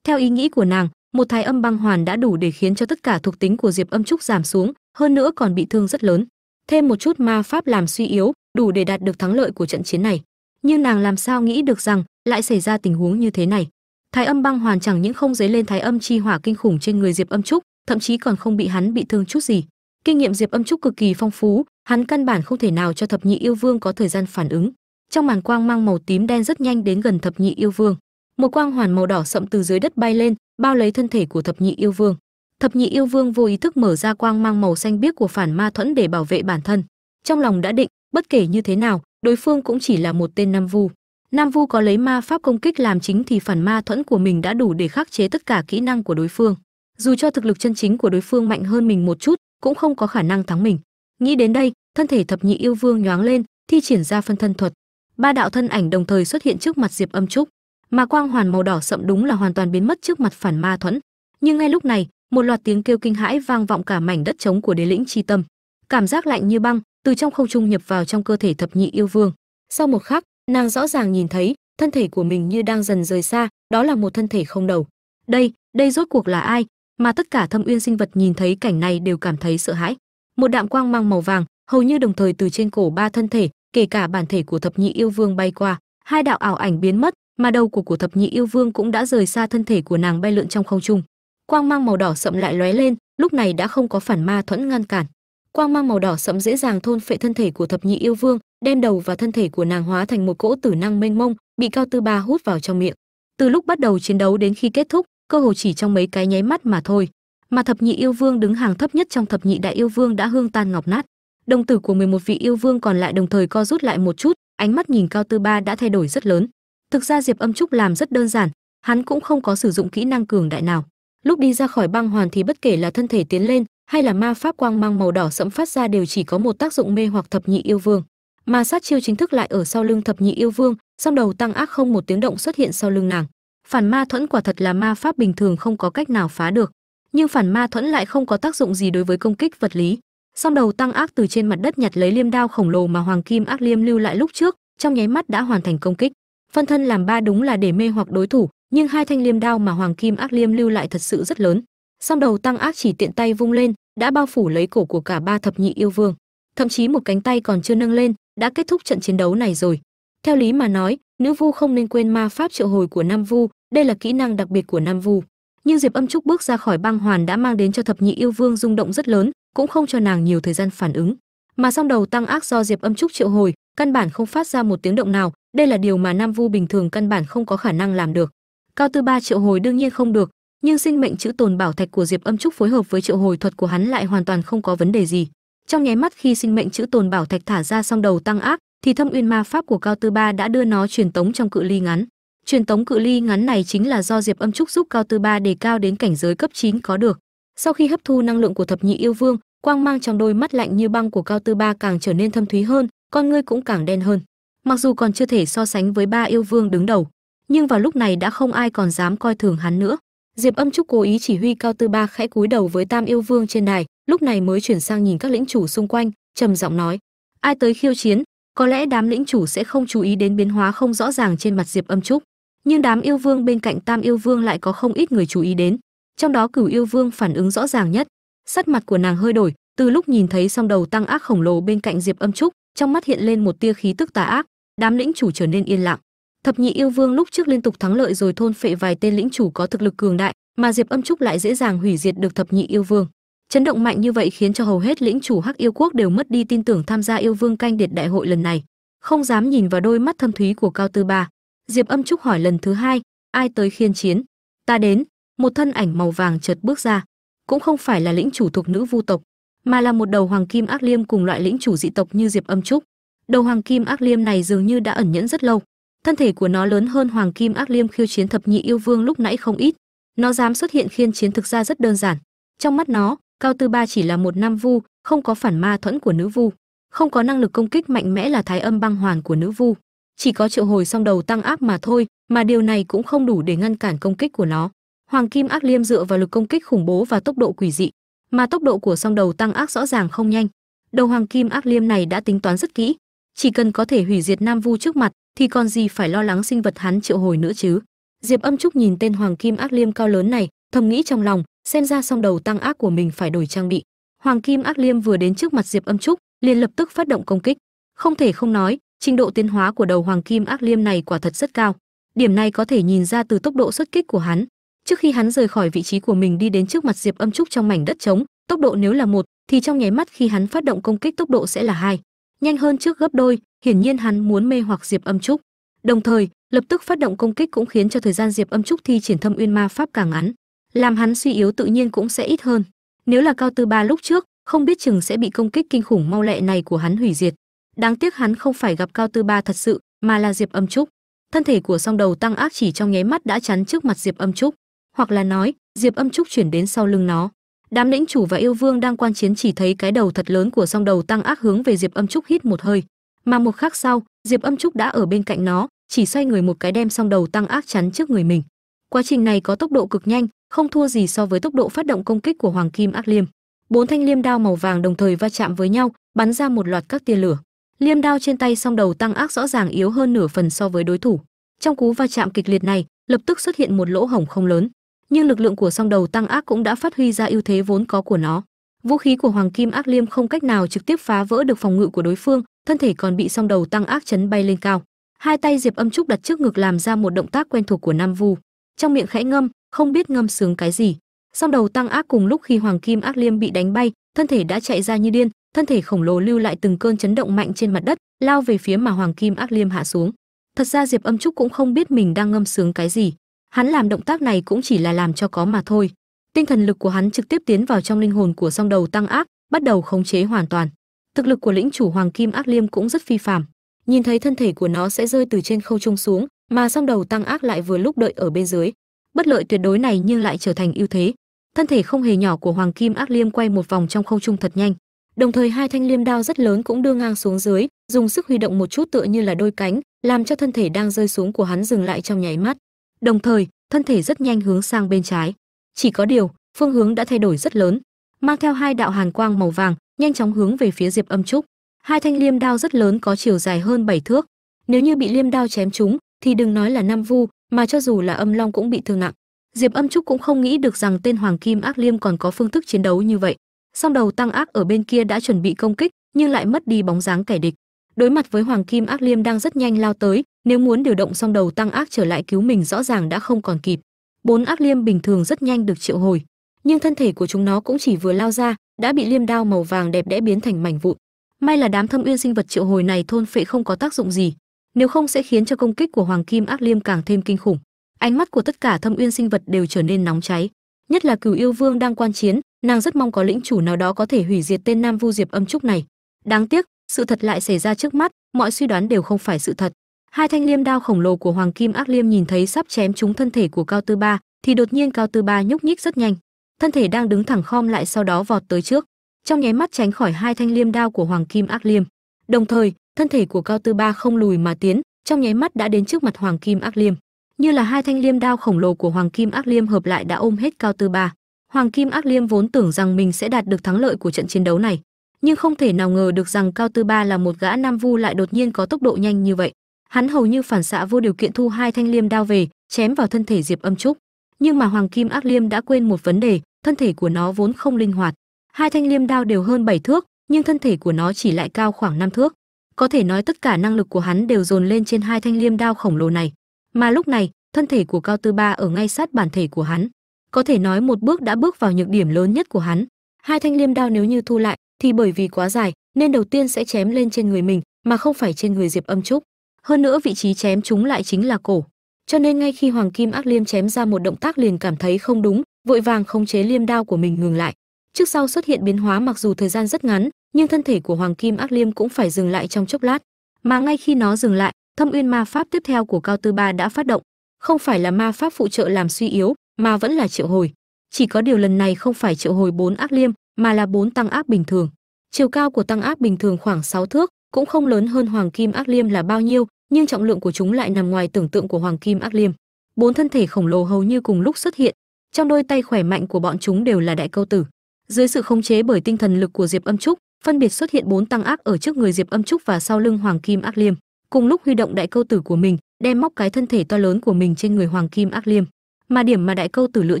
Theo ý nghĩ của nàng, một thái âm băng hoàn đã đủ để khiến cho tất cả thuộc tính của diệp âm trúc giảm xuống, hơn nữa còn bị thương rất lớn. Thêm một chút ma pháp làm suy yếu, đủ để đạt được thắng lợi của trận chiến này. Nhưng nàng làm sao nghĩ được rằng lại xảy ra tình huống như thế này? Thái âm băng hoàn chẳng những không dấy lên thái âm chi hỏa kinh khủng trên người diệp âm trúc, thậm chí còn không bị hắn bị thương chút gì kinh nghiệm diệp âm trúc cực kỳ phong phú, hắn căn bản không thể nào cho thập nhị yêu vương có thời gian phản ứng. Trong màn quang mang màu tím đen rất nhanh đến gần thập nhị yêu vương. Một quang hoàn màu đỏ sậm từ dưới đất bay lên, bao lấy thân thể của thập nhị yêu vương. Thập nhị yêu vương vô ý thức mở ra quang mang màu xanh biếc của phản ma thuẫn để bảo vệ bản thân. Trong lòng đã định, bất kể như thế nào, đối phương cũng chỉ là một tên nam vu. Nam vu có lấy ma pháp công kích làm chính thì phản ma thuẫn của mình đã đủ để khắc chế tất cả kỹ năng của đối phương. Dù cho thực lực chân chính của đối phương mạnh hơn mình một chút cũng không có khả năng thắng mình. Nghĩ đến đây, thân thể thập nhị yêu vương nhoáng lên, thi triển ra phân thân thuật. Ba đạo thân ảnh đồng thời xuất hiện trước mặt diệp âm trúc. Mà quang hoàn màu đỏ sậm đúng là hoàn toàn biến mất trước mặt phản ma thuẫn. Nhưng ngay lúc này, một loạt tiếng kêu kinh hãi vang vọng cả mảnh đất trống của đế lĩnh chi tâm. Cảm giác lạnh như băng từ trong không trung nhập vào trong cơ thể thập nhị yêu vương. Sau một khắc, nàng rõ ràng nhìn thấy thân thể của mình như đang dần rời xa, đó là một thân thể không đầu. Đây đây rốt cuộc là ai? Mà tất cả thâm uyên sinh vật nhìn thấy cảnh này đều cảm thấy sợ hãi. Một đạm quang mang màu vàng, hầu như đồng thời từ trên cổ ba thân thể, kể cả bản thể của thập nhị yêu vương bay qua. Hai đạo ảo ảnh biến mất, mà đầu của của thập nhị yêu vương cũng đã rời xa thân thể của nàng bay lượn trong không trung. Quang mang màu đỏ sậm lại lóe lên, lúc này đã không có phản ma thuẫn ngăn cản. Quang mang màu đỏ sẫm dễ dàng thôn phệ thân thể của thập nhị yêu vương, đem đầu và thân thể của nàng hóa thành một cỗ tử năng mênh mông, bị cao tư ba hút vào trong miệng. Từ lúc bắt đầu chiến đấu đến khi kết thúc cơ hồ chỉ trong mấy cái nháy mắt mà thôi, mà thập nhị yêu vương đứng hàng thấp nhất trong thập nhị đại yêu vương đã hương tan ngọc nát. Đồng tử của 11 vị yêu vương còn lại đồng thời co rút lại một chút, ánh mắt nhìn cao tư ba đã thay đổi rất lớn. Thực ra diệp âm trúc làm rất đơn giản, hắn cũng không có sử dụng kỹ năng cường đại nào. Lúc đi ra khỏi băng hoàn thì bất kể là thân thể tiến lên, hay là ma pháp quang mang màu đỏ sẫm phát ra đều chỉ có một tác dụng mê hoặc thập nhị yêu vương. Mà sát chiêu chính thức lại ở sau lưng thập nhị yêu vương, song đầu tăng ác không một tiếng động xuất hiện sau lưng nàng phản ma thuẫn quả thật là ma pháp bình thường không có cách nào phá được, nhưng phản ma thuẫn lại không có tác dụng gì đối với công kích vật lý. Song đầu tăng ác từ trên mặt đất nhặt lấy liêm đao khổng lồ mà hoàng kim ác liêm lưu lại lúc trước, trong nháy mắt đã hoàn thành công kích. Phân thân làm ba đúng là để mê hoặc đối thủ, nhưng hai thanh liêm đao mà hoàng kim ác liêm lưu lại thật sự rất lớn. Song đầu tăng ác chỉ tiện tay vung lên, đã bao phủ lấy cổ của cả ba thập nhị yêu vương. Thậm chí một cánh tay còn chưa nâng lên, đã kết thúc trận chiến đấu này rồi. Theo lý mà nói, nữ vu không nên quên ma pháp triệu hồi của nam vu đây là kỹ năng đặc biệt của nam vu. Nhưng diệp âm trúc bước ra khỏi băng hoàn đã mang đến cho thập nhị yêu vương rung động rất lớn, cũng không cho nàng nhiều thời gian phản ứng. Mà song đầu tăng ác do diệp âm trúc triệu hồi, căn bản không phát ra một tiếng động nào. Đây là điều mà nam vu bình thường căn bản không có khả năng làm được. Cao tư ba triệu hồi đương nhiên không được, nhưng sinh mệnh chữ tồn bảo thạch của diệp âm trúc phối hợp với triệu hồi thuật của hắn lại hoàn toàn không có vấn đề gì. Trong nháy mắt khi sinh mệnh chữ tồn bảo thạch thả ra song đầu tăng ác, thì thâm uyên ma pháp của cao tư ba đã đưa nó truyền tống trong cự ly ngắn truyền tống cự ly ngắn này chính là do diệp âm trúc giúp cao tư ba đề cao đến cảnh giới cấp 9 có được. Sau khi hấp thu năng lượng của thập nhị yêu vương, quang mang trong đôi mắt lạnh như băng của cao tư ba càng trở nên thâm thúy hơn, con ngươi cũng càng đen hơn. Mặc dù còn chưa thể so sánh với ba yêu vương đứng đầu, nhưng vào lúc này đã không ai còn dám coi thường hắn nữa. Diệp âm trúc cố ý chỉ huy cao tư ba khẽ cúi đầu với tam yêu vương trên đài, lúc này mới chuyển sang nhìn các lĩnh chủ xung quanh, trầm giọng nói, ai tới khiêu chiến, có lẽ đám lĩnh chủ sẽ không chú ý đến biến hóa không rõ ràng trên mặt diệp âm trúc nhưng đám yêu vương bên cạnh tam yêu vương lại có không ít người chú ý đến. Trong đó cửu yêu vương phản ứng rõ ràng nhất. Sắc mặt của nàng hơi đổi, từ lúc nhìn thấy song đầu tăng ác khổng lồ bên cạnh diệp âm trúc, trong mắt hiện lên một tia khí tức tà ác, đám lĩnh chủ trở nên yên lặng. Thập nhị yêu vương lúc trước liên tục thắng lợi rồi thôn phệ vài tên lĩnh chủ có thực lực cường đại, mà diệp âm trúc lại dễ dàng hủy diệt được thập nhị yêu vương. Chấn động mạnh như vậy khiến cho hầu hết lĩnh chủ hắc yêu quốc đều mất đi tin tưởng tham gia yêu vương canh điệt đại hội lần này. Không dám nhìn vào đôi mắt thâm thúy của cao tư ba diệp âm trúc hỏi lần thứ hai, ai tới khiên chiến? Ta đến. Một thân ảnh màu vàng chợt bước ra. Cũng không phải là lĩnh chủ thuộc nữ vu tộc, mà là một đầu hoàng kim ác liêm cùng loại lĩnh chủ dị tộc như diệp âm trúc. Đầu hoàng kim ác liêm này dường như đã ẩn nhẫn rất lâu. Thân thể của nó lớn hơn hoàng kim ác liêm khiêu chiến thập nhị yêu vương lúc nãy không ít. Nó dám xuất hiện khiên chiến thực ra rất đơn giản. Trong mắt nó, cao tư ba chỉ là một nam vu, không có phản ma thuẫn của nữ vu. Không có năng lực công kích mạnh mẽ là thái âm băng hoàn của nữ vu chỉ có triệu hồi song đầu tăng áp mà thôi, mà điều này cũng không đủ để ngăn cản công kích của nó. Hoàng kim ác liêm dựa vào lực công kích khủng bố và tốc độ quỷ dị, mà tốc độ của song đầu tăng ác rõ ràng không nhanh. Đầu hoàng kim ác liêm này đã tính toán rất kỹ, chỉ cần có thể hủy diệt nam vu trước mặt thì còn gì phải lo lắng sinh vật hắn triệu hồi nữa chứ. Diệp âm trúc nhìn tên hoàng kim ác liêm cao lớn này, thầm nghĩ trong lòng, xem ra song đầu tăng ác của mình phải đổi trang bị. Hoàng kim ác liêm vừa đến trước mặt diệp âm trúc, liền lập tức phát động công kích. Không thể không nói trình độ tiến hóa của đầu hoàng kim ác liêm này quả thật rất cao. Điểm này có thể nhìn ra từ tốc độ xuất kích của hắn. Trước khi hắn rời khỏi vị trí của mình đi đến trước mặt diệp âm trúc trong mảnh đất trống, tốc độ nếu là một, thì trong nháy mắt khi hắn phát động công kích tốc độ sẽ là hai. Nhanh hơn trước gấp đôi, hiển nhiên hắn muốn mê hoặc diệp âm trúc. Đồng thời, lập tức phát động công kích cũng khiến cho thời gian diệp âm trúc thi triển thâm uyên ma pháp càng ngắn, làm hắn suy yếu tự nhiên cũng sẽ ít hơn. Nếu là cao tư ba lúc trước, không biết chừng sẽ bị công kích kinh khủng mau lẹ này của hắn hủy diệt đáng tiếc hắn không phải gặp cao tư ba thật sự, mà là diệp âm trúc. Thân thể của song đầu tăng ác chỉ trong nháy mắt đã chắn trước mặt diệp âm trúc. Hoặc là nói, diệp âm trúc chuyển đến sau lưng nó. Đám lĩnh chủ và yêu vương đang quan chiến chỉ thấy cái đầu thật lớn của song đầu tăng ác hướng về diệp âm trúc hít một hơi. Mà một khắc sau, diệp âm trúc đã ở bên cạnh nó, chỉ xoay người một cái đem song đầu tăng ác chắn trước người mình. Quá trình này có tốc độ cực nhanh, không thua gì so với tốc độ phát động công kích của hoàng kim ác liêm. Bốn thanh liêm đao màu vàng đồng thời va chạm với nhau, bắn ra một loạt các tia lửa liêm đao trên tay song đầu tăng ác rõ ràng yếu hơn nửa phần so với đối thủ. Trong cú va chạm kịch liệt này, lập tức xuất hiện một lỗ hổng không lớn. Nhưng lực lượng của song đầu tăng ác cũng đã phát huy ra ưu thế vốn có của nó. Vũ khí của hoàng kim ác liêm không cách nào trực tiếp phá vỡ được phòng ngự của đối phương, thân thể còn bị song đầu tăng ác chấn bay lên cao. Hai tay diệp âm trúc đặt trước ngực làm ra một động tác quen thuộc của nam vu. Trong miệng khẽ ngâm, không biết ngâm sướng cái gì. Song đầu tăng ác cùng lúc khi hoàng kim ác liêm bị đánh bay, thân thể đã chạy ra như điên thân thể khổng lồ lưu lại từng cơn chấn động mạnh trên mặt đất, lao về phía mà hoàng kim ác liêm hạ xuống. Thật ra diệp âm trúc cũng không biết mình đang ngâm sướng cái gì. Hắn làm động tác này cũng chỉ là làm cho có mà thôi. Tinh thần lực của hắn trực tiếp tiến vào trong linh hồn của song đầu tăng ác, bắt đầu khống chế hoàn toàn. Thực lực của lĩnh chủ hoàng kim ác liêm cũng rất phi phàm. Nhìn thấy thân thể của nó sẽ rơi từ trên khâu trung xuống, mà song đầu tăng ác lại vừa lúc đợi ở bên dưới. Bất lợi tuyệt đối này nhưng lại trở thành ưu thế. Thân thể không hề nhỏ của hoàng kim ác liêm quay một vòng trong không trung thật nhanh đồng thời, hai thanh liêm đao rất lớn cũng đưa ngang xuống dưới, dùng sức huy động một chút tựa như là đôi cánh, làm cho thân thể đang rơi xuống của hắn dừng lại trong nháy mắt. Đồng thời, thân thể rất nhanh hướng sang bên trái. Chỉ có điều, phương hướng đã thay đổi rất lớn, mang theo hai đạo hàn quang màu vàng, nhanh chóng hướng về phía diệp âm trúc. Hai thanh liêm đao rất lớn có chiều dài hơn 7 thước. Nếu như bị liêm đao chém chúng thì đừng nói là nam vu, mà cho dù là âm long cũng bị thương nặng. Diệp âm trúc cũng không nghĩ được rằng tên hoàng kim ác liêm còn có phương thức chiến đấu như vậy song đầu tăng ác ở bên kia đã chuẩn bị công kích, nhưng lại mất đi bóng dáng kẻ địch. Đối mặt với hoàng kim ác liêm đang rất nhanh lao tới, nếu muốn điều động song đầu tăng ác trở lại cứu mình rõ ràng đã không còn kịp. Bốn ác liêm bình thường rất nhanh được triệu hồi, nhưng thân thể của chúng nó cũng chỉ vừa lao ra, đã bị liêm đao màu vàng đẹp đẽ biến thành mảnh vụn. May là đám thâm uyên sinh vật triệu hồi này thôn phệ không có tác dụng gì, nếu không sẽ khiến cho công kích của hoàng kim ác liêm càng thêm kinh khủng. Ánh mắt của tất cả thâm uyên sinh vật đều trở nên nóng cháy, nhất là cửu yêu vương đang quan chiến nàng rất mong có lĩnh chủ nào đó có thể hủy diệt tên nam vu diệp âm trúc này. Đáng tiếc, sự thật lại xảy ra trước mắt, mọi suy đoán đều không phải sự thật. Hai thanh liêm đao khổng lồ của hoàng kim ác liêm nhìn thấy sắp chém trúng thân thể của cao tư ba, thì đột nhiên cao tư ba nhúc nhích rất nhanh. Thân thể đang đứng thẳng khom lại sau đó vọt tới trước, trong nháy mắt tránh khỏi hai thanh liêm đao của hoàng kim ác liêm. Đồng thời, thân thể của cao tư ba không lùi mà tiến, trong nháy mắt đã đến trước mặt hoàng kim ác liêm. Như là hai thanh liêm đao khổng lồ của hoàng kim ác liêm hợp lại đã ôm hết cao tư ba hoàng kim ác liêm vốn tưởng rằng mình sẽ đạt được thắng lợi của trận chiến đấu này, nhưng không thể nào ngờ được rằng cao tư ba là một gã nam vu lại đột nhiên có tốc độ nhanh như vậy. Hắn hầu như phản xạ vô điều kiện thu hai thanh liêm đao về, chém vào thân thể diệp âm trúc. Nhưng mà hoàng kim ác liêm đã quên một vấn đề, thân thể của nó vốn không linh hoạt. Hai thanh liêm đao đều hơn 7 thước, nhưng thân thể của nó chỉ lại cao khoảng 5 thước. Có thể nói tất cả năng lực của hắn đều dồn lên trên hai thanh liêm đao khổng lồ này. Mà lúc này, thân thể của cao tư ba ở ngay sát bản thể của hắn có thể nói một bước đã bước vào nhược điểm lớn nhất của hắn. Hai thanh liêm đao nếu như thu lại, thì bởi vì quá dài, nên đầu tiên sẽ chém lên trên người mình, mà không phải trên người diệp âm trúc. Hơn nữa vị trí chém chúng lại chính là cổ. Cho nên ngay khi hoàng kim ác liêm chém ra một động tác liền cảm thấy không đúng, vội vàng khống chế liêm đao của mình ngừng lại. Trước sau xuất hiện biến hóa mặc dù thời gian rất ngắn, nhưng thân thể của hoàng kim ác liêm cũng phải dừng lại trong chốc lát. Mà ngay khi nó dừng lại, thâm uyên ma pháp tiếp theo của cao tư ba đã phát động. Không phải là ma pháp phụ trợ làm suy yếu mà vẫn là triệu hồi. Chỉ có điều lần này không phải triệu hồi bốn ác liêm, mà là bốn tăng áp bình thường. Chiều cao của tăng áp bình thường khoảng 6 thước, cũng không lớn hơn hoàng kim ác liêm là bao nhiêu, nhưng trọng lượng của chúng lại nằm ngoài tưởng tượng của hoàng kim ác liêm. Bốn thân thể khổng lồ hầu như cùng lúc xuất hiện, trong đôi tay khỏe mạnh của bọn chúng đều là đại câu tử. Dưới sự khống chế bởi tinh thần lực của diệp âm trúc, phân biệt xuất hiện bốn tăng ác ở trước người diệp âm trúc và sau lưng hoàng kim ác liêm. Cùng lúc huy động đại câu tử của mình, đem móc cái thân thể to lớn của mình trên người hoàng kim ác liêm mà điểm mà đại câu tử lựa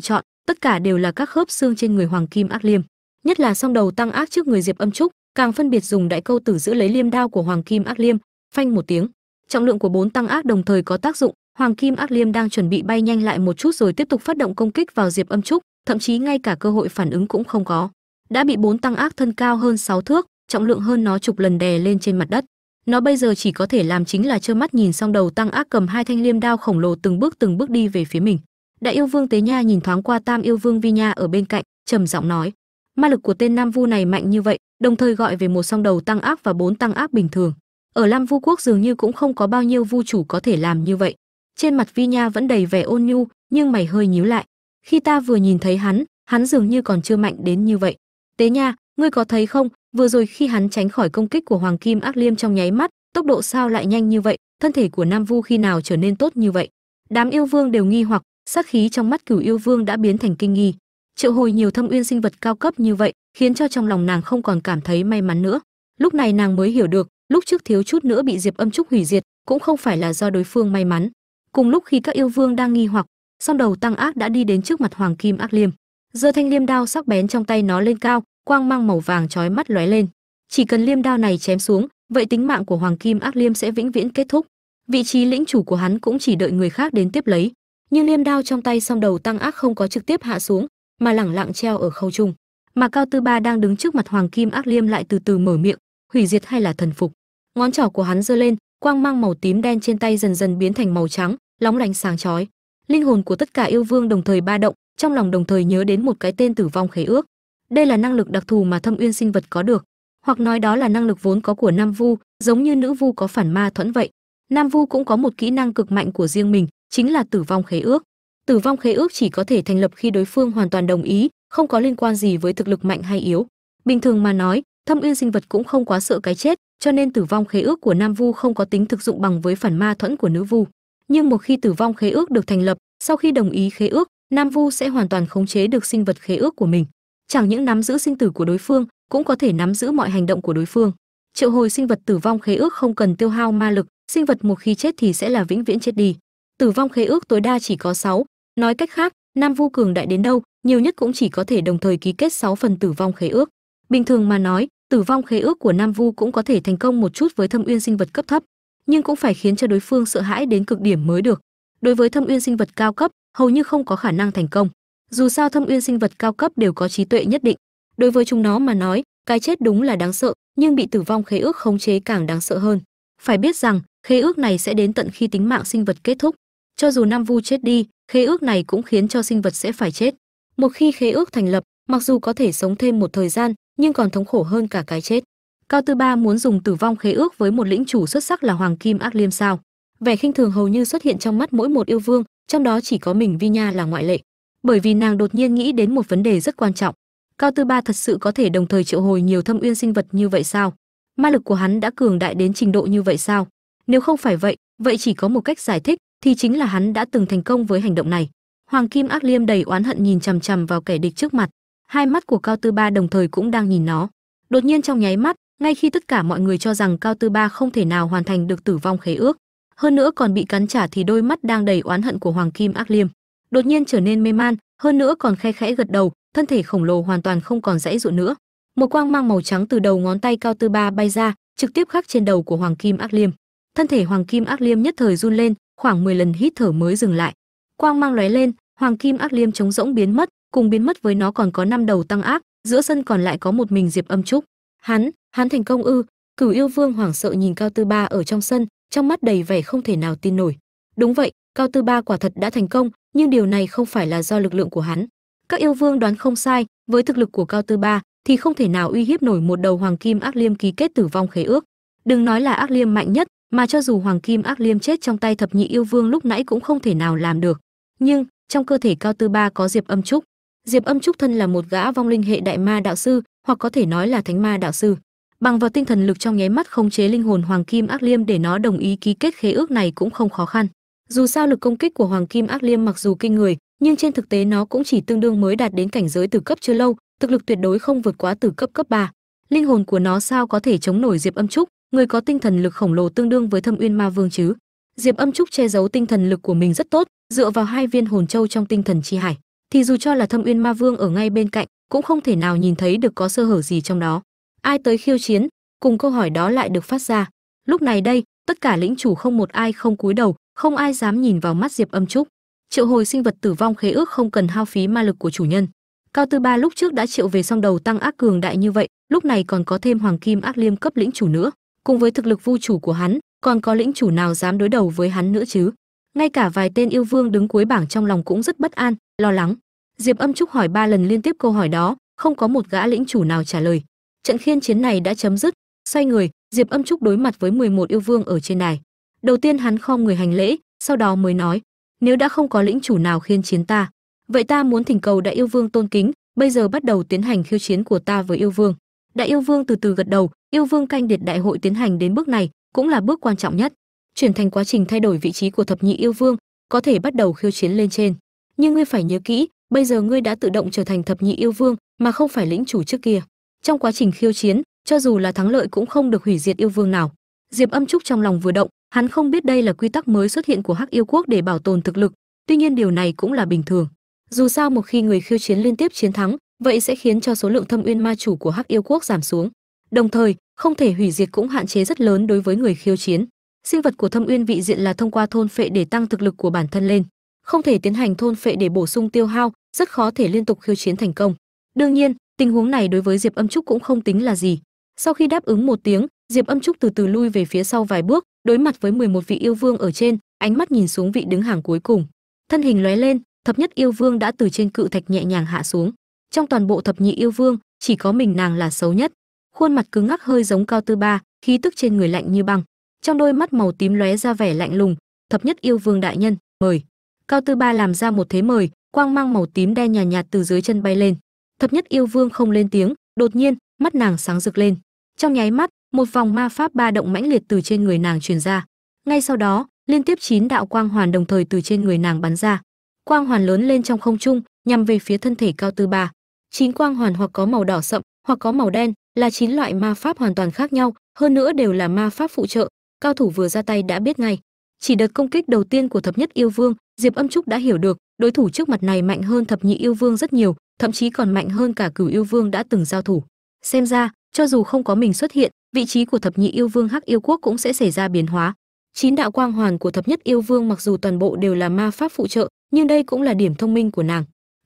chọn, tất cả đều là các khớp xương trên người hoàng kim ác liêm. Nhất là song đầu tăng ác trước người diệp âm trúc, càng phân biệt dùng đại câu tử giữ lấy liêm đao của hoàng kim ác liêm, phanh một tiếng. Trọng lượng của bốn tăng ác đồng thời có tác dụng, hoàng kim ác liêm đang chuẩn bị bay nhanh lại một chút rồi tiếp tục phát động công kích vào diệp âm trúc, thậm chí ngay cả cơ hội phản ứng cũng không có. Đã bị bốn tăng ác thân cao hơn 6 thước, trọng lượng hơn nó chục lần đè lên trên mặt đất. Nó bây giờ chỉ có thể làm chính là trơ mắt nhìn xong đầu tăng ác cầm hai thanh liêm đao khổng lồ từng bước từng bước đi về phía mình đại yêu vương tế nha nhìn thoáng qua tam yêu vương vi nha ở bên cạnh, trầm giọng nói, ma lực của tên nam vu này mạnh như vậy, đồng thời gọi về một song đầu tăng ác và bốn tăng ác bình thường. Ở lam vu quốc dường như cũng không có bao nhiêu vu chủ có thể làm như vậy. Trên mặt vi nha vẫn đầy vẻ ôn nhu, nhưng mày hơi nhíu lại. Khi ta vừa nhìn thấy hắn hắn dường như còn chưa mạnh đến như vậy. Tế nha, ngươi có thấy không, vừa rồi khi hắn tránh khỏi công kích của hoàng kim ác liêm trong nháy mắt, tốc độ sao lại nhanh như vậy, thân thể của nam vu khi nào trở nên tốt như vậy? Đám yêu vương đều nghi hoặc sát khí trong mắt cửu yêu vương đã biến thành kinh nghi. Triệu hồi nhiều thâm uyên sinh vật cao cấp như vậy khiến cho trong lòng nàng không còn cảm thấy may mắn nữa. Lúc này nàng mới hiểu được, lúc trước thiếu chút nữa bị diệp âm trúc hủy diệt cũng không phải là do đối phương may mắn. Cùng lúc khi các yêu vương đang nghi hoặc, song đầu tăng ác đã đi đến trước mặt hoàng kim ác liêm. Giơ thanh liêm đao sắc bén trong tay nó lên cao, quang mang màu vàng chói mắt lóe lên. Chỉ cần liêm đao này chém xuống, vậy tính mạng của hoàng kim ác liêm sẽ vĩnh viễn kết thúc. Vị trí lĩnh chủ của hắn cũng chỉ đợi người khác đến tiếp lấy nhưng liêm đao trong tay song đầu tăng ác không có trực tiếp hạ xuống, mà lẳng lặng treo ở khâu trung. Mà cao tư ba đang đứng trước mặt hoàng kim ác liêm lại từ từ mở miệng, hủy diệt hay là thần phục. Ngón trỏ của hắn giơ lên, quang mang màu tím đen trên tay dần dần biến thành màu trắng, lóng lánh sáng chói. Linh hồn của tất cả yêu vương đồng thời ba động, trong lòng đồng thời nhớ đến một cái tên tử vong khế ước. Đây là năng lực đặc thù mà thâm uyên sinh vật có được. Hoặc nói đó là năng lực vốn có của nam vu, giống như nữ vu có phản ma thuẫn vậy. Nam vu cũng có một kỹ năng cực mạnh của riêng mình chính là tử vong khế ước. Tử vong khế ước chỉ có thể thành lập khi đối phương hoàn toàn đồng ý, không có liên quan gì với thực lực mạnh hay yếu. Bình thường mà nói, thâm uyên sinh vật cũng không quá sợ cái chết, cho nên tử vong khế ước của nam vu không có tính thực dụng bằng với phản ma thuẫn của nữ vu. Nhưng một khi tử vong khế ước được thành lập, sau khi đồng ý khế ước, nam vu sẽ hoàn toàn khống chế được sinh vật khế ước của mình. Chẳng những nắm giữ sinh tử của đối phương, cũng có thể nắm giữ mọi hành động của đối phương. Triệu hồi sinh vật tử vong khế ước không cần tiêu hao ma lực, sinh vật một khi chết thì sẽ là vĩnh viễn chết đi tử vong khế ước tối đa chỉ có 6, nói cách khác nam vu cường đại đến đâu nhiều nhất cũng chỉ có thể đồng thời ký kết 6 phần tử vong khế ước. Bình thường mà nói tử vong khế ước của nam vu cũng có thể thành công một chút với thâm uyên sinh vật cấp thấp nhưng cũng phải khiến cho đối phương sợ hãi đến cực điểm mới được. Đối với thâm uyên sinh vật cao cấp hầu như không có khả năng thành công. Dù sao thâm uyên sinh vật cao cấp đều có trí tuệ nhất định. Đối với chúng nó mà nói cái chết đúng là đáng sợ nhưng bị tử vong khế ước khống chế càng đáng sợ hơn. Phải biết rằng khế ước này sẽ đến tận khi tính mạng sinh vật kết thúc cho dù nam vu chết đi, khế ước này cũng khiến cho sinh vật sẽ phải chết. Một khi khế ước thành lập, mặc dù có thể sống thêm một thời gian, nhưng còn thống khổ hơn cả cái chết. Cao tư ba muốn dùng tử vong khế ước với một lĩnh chủ xuất sắc là hoàng kim ác liêm sao? Vẻ khinh thường hầu như xuất hiện trong mắt mỗi một yêu vương, trong đó chỉ có mình vi nha là ngoại lệ. Bởi vì nàng đột nhiên nghĩ đến một vấn đề rất quan trọng. Cao tư ba thật sự có thể đồng thời triệu hồi nhiều thâm uyên sinh vật như vậy sao? Ma lực của hắn đã cường đại đến trình độ như vậy sao? Nếu không phải vậy vậy chỉ có một cách giải thích thì chính là hắn đã từng thành công với hành động này. Hoàng kim ác liêm đầy oán hận nhìn chằm chằm vào kẻ địch trước mặt. Hai mắt của cao tư ba đồng thời cũng đang nhìn nó. Đột nhiên trong nháy mắt, ngay khi tất cả mọi người cho rằng cao tư ba không thể nào hoàn thành được tử vong khế ước, hơn nữa còn bị cắn trả thì đôi mắt đang đầy oán hận của hoàng kim ác liêm đột nhiên trở nên mê man, hơn nữa còn khe khẽ gật đầu, thân thể khổng lồ hoàn toàn không còn dãy dụ nữa. Một quang mang màu trắng từ đầu ngón tay cao tư ba bay ra, trực tiếp khắc trên đầu của hoàng kim ác liêm. Thân thể hoàng kim ác liêm nhất thời run lên khoảng 10 lần hít thở mới dừng lại. Quang mang lóe lên, hoàng kim ác liêm trống rỗng biến mất, cùng biến mất với nó còn có năm đầu tăng ác, giữa sân còn lại có một mình diệp âm trúc. Hắn hắn thành công ư? Cửu yêu vương hoảng sợ nhìn cao tư ba ở trong sân, trong mắt đầy vẻ không thể nào tin nổi. Đúng vậy, cao tư ba quả thật đã thành công, nhưng điều này không phải là do lực lượng của hắn. Các yêu vương đoán không sai, với thực lực của cao tư ba thì không thể nào uy hiếp nổi một đầu hoàng kim ác liêm ký kết tử vong khế ước. Đừng nói là ác liêm mạnh nhất mà cho dù hoàng kim ác liêm chết trong tay thập nhị yêu vương lúc nãy cũng không thể nào làm được. Nhưng, trong cơ thể cao tư ba có diệp âm trúc. Diệp âm trúc thân là một gã vong linh hệ đại ma đạo sư, hoặc có thể nói là thánh ma đạo sư. Bằng vào tinh thần lực trong nháy mắt khống chế linh hồn hoàng kim ác liêm để nó đồng ý ký kết khế ước này cũng không khó khăn. Dù sao lực công kích của hoàng kim ác liêm mặc dù kinh người, nhưng trên thực tế nó cũng chỉ tương đương mới đạt đến cảnh giới từ cấp chưa lâu, thực lực tuyệt đối không vượt quá từ cấp cấp 3. linh hồn của nó sao có thể chống nổi diệp âm trúc? Người có tinh thần lực khổng lồ tương đương với thâm uyên ma vương chứ? Diệp âm trúc che giấu tinh thần lực của mình rất tốt, dựa vào hai viên hồn châu trong tinh thần chi hải. Thì dù cho là thâm uyên ma vương ở ngay bên cạnh, cũng không thể nào nhìn thấy được có sơ hở gì trong đó. Ai tới khiêu chiến, cùng câu hỏi đó lại được phát ra. Lúc này đây, tất cả lĩnh chủ không một ai không cúi đầu, không ai dám nhìn vào mắt diệp âm trúc. Triệu hồi sinh vật tử vong khế ước không cần hao phí ma lực của chủ nhân. Cao tư ba lúc trước đã triệu về song đầu tăng ác cường đại như vậy, lúc này còn có thêm hoàng kim ác liêm cấp lĩnh chủ nữa cùng với thực lực vu chủ của hắn, còn có lĩnh chủ nào dám đối đầu với hắn nữa chứ? Ngay cả vài tên yêu vương đứng cuối bảng trong lòng cũng rất bất an, lo lắng. Diệp âm trúc hỏi ba lần liên tiếp câu hỏi đó, không có một gã lĩnh chủ nào trả lời. Trận khiên chiến này đã chấm dứt. Xoay người, diệp âm trúc đối mặt với 11 yêu vương ở trên này. đầu tiên hắn khom người hành lễ, sau đó mới nói, nếu đã không có lĩnh chủ nào khiên chiến ta, vậy ta muốn thỉnh cầu đại yêu vương tôn kính, bây giờ bắt đầu tiến hành khiêu chiến của ta với yêu vương đại yêu vương từ từ gật đầu, yêu vương canh điệt đại hội tiến hành đến bước này cũng là bước quan trọng nhất. Chuyển thành quá trình thay đổi vị trí của thập nhị yêu vương, có thể bắt đầu khiêu chiến lên trên. Nhưng ngươi phải nhớ kỹ, bây giờ ngươi đã tự động trở thành thập nhị yêu vương mà không phải lĩnh chủ trước kia. Trong quá trình khiêu chiến, cho dù là thắng lợi cũng không được hủy diệt yêu vương nào. Diệp âm trúc trong lòng vừa động, hắn không biết đây là quy tắc mới xuất hiện của hắc yêu quốc để bảo tồn thực lực, tuy nhiên điều này cũng là bình thường. Dù sao một khi người khiêu chiến liên tiếp chiến thắng vậy sẽ khiến cho số lượng thâm uyên ma chủ của hắc yêu quốc giảm xuống. Đồng thời, không thể hủy diệt cũng hạn chế rất lớn đối với người khiêu chiến. Sinh vật của thâm uyên vị diện là thông qua thôn phệ để tăng thực lực của bản thân lên. Không thể tiến hành thôn phệ để bổ sung tiêu hao, rất khó thể liên tục khiêu chiến thành công. Đương nhiên, tình huống này đối với diệp âm trúc cũng không tính là gì. Sau khi đáp ứng một tiếng, diệp âm trúc từ từ lui về phía sau vài bước, đối mặt với 11 vị yêu vương ở trên, ánh mắt nhìn xuống vị đứng hàng cuối cùng. Thân hình lóe lên, thập nhất yêu vương đã từ trên cự thạch nhẹ nhàng hạ xuống trong toàn bộ thập nhị yêu vương chỉ có mình nàng là xấu nhất. Khuôn mặt cứng ngắc hơi giống cao tư ba khí tức trên người lạnh như băng. Trong đôi mắt màu tím lóe ra vẻ lạnh lùng thập nhất yêu vương đại nhân mời. Cao tư ba làm ra một thế mời quang mang màu tím đen nhàn nhạt, nhạt từ dưới chân bay lên. Thập nhất yêu vương không lên tiếng đột nhiên mắt nàng sáng rực lên. Trong nháy mắt một vòng ma pháp ba động mãnh liệt từ trên người nàng truyền ra. Ngay sau đó liên tiếp chín đạo quang hoàn đồng thời từ trên người nàng bắn ra. Quang hoàn lớn lên trong không trung nhằm về phía thân thể cao tư ba chín quang hoàn hoặc có màu đỏ sậm, hoặc có màu đen, là chín loại ma pháp hoàn toàn khác nhau, hơn nữa đều là ma pháp phụ trợ. Cao thủ vừa ra tay đã biết ngay. Chỉ đợt công kích đầu tiên của thập nhất yêu vương, diệp âm trúc đã hiểu được, đối thủ trước mặt này mạnh hơn thập nhị yêu vương rất nhiều, thậm chí còn mạnh hơn cả cửu yêu vương đã từng giao thủ. Xem ra, cho dù không có mình xuất hiện, vị trí của thập nhị yêu vương hắc yêu quốc cũng sẽ xảy ra biến hóa. Chín đạo quang hoàn của thập nhất yêu vương mặc dù toàn bộ đều là ma pháp phụ trợ, nhưng đây cũng là điểm thông minh của nàng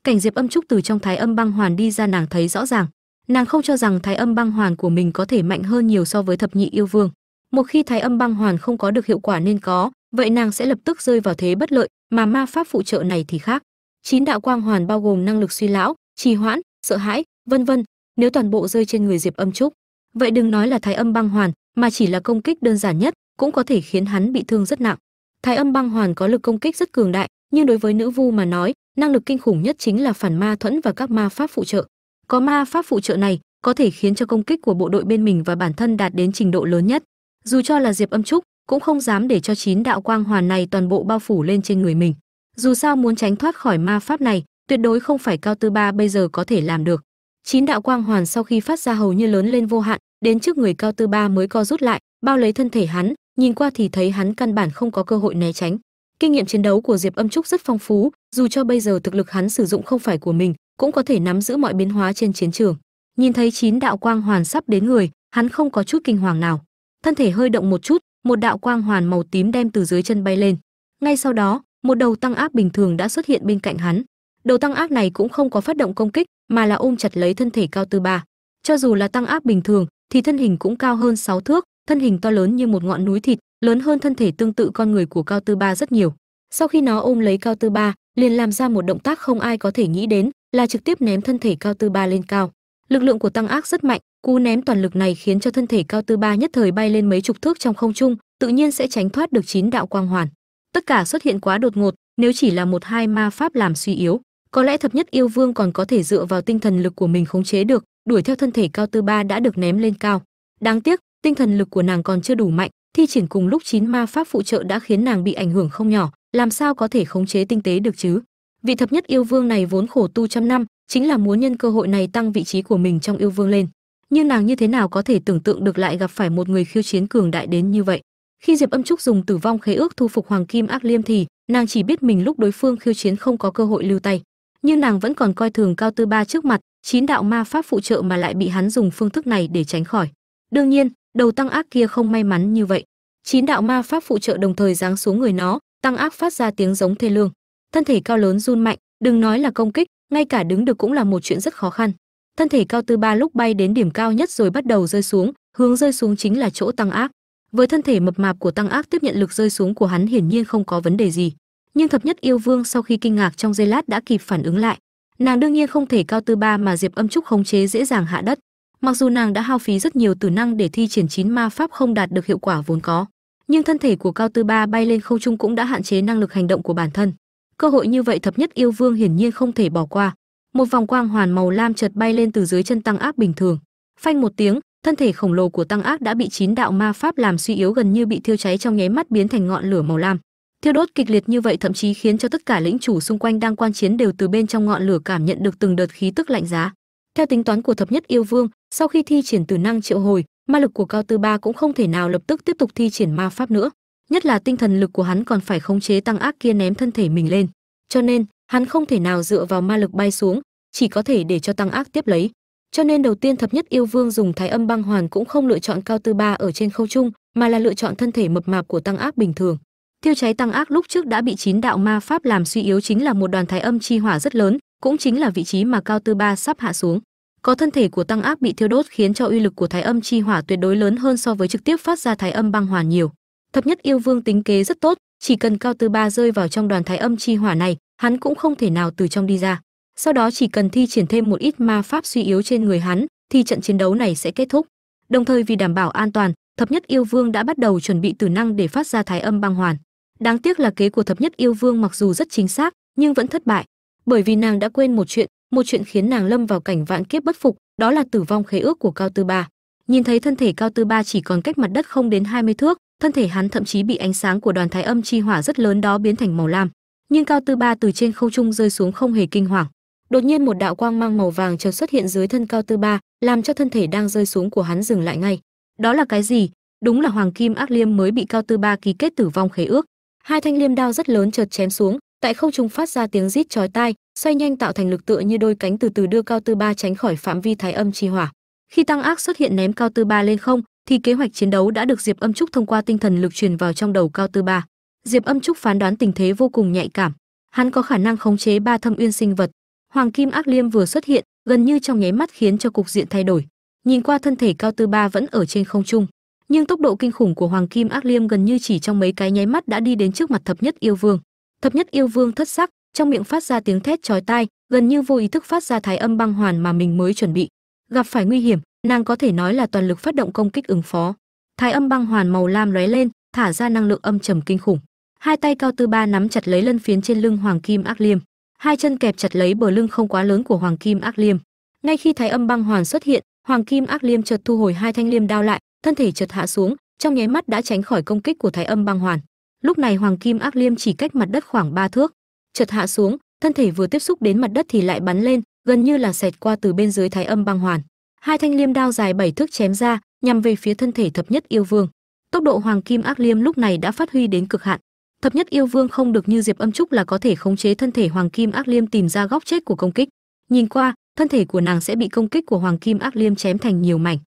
cảnh diệp âm trúc từ trong thái âm băng hoàn đi ra nàng thấy rõ ràng. Nàng không cho rằng thái âm băng hoàn của mình có thể mạnh hơn nhiều so với thập nhị yêu vương. Một khi thái âm băng hoàn không có được hiệu quả nên có, vậy nàng sẽ lập tức rơi vào thế bất lợi, mà ma pháp phụ trợ này thì khác. Chín đạo quang hoàn bao gồm năng lực suy lão, trì hoãn, sợ hãi, vân vân, nếu toàn bộ rơi trên người diệp âm trúc. Vậy đừng nói là thái âm băng hoàn, mà chỉ là công kích đơn giản nhất, cũng có thể khiến hắn bị thương rất nặng. Thái âm băng hoàn có lực công kích rất cường đại nhưng đối với nữ vu mà nói, năng lực kinh khủng nhất chính là phản ma thuẫn và các ma pháp phụ trợ. Có ma pháp phụ trợ này, có thể khiến cho công kích của bộ đội bên mình và bản thân đạt đến trình độ lớn nhất. Dù cho là diệp âm trúc, cũng không dám để cho chín đạo quang hoàn này toàn bộ bao phủ lên trên người mình. Dù sao muốn tránh thoát khỏi ma pháp này, tuyệt đối không phải cao tư ba bây giờ có thể làm được. Chín đạo quang hoàn sau khi phát ra hầu như lớn lên vô hạn, đến trước người cao tư ba mới co rút lại, bao lấy thân thể hắn, nhìn qua thì thấy hắn căn bản không có cơ hội né tránh kinh nghiệm chiến đấu của diệp âm trúc rất phong phú, dù cho bây giờ thực lực hắn sử dụng không phải của mình, cũng có thể nắm giữ mọi biến hóa trên chiến trường. Nhìn thấy chín đạo quang hoàn sắp đến người, hắn không có chút kinh hoàng nào. Thân thể hơi động một chút, một đạo quang hoàn màu tím đem từ dưới chân bay lên. Ngay sau đó, một đầu tăng áp bình thường đã xuất hiện bên cạnh hắn. Đầu tăng áp này cũng không có phát động công kích, mà là ôm chặt lấy thân thể cao tư ba. Cho dù là tăng áp bình thường, thì thân hình cũng cao hơn 6 thước, thân hình to lớn như một ngọn núi thịt lớn hơn thân thể tương tự con người của cao tư ba rất nhiều. Sau khi nó ôm lấy cao tư ba, liền làm ra một động tác không ai có thể nghĩ đến, là trực tiếp ném thân thể cao tư ba lên cao. Lực lượng của tăng ác rất mạnh, cú ném toàn lực này khiến cho thân thể cao tư ba nhất thời bay lên mấy chục thước trong không trung, tự nhiên sẽ tránh thoát được chín đạo quang hoàn. Tất cả xuất hiện quá đột ngột, nếu chỉ là một hai ma pháp làm suy yếu, có lẽ thập nhất yêu vương còn có thể dựa vào tinh thần lực của mình khống chế được, đuổi theo thân thể cao tư ba đã được ném lên cao. Đáng tiếc, tinh thần lực của nàng còn chưa đủ mạnh thi triển cùng lúc chín ma pháp phụ trợ đã khiến nàng bị ảnh hưởng không nhỏ, làm sao có thể khống chế tinh tế được chứ? Vị thập nhất yêu vương này vốn khổ tu trăm năm, chính là muốn nhân cơ hội này tăng vị trí của mình trong yêu vương lên. Nhưng nàng như thế nào có thể tưởng tượng được lại gặp phải một người khiêu chiến cường đại đến như vậy? Khi diệp âm trúc dùng tử vong khế ước thu phục hoàng kim ác liêm thì, nàng chỉ biết mình lúc đối phương khiêu chiến không có cơ hội lưu tay. Nhưng nàng vẫn còn coi thường cao tư ba trước mặt, chín đạo ma pháp phụ trợ mà lại bị hắn dùng phương thức này để tránh khỏi. Đương nhiên đầu tăng ác kia không may mắn như vậy. Chín đạo ma pháp phụ trợ đồng thời giáng xuống người nó, tăng ác phát ra tiếng giống thê lương. Thân thể cao lớn run mạnh, đừng nói là công kích, ngay cả đứng được cũng là một chuyện rất khó khăn. Thân thể cao tư ba lúc bay đến điểm cao nhất rồi bắt đầu rơi xuống, hướng rơi xuống chính là chỗ tăng ác. Với thân thể mập mạp của tăng ác tiếp nhận lực rơi xuống của hắn hiển nhiên không có vấn đề gì. Nhưng thập nhất yêu vương sau khi kinh ngạc trong giây lát đã kịp phản ứng lại. Nàng đương nhiên không thể cao tư ba mà diệp âm trúc khống chế dễ dàng hạ đất mặc dù nàng đã hao phí rất nhiều tử năng để thi triển chín ma pháp không đạt được hiệu quả vốn có, nhưng thân thể của cao tư ba bay lên không trung cũng đã hạn chế năng lực hành động của bản thân. Cơ hội như vậy thập nhất yêu vương hiển nhiên không thể bỏ qua. Một vòng quang hoàn màu lam chợt bay lên từ dưới chân tăng ác bình thường. Phanh một tiếng, thân thể khổng lồ của tăng ác đã bị chín đạo ma pháp làm suy yếu gần như bị thiêu cháy trong nháy mắt biến thành ngọn lửa màu lam. Thiêu đốt kịch liệt như vậy thậm chí khiến cho tất cả lĩnh chủ xung quanh đang quan chiến đều từ bên trong ngọn lửa cảm nhận được từng đợt khí tức lạnh giá theo tính toán của thập nhất yêu vương, sau khi thi triển tử năng triệu hồi, ma lực của cao tư ba cũng không thể nào lập tức tiếp tục thi triển ma pháp nữa. Nhất là tinh thần lực của hắn còn phải khống chế tăng ác kia ném thân thể mình lên. Cho nên, hắn không thể nào dựa vào ma lực bay xuống, chỉ có thể để cho tăng ác tiếp lấy. Cho nên đầu tiên thập nhất yêu vương dùng thái âm băng hoàn cũng không lựa chọn cao tư ba ở trên khâu trung mà là lựa chọn thân thể mập mạp của tăng ác bình thường. Thiêu cháy tăng ác lúc trước đã bị chín đạo ma pháp làm suy yếu chính là một đoàn thái âm chi hỏa rất lớn cũng chính là vị trí mà cao tư ba sắp hạ xuống. Có thân thể của tăng ác bị thiêu đốt khiến cho uy lực của thái âm chi hỏa tuyệt đối lớn hơn so với trực tiếp phát ra thái âm băng hoàn nhiều. Thập nhất yêu vương tính kế rất tốt, chỉ cần cao tư ba rơi vào trong đoàn thái âm chi hỏa này, hắn cũng không thể nào từ trong đi ra. Sau đó chỉ cần thi triển thêm một ít ma pháp suy yếu trên người hắn, thì trận chiến đấu này sẽ kết thúc. Đồng thời vì đảm bảo an toàn, thập nhất yêu vương đã bắt đầu chuẩn bị tử năng để phát ra thái âm băng hoàn đáng tiếc là kế của thập nhất yêu vương mặc dù rất chính xác, nhưng vẫn thất bại bởi vì nàng đã quên một chuyện một chuyện khiến nàng lâm vào cảnh vạn kiếp bất phục, đó là tử vong khế ước của cao tư ba. Nhìn thấy thân thể cao tư ba chỉ còn cách mặt đất không đến 20 thước, thân thể hắn thậm chí bị ánh sáng của đoàn thái âm chi hỏa rất lớn đó biến thành màu lam. Nhưng cao tư ba từ trên không trung rơi xuống không hề kinh hoàng. Đột nhiên một đạo quang mang màu vàng chợt xuất hiện dưới thân cao tư ba, làm cho thân thể đang rơi xuống của hắn dừng lại ngay. Đó là cái gì? Đúng là hoàng kim ác liêm mới bị cao tư ba ký kết tử vong khế ước. Hai thanh liêm đao rất lớn chợt chém xuống tại không trung phát ra tiếng rít chói tai, xoay nhanh tạo thành lực tựa như đôi cánh từ từ đưa cao tư ba tránh khỏi phạm vi thái âm chi hỏa. Khi tăng ác xuất hiện ném cao tư ba lên không, thì kế hoạch chiến đấu đã được diệp âm trúc thông qua tinh thần lực truyền vào trong đầu cao tư ba. Diệp âm trúc phán đoán tình thế vô cùng nhạy cảm. Hắn có khả năng khống chế ba thâm uyên sinh vật. Hoàng kim ác liêm vừa xuất hiện, gần như trong nháy mắt khiến cho cục diện thay đổi. Nhìn qua thân thể cao tư ba vẫn ở trên không trung, nhưng tốc độ kinh khủng của hoàng kim ác liêm gần như chỉ trong mấy cái nháy mắt đã đi đến trước mặt thập nhất yêu vương thập nhất yêu vương thất sắc, trong miệng phát ra tiếng thét chói tai, gần như vô ý thức phát ra thái âm băng hoàn mà mình mới chuẩn bị. Gặp phải nguy hiểm, nàng có thể nói là toàn lực phát động công kích ứng phó. Thái âm băng hoàn màu lam lóe lên, thả ra năng lượng âm trầm kinh khủng. Hai tay cao tư ba nắm chặt lấy lân phiến trên lưng hoàng kim ác liêm. Hai chân kẹp chặt lấy bờ lưng không quá lớn của hoàng kim ác liêm. Ngay khi thái âm băng hoàn xuất hiện, hoàng kim ác liêm chợt thu hồi hai thanh liêm đao lại, thân thể chợt hạ xuống, trong nháy mắt đã tránh khỏi công kích của thái âm băng hoàn lúc này hoàng kim ác liêm chỉ cách mặt đất khoảng ba thước. Chợt hạ xuống, thân thể vừa tiếp xúc đến mặt đất thì lại bắn lên, gần như là xẹt qua từ bên dưới thái âm băng hoàn. Hai thanh liêm đao dài bảy thước chém ra, nhằm về phía thân thể thập nhất yêu vương. Tốc độ hoàng kim ác liêm lúc này đã phát huy đến cực hạn. Thập nhất yêu vương không được như diệp âm trúc là có thể khống chế thân thể hoàng kim ác liêm tìm ra góc chết của công kích. Nhìn qua, thân thể của nàng sẽ bị công kích của hoàng kim ác liêm chém thành nhiều mảnh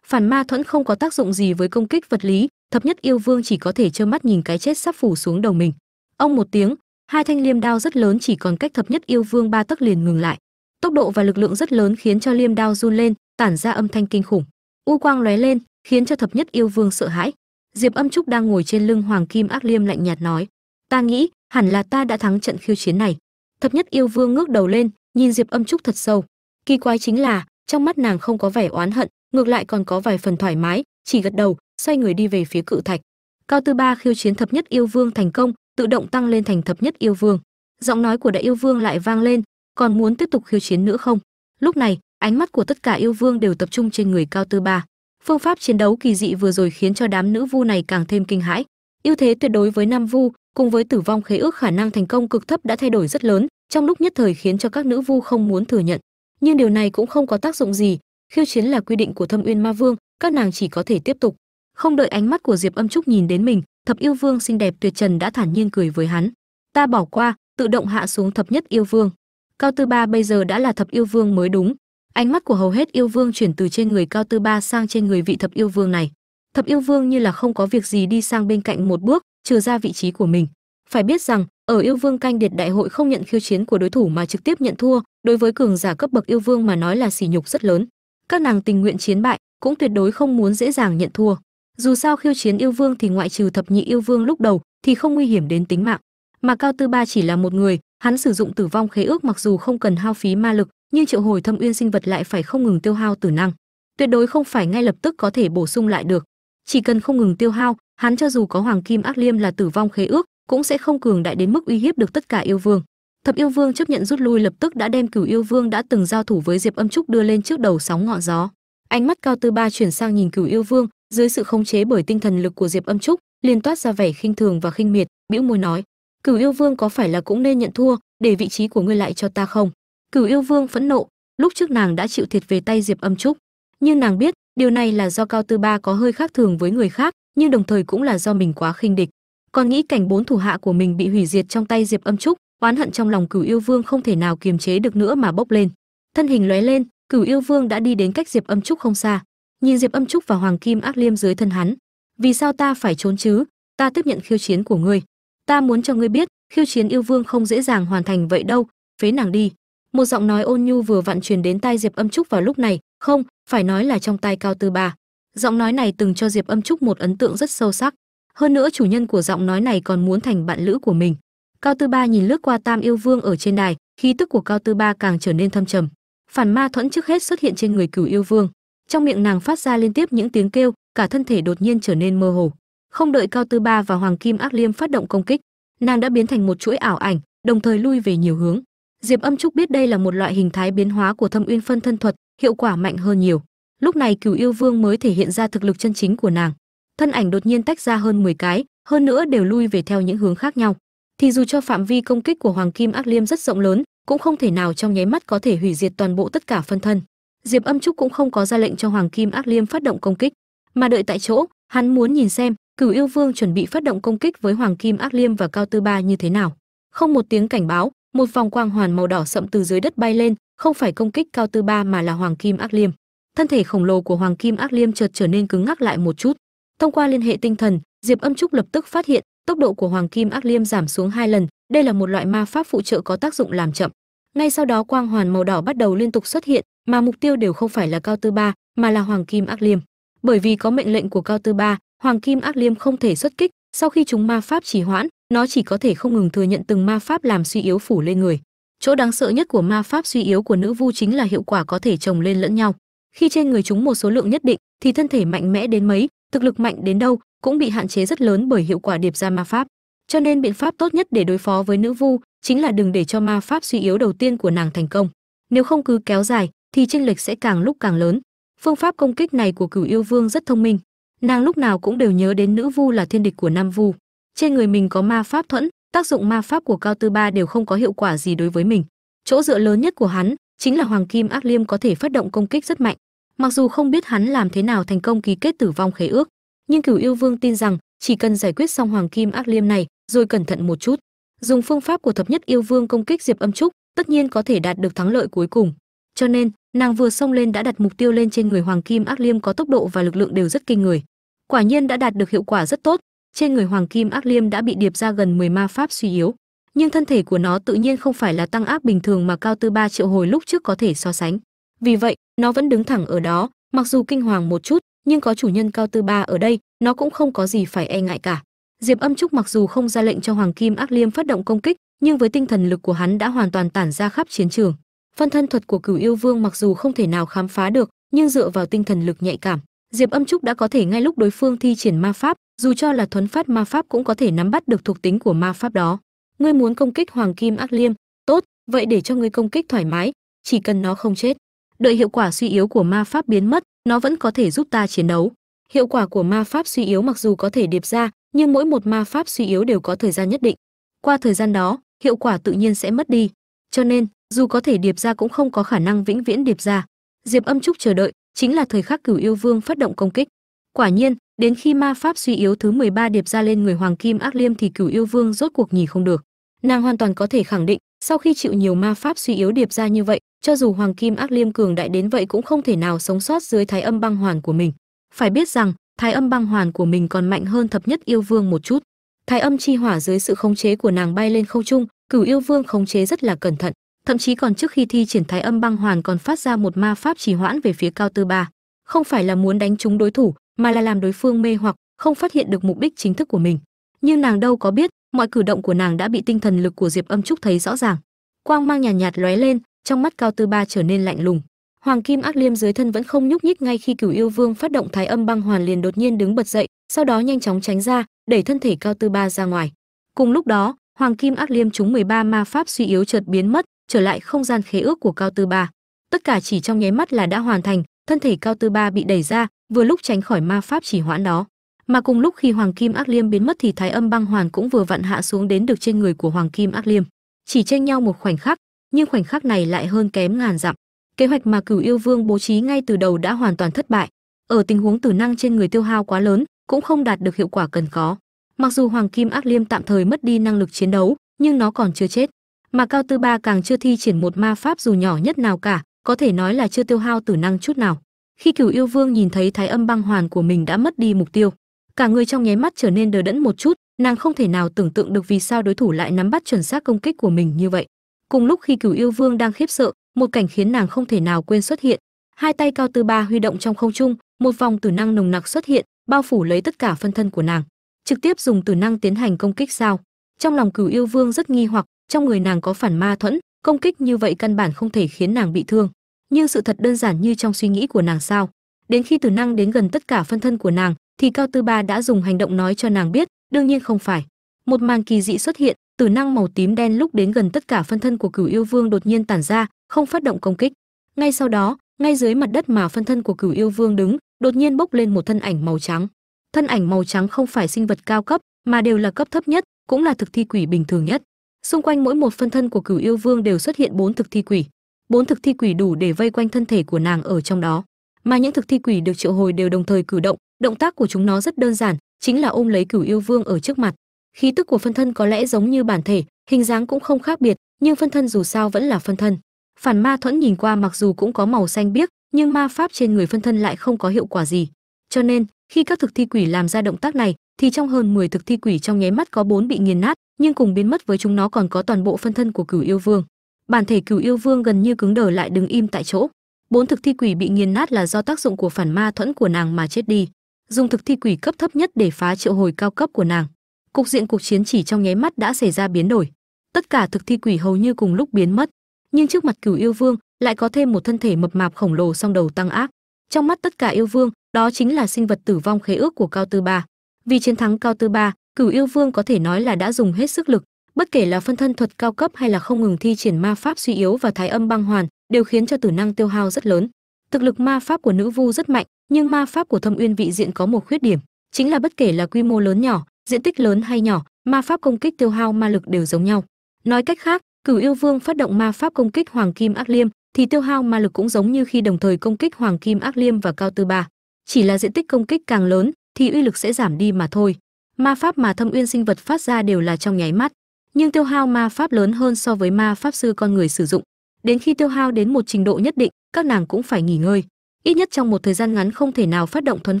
phản ma thuẫn không có tác dụng gì với công kích vật lý, thập nhất yêu vương chỉ có thể trơ mắt nhìn cái chết sắp phủ xuống đầu mình. Ông một tiếng, hai thanh liêm đao rất lớn chỉ còn cách thập nhất yêu vương ba tấc liền ngừng lại. Tốc độ và lực lượng rất lớn khiến cho liêm đao run lên, tản ra âm thanh kinh khủng. U quang lóe lên, khiến cho thập nhất yêu vương sợ hãi. Diệp âm trúc đang ngồi trên lưng hoàng kim ác liêm lạnh nhạt nói, ta nghĩ, hẳn là ta đã thắng trận khiêu chiến này. Thập nhất yêu vương ngước đầu lên, nhìn diệp âm trúc thật sâu. Kỳ quái chính là, trong mắt nàng không có vẻ oán hận ngược lại còn có vài phần thoải mái, chỉ gật đầu, xoay người đi về phía cự thạch. Cao tư ba khiêu chiến thập nhất yêu vương thành công, tự động tăng lên thành thập nhất yêu vương. Giọng nói của đại yêu vương lại vang lên, còn muốn tiếp tục khiêu chiến nữa không? Lúc này, ánh mắt của tất cả yêu vương đều tập trung trên người cao tư ba. Phương pháp chiến đấu kỳ dị vừa rồi khiến cho đám nữ vu này càng thêm kinh hãi. Ưu thế tuyệt đối với nam vu, cùng với tử vong khế ước khả năng thành công cực thấp đã thay đổi rất lớn, trong lúc nhất thời khiến cho các nữ vu không muốn thừa nhận. Nhưng điều này cũng không có tác dụng gì khiêu chiến là quy định của thâm uyên ma vương, các nàng chỉ có thể tiếp tục. Không đợi ánh mắt của diệp âm trúc nhìn đến mình, thập yêu vương xinh đẹp tuyệt trần đã thản nhiên cười với hắn. Ta bỏ qua, tự động hạ xuống thập nhất yêu vương. Cao tư ba bây giờ đã là thập yêu vương mới đúng. Ánh mắt của hầu hết yêu vương chuyển từ trên người cao tư ba sang trên người vị thập yêu vương này. Thập yêu vương như là không có việc gì đi sang bên cạnh một bước, trừ ra vị trí của mình. Phải biết rằng, ở yêu vương canh điệt đại hội không nhận khiêu chiến của đối thủ mà trực tiếp nhận thua, đối với cường giả cấp bậc yêu vương mà nói là sỉ nhục rất lớn các nàng tình nguyện chiến bại cũng tuyệt đối không muốn dễ dàng nhận thua. Dù sao khiêu chiến yêu vương thì ngoại trừ thập nhị yêu vương lúc đầu thì không nguy hiểm đến tính mạng. Mà cao tư ba chỉ là một người, hắn sử dụng tử vong khế ước mặc dù không cần hao phí ma lực, nhưng triệu hồi thâm uyên sinh vật lại phải không ngừng tiêu hao tử năng. Tuyệt đối không phải ngay lập tức có thể bổ sung lại được. Chỉ cần không ngừng tiêu hao, hắn cho dù có hoàng kim ác liêm là tử vong khế ước, cũng sẽ không cường đại đến mức uy hiếp được tất cả yêu vương thập yêu vương chấp nhận rút lui lập tức đã đem cửu yêu vương đã từng giao thủ với diệp âm trúc đưa lên trước đầu sóng ngọn gió. Ánh mắt cao tư ba chuyển sang nhìn cửu yêu vương, dưới sự khống chế bởi tinh thần lực của diệp âm trúc, liền toát ra vẻ khinh thường và khinh miệt, bĩu môi nói, cửu yêu vương có phải là cũng nên nhận thua, để vị trí của ngươi lại cho ta không? Cửu yêu vương phẫn nộ, lúc trước nàng đã chịu thiệt về tay diệp âm trúc. Nhưng nàng biết, điều này là do cao tư ba có hơi khác thường với người khác, nhưng đồng thời cũng là do mình quá khinh địch. Còn nghĩ cảnh bốn thủ hạ của mình bị hủy diệt trong tay diệp âm trúc oán hận trong lòng cửu yêu vương không thể nào kiềm chế được nữa mà bốc lên. Thân hình lóe lên, cửu yêu vương đã đi đến cách diệp âm trúc không xa. Nhìn diệp âm trúc và hoàng kim ác liêm dưới thân hắn. Vì sao ta phải trốn chứ? Ta tiếp nhận khiêu chiến của ngươi. Ta muốn cho ngươi biết, khiêu chiến yêu vương không dễ dàng hoàn thành vậy đâu. Phế nàng đi. Một giọng nói ôn nhu vừa vặn truyền đến tai diệp âm trúc vào lúc này. Không, phải nói là trong tai cao tư bà. giọng nói này từng cho diệp âm trúc một ấn tượng rất sâu sắc. Hơn nữa chủ nhân của giọng nói này còn muốn thành bạn lữ của mình cao tư ba nhìn lướt qua tam yêu vương ở trên đài, khí tức của cao tư ba càng trở nên thâm trầm. Phản ma thuẫn trước hết xuất hiện trên người cửu yêu vương. Trong miệng nàng phát ra liên tiếp những tiếng kêu, cả thân thể đột nhiên trở nên mơ hồ. Không đợi cao tư ba và hoàng kim ác liêm phát động công kích, nàng đã biến thành một chuỗi ảo ảnh, đồng thời lui về nhiều hướng. Diệp âm trúc biết đây là một loại hình thái biến hóa của thâm uyên phân thân thuật, hiệu quả mạnh hơn nhiều. Lúc này cửu yêu vương mới thể hiện ra thực lực chân chính của nàng. Thân ảnh đột nhiên tách ra hơn 10 cái, hơn nữa đều lui về theo những hướng khác nhau thì dù cho phạm vi công kích của hoàng kim ác liêm rất rộng lớn, cũng không thể nào trong nháy mắt có thể hủy diệt toàn bộ tất cả phân thân. Diệp âm trúc cũng không có ra lệnh cho hoàng kim ác liêm phát động công kích. Mà đợi tại chỗ, hắn muốn nhìn xem cửu yêu vương chuẩn bị phát động công kích với hoàng kim ác liêm và cao tư ba như thế nào. Không một tiếng cảnh báo, một vòng quang hoàn màu đỏ sậm từ dưới đất bay lên, không phải công kích cao tư ba mà là hoàng kim ác liêm. Thân thể khổng lồ của hoàng kim ác liêm chợt trở nên cứng ngắc lại một chút. Thông qua liên hệ tinh thần, diệp âm trúc lập tức phát hiện tốc độ của hoàng kim ác liêm giảm xuống hai lần. Đây là một loại ma pháp phụ trợ có tác dụng làm chậm. Ngay sau đó quang hoàn màu đỏ bắt đầu liên tục xuất hiện, mà mục tiêu đều không phải là cao tư ba, mà là hoàng kim ác liêm. Bởi vì có mệnh lệnh của cao tư ba, hoàng kim ác liêm không thể xuất kích. Sau khi chúng ma pháp trì hoãn, nó chỉ có thể không ngừng thừa nhận từng ma pháp làm suy yếu phủ lên người. Chỗ đáng sợ nhất của ma pháp suy yếu của nữ vu chính là hiệu quả có thể chồng lên lẫn nhau. Khi trên người chúng một số lượng nhất định, thì thân thể mạnh mẽ đến mấy, thực lực mạnh đến đâu cũng bị hạn chế rất lớn bởi hiệu quả điệp ra ma pháp. Cho nên biện pháp tốt nhất để đối phó với nữ vu chính là đừng để cho ma pháp suy yếu đầu tiên của nàng thành công. Nếu không cứ kéo dài, thì chênh lệch sẽ càng lúc càng lớn. Phương pháp công kích này của cửu yêu vương rất thông minh. Nàng lúc nào cũng đều nhớ đến nữ vu là thiên địch của nam vu. Trên người mình có ma pháp thuẫn, tác dụng ma pháp của cao tư ba đều không có hiệu quả gì đối với mình. Chỗ dựa lớn nhất của hắn chính là hoàng kim ác liêm có thể phát động công kích rất mạnh. Mặc dù không biết hắn làm thế nào thành công ký kết tử vong khế ước nhưng cửu yêu vương tin rằng chỉ cần giải quyết xong hoàng kim ác liêm này, rồi cẩn thận một chút. Dùng phương pháp của thập nhất yêu vương công kích diệp âm trúc, tất nhiên có thể đạt được thắng lợi cuối cùng. Cho nên, nàng vừa xông lên đã đặt mục tiêu lên trên người hoàng kim ác liêm có tốc độ và lực lượng đều rất kinh người. Quả nhiên đã đạt được hiệu quả rất tốt. Trên người hoàng kim ác liêm đã bị điệp ra gần 10 ma pháp suy yếu. Nhưng thân thể của nó tự nhiên không phải là tăng áp bình thường mà cao tư ba triệu hồi lúc trước có thể so sánh. Vì vậy, nó vẫn đứng thẳng ở đó, mặc dù kinh hoàng một chút nhưng có chủ nhân cao tư ba ở đây, nó cũng không có gì phải e ngại cả. Diệp âm trúc mặc dù không ra lệnh cho hoàng kim ác liêm phát động công kích, nhưng với tinh thần lực của hắn đã hoàn toàn tản ra khắp chiến trường. Phân thân thuật của cửu yêu vương mặc dù không thể nào khám phá được, nhưng dựa vào tinh thần lực nhạy cảm, diệp âm trúc đã có thể ngay lúc đối phương thi triển ma pháp, dù cho là thuấn phát ma pháp cũng có thể nắm bắt được thuộc tính của ma pháp đó. Ngươi muốn công kích hoàng kim ác liêm, tốt, vậy để cho ngươi công kích thoải mái, chỉ cần nó không chết đợi hiệu quả suy yếu của ma pháp biến mất, nó vẫn có thể giúp ta chiến đấu. Hiệu quả của ma pháp suy yếu mặc dù có thể điệp ra, nhưng mỗi một ma pháp suy yếu đều có thời gian nhất định. Qua thời gian đó, hiệu quả tự nhiên sẽ mất đi. Cho nên, dù có thể điệp ra cũng không có khả năng vĩnh viễn điệp ra. Diệp âm trúc chờ đợi, chính là thời khắc cửu yêu vương phát động công kích. Quả nhiên, đến khi ma pháp suy yếu thứ 13 điệp ra lên người hoàng kim ác liêm thì cửu yêu vương rốt cuộc nhì không được. Nàng hoàn toàn có thể khẳng định sau khi chịu nhiều ma pháp suy yếu điệp ra như vậy, cho dù hoàng kim ác liêm cường đại đến vậy cũng không thể nào sống sót dưới thái âm băng hoàn của mình. Phải biết rằng, thái âm băng hoàn của mình còn mạnh hơn thập nhất yêu vương một chút. Thái âm chi hỏa dưới sự khống chế của nàng bay lên không trung, cửu yêu vương khống chế rất là cẩn thận. Thậm chí còn trước khi thi triển thái âm băng hoàn còn phát ra một ma pháp trì hoãn về phía cao tư ba. Không phải là muốn đánh trúng đối thủ, mà là làm đối phương mê hoặc, không phát hiện được mục đích chính thức của mình nhưng nàng đâu có biết mọi cử động của nàng đã bị tinh thần lực của diệp âm trúc thấy rõ ràng. Quang mang nhàn nhạt, nhạt lóe lên trong mắt cao tư ba trở nên lạnh lùng. Hoàng kim ác liêm dưới thân vẫn không nhúc nhích ngay khi cửu yêu vương phát động thái âm băng hoàn liền đột nhiên đứng bật dậy sau đó nhanh chóng tránh ra đẩy thân thể cao tư ba ra ngoài. Cùng lúc đó hoàng kim ác liêm chúng 13 ma pháp suy yếu chợt biến mất trở lại không gian khế ước của cao tư ba. Tất cả chỉ trong nháy mắt là đã hoàn thành thân thể cao tư ba bị đẩy ra vừa lúc tránh khỏi ma pháp chỉ hoãn đó mà cùng lúc khi hoàng kim ác liêm biến mất thì thái âm băng hoàn cũng vừa vặn hạ xuống đến được trên người của hoàng kim ác liêm. Chỉ tranh nhau một khoảnh khắc, nhưng khoảnh khắc này lại hơn kém ngàn dặm. Kế hoạch mà cửu yêu vương bố trí ngay từ đầu đã hoàn toàn thất bại. Ở tình huống tử năng trên người tiêu hao quá lớn, cũng không đạt được hiệu quả cần có. Mặc dù hoàng kim ác liêm tạm thời mất đi năng lực chiến đấu, nhưng nó còn chưa chết. Mà cao tư ba càng chưa thi triển một ma pháp dù nhỏ nhất nào cả, có thể nói là chưa tiêu hao tử năng chút nào. Khi cửu yêu vương nhìn thấy thái âm băng hoàn của mình đã mất đi mục tiêu cả người trong nháy mắt trở nên đờ đẫn một chút, nàng không thể nào tưởng tượng được vì sao đối thủ lại nắm bắt chuẩn xác công kích của mình như vậy. Cùng lúc khi cửu yêu vương đang khiếp sợ, một cảnh khiến nàng không thể nào quên xuất hiện. Hai tay cao tư ba huy động trong không trung, một vòng tử năng nồng nặc xuất hiện, bao phủ lấy tất cả phân thân của nàng. Trực tiếp dùng tử năng tiến hành công kích sao? Trong lòng cửu yêu vương rất nghi hoặc, trong người nàng có phản ma thuẫn, công kích như vậy căn bản không thể khiến nàng bị thương. Nhưng sự thật đơn giản như trong suy nghĩ của nàng sao? Đến khi tử năng đến gần tất cả phân thân của nàng thì cao tư ba đã dùng hành động nói cho nàng biết, đương nhiên không phải. Một màn kỳ dị xuất hiện, tử năng màu tím đen lúc đến gần tất cả phân thân của cửu yêu vương đột nhiên tản ra, không phát động công kích. Ngay sau đó, ngay dưới mặt đất mà phân thân của cửu yêu vương đứng, đột nhiên bốc lên một thân ảnh màu trắng. Thân ảnh màu trắng không phải sinh vật cao cấp, mà đều là cấp thấp nhất, cũng là thực thi quỷ bình thường nhất. Xung quanh mỗi một phân thân của cửu yêu vương đều xuất hiện bốn thực thi quỷ. Bốn thực thi quỷ đủ để vây quanh thân thể của nàng ở trong đó. Mà những thực thi quỷ được triệu hồi đều đồng thời cử động động tác của chúng nó rất đơn giản, chính là ôm lấy cửu yêu vương ở trước mặt. Khí tức của phân thân có lẽ giống như bản thể, hình dáng cũng không khác biệt, nhưng phân thân dù sao vẫn là phân thân. Phản ma thuẫn nhìn qua mặc dù cũng có màu xanh biếc, nhưng ma pháp trên người phân thân lại không có hiệu quả gì. Cho nên, khi các thực thi quỷ làm ra động tác này, thì trong hơn 10 thực thi quỷ trong nháy mắt có bốn bị nghiền nát, nhưng cùng biến mất với chúng nó còn có toàn bộ phân thân của cửu yêu vương. Bản thể cửu yêu vương gần như cứng đờ lại đứng im tại chỗ. Bốn thực thi quỷ bị nghiền nát là do tác dụng của phản ma thuẫn của nàng mà chết đi dùng thực thi quỷ cấp thấp nhất để phá triệu hồi cao cấp của nàng. Cục diện cuộc chiến chỉ trong nháy mắt đã xảy ra biến đổi. Tất cả thực thi quỷ hầu như cùng lúc biến mất, nhưng trước mặt cửu yêu vương lại có thêm một thân thể mập mạp khổng lồ song đầu tăng ác. Trong mắt tất cả yêu vương, đó chính là sinh vật tử vong khế ước của cao tư ba. Vì chiến thắng cao tư ba, cửu yêu vương có thể nói là đã dùng hết sức lực, bất kể là phân thân thuật cao cấp hay là không ngừng thi triển ma pháp suy yếu và thái âm băng hoàn, đều khiến cho tử năng tiêu hao rất lớn. Thực lực ma pháp của nữ vu rất mạnh nhưng ma pháp của thâm uyên vị diện có một khuyết điểm, chính là bất kể là quy mô lớn nhỏ, diện tích lớn hay nhỏ, ma pháp công kích tiêu hao ma lực đều giống nhau. Nói cách khác, cửu yêu vương phát động ma pháp công kích hoàng kim ác liêm thì tiêu hao ma lực cũng giống như khi đồng thời công kích hoàng kim ác liêm và cao tư ba. Chỉ là diện tích công kích càng lớn thì uy lực sẽ giảm đi mà thôi. Ma pháp mà thâm uyên sinh vật phát ra đều là trong nháy mắt, nhưng tiêu hao ma pháp lớn hơn so với ma pháp sư con người sử dụng. Đến khi tiêu hao đến một trình độ nhất định, các nàng cũng phải nghỉ ngơi ít nhất trong một thời gian ngắn không thể nào phát động thuấn